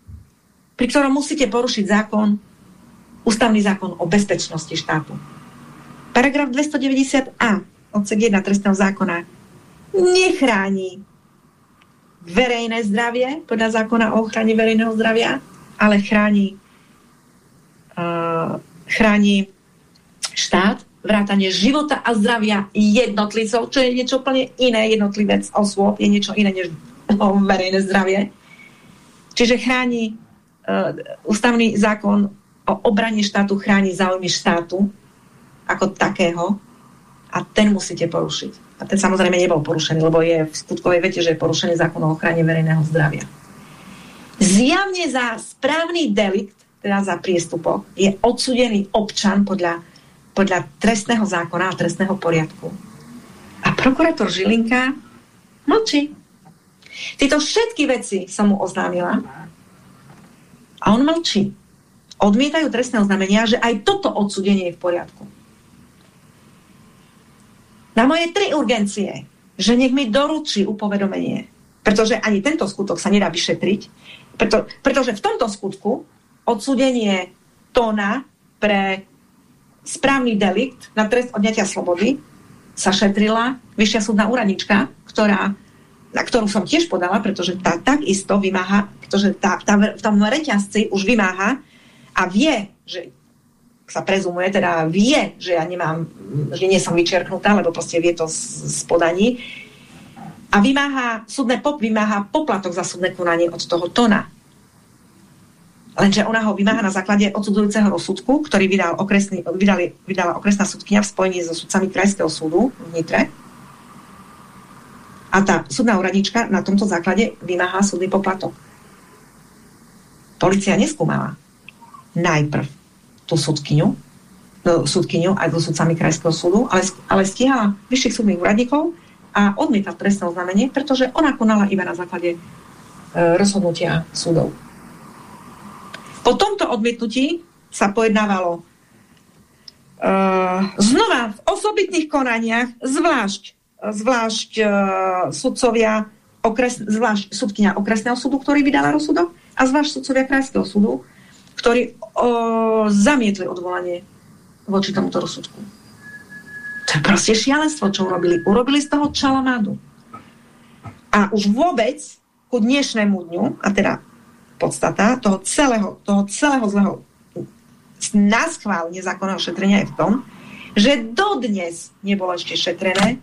[SPEAKER 1] pri ktorom musíte porušiť zákon, ústavný zákon o bezpečnosti štátu. Paragraf 290a, odsek 1 trestného zákona, nechráni verejné zdravie podľa zákona o ochrane verejného zdravia, ale chráni, uh, chráni štát, vrátanie života a zdravia jednotlivcov, čo je niečo úplne iné, jednotlivec osôb je niečo iné než verejné zdravie. Čiže chráni uh, ústavný zákon o obrane štátu, chráni záujmy štátu ako takého a ten musíte porušiť. A ten samozrejme nebol porušený, lebo je v skutkovej vete, že je porušený zákon o ochrane verejného zdravia. Zjavne za správny delikt, teda za priestupok, je odsudený občan podľa, podľa trestného zákona a trestného poriadku. A prokurátor Žilinka mlčí. Tieto všetky veci som mu oznámila a on mlčí. Odmietajú trestné oznámenia, že aj toto odsudenie je v poriadku. Na moje tri urgencie, že nech mi doručí upovedomenie, pretože ani tento skutok sa nedá vyšetriť, preto, pretože v tomto skutku odsudenie tóna pre správny delikt na trest odňatia slobody sa šetrila vyššia súdna úradnička, ktorá na ktorú som tiež podala, pretože tá takisto vymáha, pretože tá, tá, v tom reťazci už vymáha a vie, že sa prezumuje, teda vie, že ja nemám, že nie som vyčerknutá, lebo proste vie to z, z podaní. A vymáha, súdne pop vymáha poplatok za súdne konanie od toho tona. Lenže ona ho vymáha na základe odsudzujúceho rozsudku, ktorý vydal okresný, vydali, vydala okresná súdkynia v spojení so sudcami Krajského súdu v Nitre a tá súdna úradnička na tomto základe vymáha súdny poplatok. Polícia neskúmala najprv tú súdkyňu, no, súdkyňu aj so súdcami Krajského súdu, ale, ale stíhala vyšších súdnych úradníkov a odmietla trestné oznámenie, pretože ona konala iba na základe e, rozhodnutia súdov. Po tomto odmietnutí sa pojednávalo e, znova v osobitných konaniach, zvlášť zvlášť uh, sudcovia, okres, zvlášť sudkynia okresného súdu, ktorý vydala rozsudok a zvlášť sudcovia krajského súdu, ktorí uh, zamietli odvolanie voči tomuto rozsudku. To je proste šialenstvo, čo urobili. Urobili z toho čalamádu. A už vôbec ku dnešnému dňu, a teda podstata toho celého, toho celého zlého náschvál nezákonného šetrenia je v tom, že dodnes nebolo ešte šetrené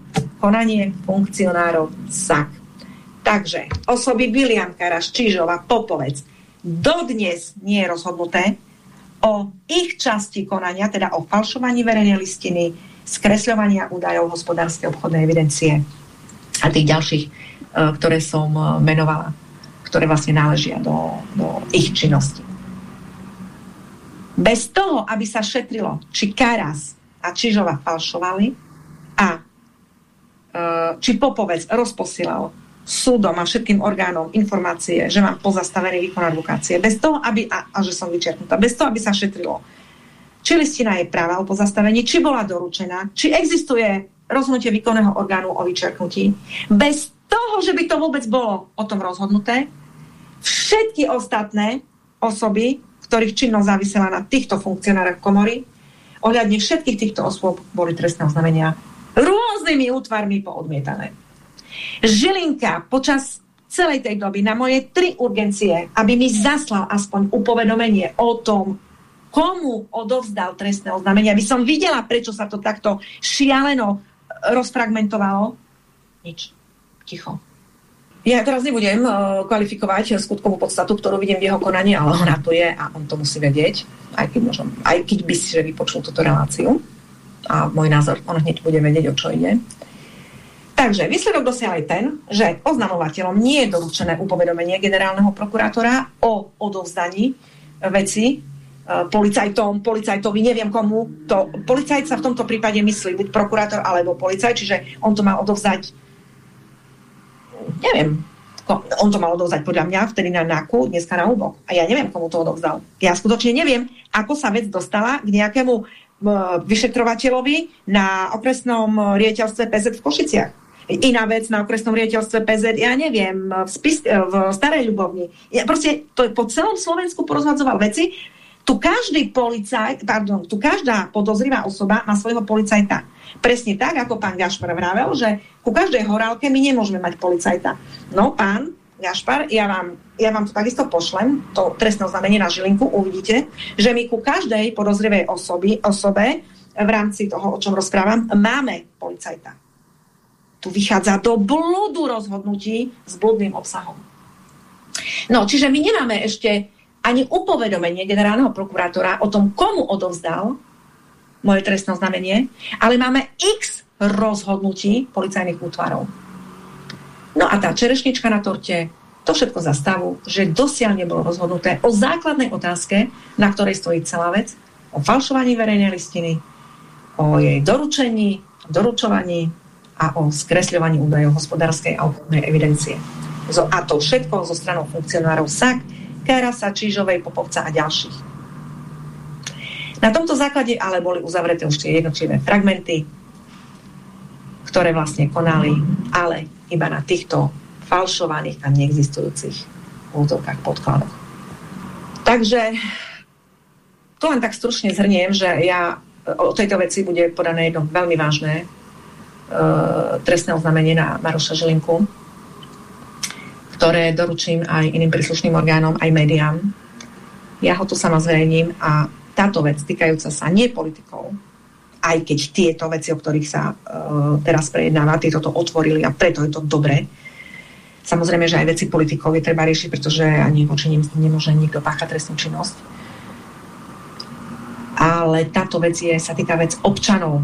[SPEAKER 1] konanie funkcionárov SAK. Takže osoby Biliankara, Ščižova, Popovec, dodnes nie je rozhodnuté o ich časti konania, teda o falšovaní verejnej listiny, skresľovania údajov hospodárskej obchodnej evidencie a tých ďalších, e, ktoré som e, menovala, ktoré vlastne náležia do, do ich činnosti. Bez toho, aby sa šetrilo, či Karas a Čižova falšovali a či Popovec rozposielal súdom a všetkým orgánom informácie, že mám pozastavený výkon advokácie, bez toho, aby, a, a že som vyčerpnutá, bez toho, aby sa šetrilo, či listina je práva o pozastavení, či bola doručená, či existuje rozhodnutie výkonného orgánu o vyčerknutí. Bez toho, že by to vôbec bolo o tom rozhodnuté, všetky ostatné osoby, ktorých činnosť závisela na týchto funkcionároch komory, ohľadne všetkých týchto osôb boli trestné oznámenia rôznymi útvarmi poodmietané. Žilinka počas celej tej doby na moje tri urgencie, aby mi zaslal aspoň upovedomenie o tom, komu odovzdal trestné oznámenie, aby som videla, prečo sa to takto šialeno rozfragmentovalo. Nič. Ticho. Ja teraz nebudem uh, kvalifikovať skutkovú podstatu, ktorú vidím v jeho konaní, ale ona to je a on to musí vedieť, aj keď, možno, aj keď by si že vypočul túto reláciu. A môj názor, on hneď bude vedieť, o čo ide. Takže výsledok dosiaľ je ten, že oznamovateľom nie je doručené upovedomenie generálneho prokurátora o odovzdaní veci e, policajtom, policajtovi, neviem komu. To, policajt sa v tomto prípade myslí buď prokurátor alebo policajt, čiže on to má odovzdať neviem, on to mal odovzdať podľa mňa vtedy na NAKU, dneska na úbok. A ja neviem, komu to odovzdal. Ja skutočne neviem, ako sa vec dostala k nejakému vyšetrovateľovi na okresnom riaditeľstve PZ v Košiciach iná vec na okresnom riaditeľstve PZ, ja neviem, v, spis, v Starej Ľubovni. Ja proste to po celom Slovensku porozhadzoval veci. Tu každý policajt, pardon, tu každá podozrivá osoba má svojho policajta. Presne tak, ako pán Gašpar vravel, že ku každej horálke my nemôžeme mať policajta. No, pán Gašpar, ja vám, ja vám to takisto pošlem, to trestné oznámenie na Žilinku, uvidíte, že my ku každej podozrivej osoby, osobe v rámci toho, o čom rozprávam, máme policajta tu vychádza do blúdu rozhodnutí s blúdnym obsahom. No, čiže my nemáme ešte ani upovedomenie generálneho prokurátora o tom, komu odovzdal moje trestné znamenie, ale máme x rozhodnutí policajných útvarov. No a tá čerešnička na torte, to všetko za stavu, že dosiaľ nebolo rozhodnuté o základnej otázke, na ktorej stojí celá vec, o falšovaní verejnej listiny, o jej doručení, doručovaní, a o skresľovaní údajov hospodárskej a obchodnej evidencie. A to všetko zo stranou funkcionárov SAK, Karasa, Čížovej, Popovca a ďalších. Na tomto základe ale boli uzavreté už tie jednotlivé fragmenty, ktoré vlastne konali, ale iba na týchto falšovaných a neexistujúcich úzovkách podkladoch. Takže to len tak stručne zhrniem, že ja o tejto veci bude podané jedno veľmi vážne uh, trestné oznámenie na Maroša Žilinku, ktoré doručím aj iným príslušným orgánom, aj médiám. Ja ho tu sama zverejním a táto vec týkajúca sa nie politikov, aj keď tieto veci, o ktorých sa uh, teraz prejednáva, tieto to otvorili a preto je to dobré. Samozrejme, že aj veci politikov je treba riešiť, pretože ani voči nim nemôže nikto páchať trestnú činnosť. Ale táto vec je, sa týka vec občanov,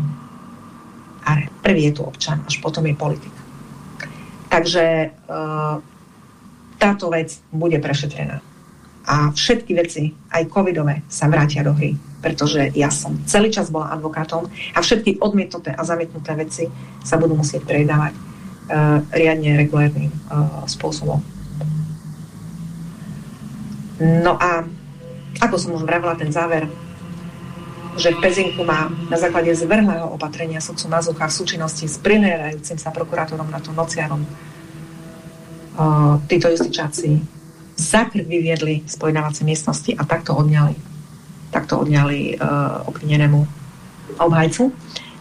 [SPEAKER 1] a prvý je tu občan, až potom je politik. Takže e, táto vec bude prešetrená. A všetky veci, aj covidové, sa vrátia do hry. Pretože ja som celý čas bola advokátom a všetky odmietnuté a zamietnuté veci sa budú musieť predávať e, riadne regulárnym e, spôsobom. No a ako som už vravila, ten záver že v Pezinku má na základe zvrhlého opatrenia sudcu Mazucha v súčinnosti s prinérajúcim sa prokurátorom na to nociarom uh, títo justičáci za krk vyviedli spojnávacie miestnosti a takto odňali takto odňali uh, obvinenému obhajcu.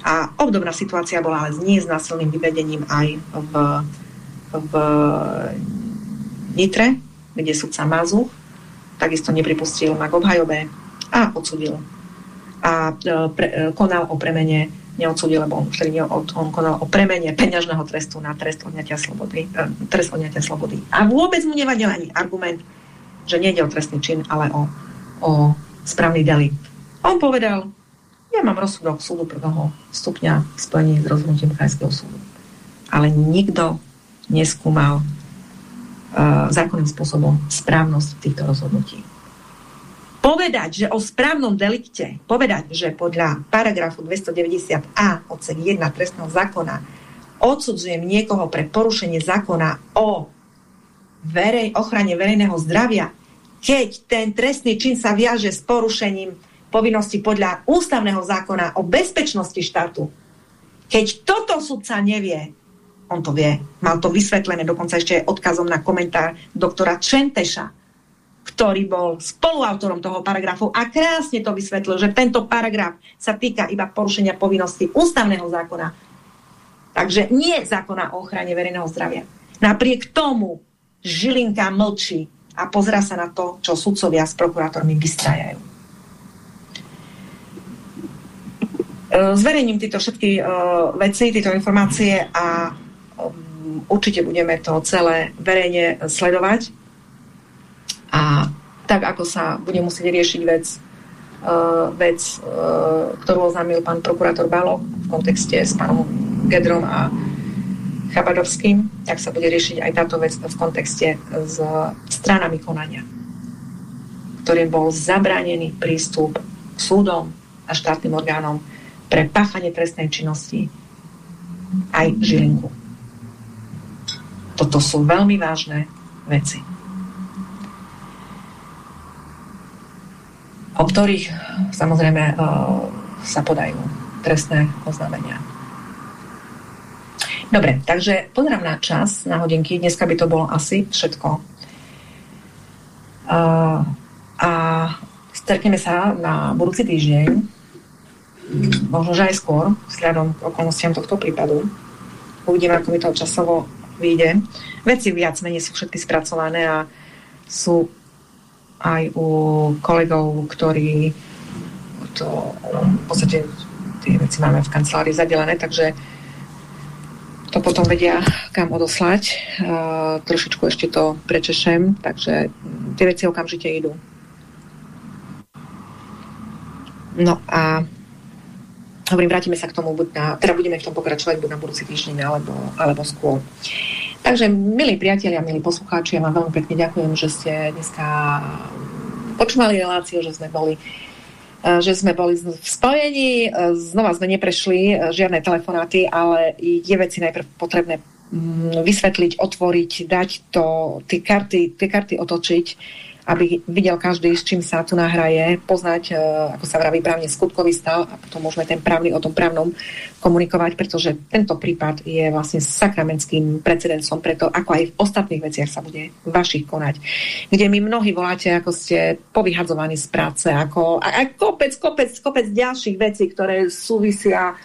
[SPEAKER 1] A obdobná situácia bola ale s násilným vyvedením aj v, v Nitre, kde sudca Mazuch takisto nepripustil na obhajobe a odsudil a e, pre, e, konal o premene neodsudil, lebo on, vtedy on, on konal o premene peňažného trestu na trest odňatia slobody, trest odňatia slobody. A vôbec mu nevadil ani argument, že nejde o trestný čin, ale o, o správny delikt. On povedal, ja mám rozsudok súdu prvého stupňa v s rozhodnutím krajského súdu. Ale nikto neskúmal uh, zákonným spôsobom správnosť týchto rozhodnutí povedať, že o správnom delikte, povedať, že podľa paragrafu 290a odsek 1 trestného zákona odsudzujem niekoho pre porušenie zákona o verej, ochrane verejného zdravia, keď ten trestný čin sa viaže s porušením povinnosti podľa ústavného zákona o bezpečnosti štátu. Keď toto sudca nevie, on to vie, mal to vysvetlené dokonca ešte odkazom na komentár doktora Čenteša, ktorý bol spoluautorom toho paragrafu a krásne to vysvetlil, že tento paragraf sa týka iba porušenia povinnosti ústavného zákona. Takže nie zákona o ochrane verejného zdravia. Napriek tomu Žilinka mlčí a pozera sa na to, čo sudcovia s prokurátormi vystrajajú. E, zverejním tieto všetky uh, veci, tieto informácie a um, určite budeme to celé verejne sledovať a tak, ako sa bude musieť riešiť vec vec, uh, ktorú oznámil pán prokurátor Balok v kontexte s pánom Gedrom a Chabadovským, tak sa bude riešiť aj táto vec v kontexte s stranami konania, ktorým bol zabránený prístup súdom a štátnym orgánom pre páchanie trestnej činnosti aj Žilinku. Toto sú veľmi vážne veci. o ktorých samozrejme e, sa podajú trestné oznámenia. Dobre, takže pozerám na čas, na hodinky. Dneska by to bolo asi všetko. A, a stretneme sa na budúci týždeň, možno že aj skôr, vzhľadom okolnostiam tohto prípadu. Uvidíme, ako mi to časovo vyjde. Veci viac menej sú všetky spracované a sú aj u kolegov, ktorí to v podstate tie veci máme v kancelárii zadelené, takže to potom vedia kam odoslať. Uh, trošičku ešte to prečešem, takže tie veci okamžite idú. No a hovorím, vrátime sa k tomu, buď na, teda budeme v tom pokračovať buď na budúci týždeň alebo, alebo skôr. Takže, milí priatelia, milí poslucháči, ja vám veľmi pekne ďakujem, že ste dneska počúvali reláciu, že sme boli e, že sme boli v spojení, e, znova sme neprešli e, žiadne telefonáty, ale je veci najprv potrebné mm, vysvetliť, otvoriť, dať to, tie karty, tie karty otočiť aby videl každý, s čím sa tu nahraje, poznať, e, ako sa vraví právne skutkový stav a potom môžeme ten právny o tom právnom komunikovať, pretože tento prípad je vlastne sakramentským precedensom preto, ako aj v ostatných veciach sa bude vašich konať. Kde mi mnohí voláte, ako ste povyhadzovaní z práce, ako a, a kopec, kopec, kopec ďalších vecí, ktoré súvisia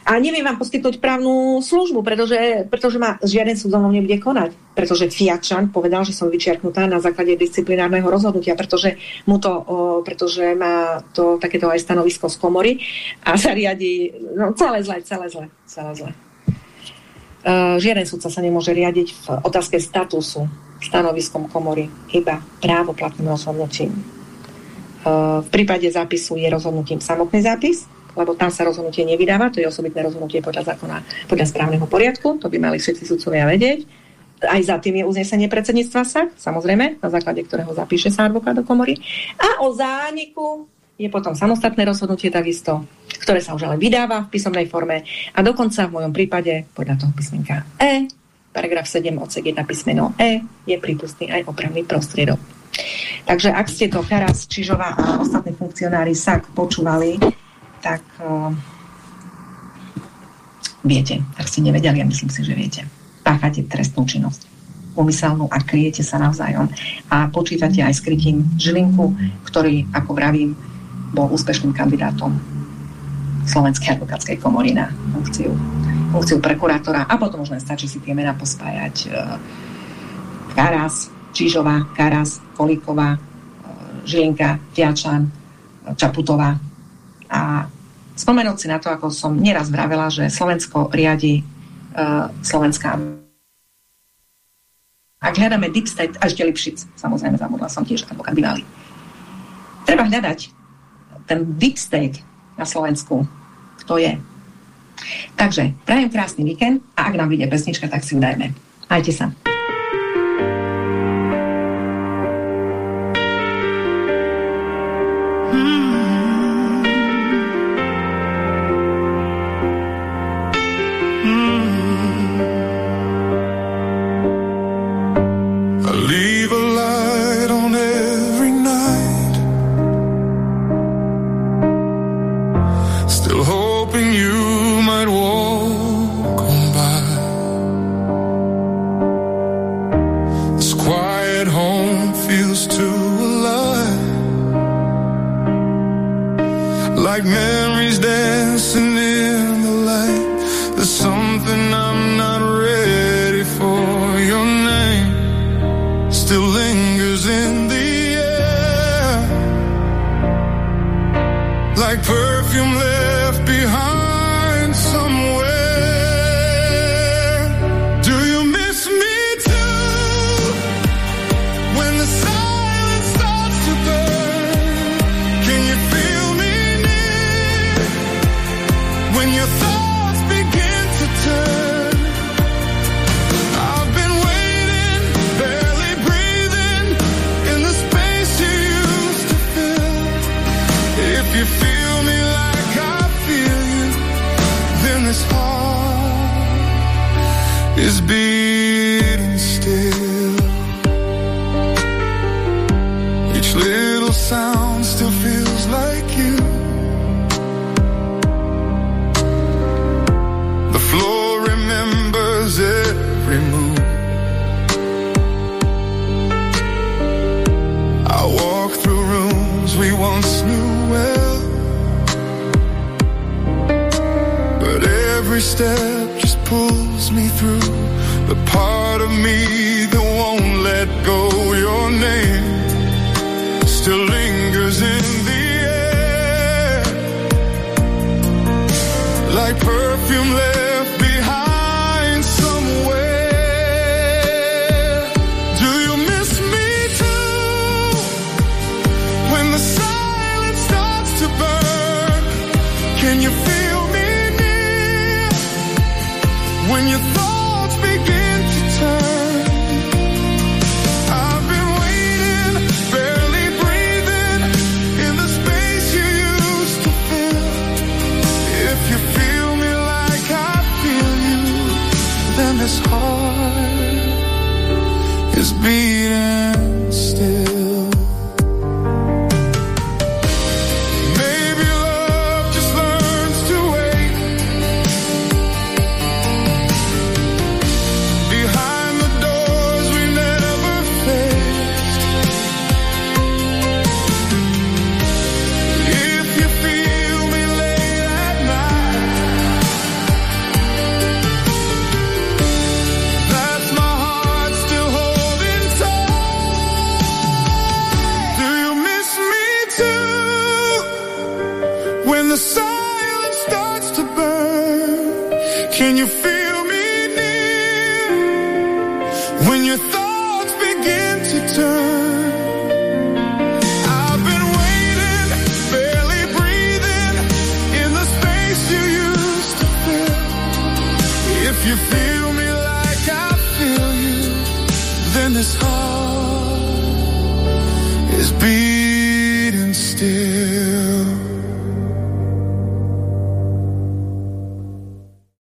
[SPEAKER 1] a neviem vám poskytnúť právnu službu, pretože, pretože ma žiaden súd mnou nebude konať. Pretože Fiatčan povedal, že som vyčiarknutá na základe disciplinárneho rozhodnutia, pretože, mu to, o, pretože má to takéto aj stanovisko z komory a sa riadi, no celé zle, celé zle, celé zle. Uh, žiaden súdca sa nemôže riadiť v otázke statusu stanoviskom komory, iba právoplatným rozhodnutím. Uh, v prípade zápisu je rozhodnutím samotný zápis, lebo tam sa rozhodnutie nevydáva, to je osobitné rozhodnutie podľa zákona, podľa správneho poriadku, to by mali všetci sudcovia vedieť. Aj za tým je uznesenie predsedníctva sa, samozrejme, na základe ktorého zapíše sa advokát do komory. A o zániku je potom samostatné rozhodnutie takisto, ktoré sa už ale vydáva v písomnej forme a dokonca v mojom prípade podľa toho písmenka E, paragraf 7 odsek 1 písmeno E, je prípustný aj opravný prostriedok. Takže ak ste to Karas, Čižová a ostatní funkcionári SAK počúvali, tak uh, viete, ak ste nevedeli, ja myslím si, že viete. Páchate trestnú činnosť umyselnú a kryjete sa navzájom. A počítate aj s krytím Žilinku, ktorý, ako vravím, bol úspešným kandidátom Slovenskej advokátskej komory na funkciu, funkciu prekurátora. A potom možno stačí si tie mená pospájať. Uh, Karas, Čižová, Karas, Kolíková, uh, Žilinka, Fiačan, Čaputová, a spomenúť si na to, ako som nieraz vravela, že Slovensko riadi uh, Slovenská ak hľadáme deep state, až Lipšic, samozrejme zabudla som tiež advokát bývalý. Treba hľadať ten deep state na Slovensku, kto je. Takže prajem krásny víkend a ak nám vyjde pesnička, tak si ju dajme. Majte sa.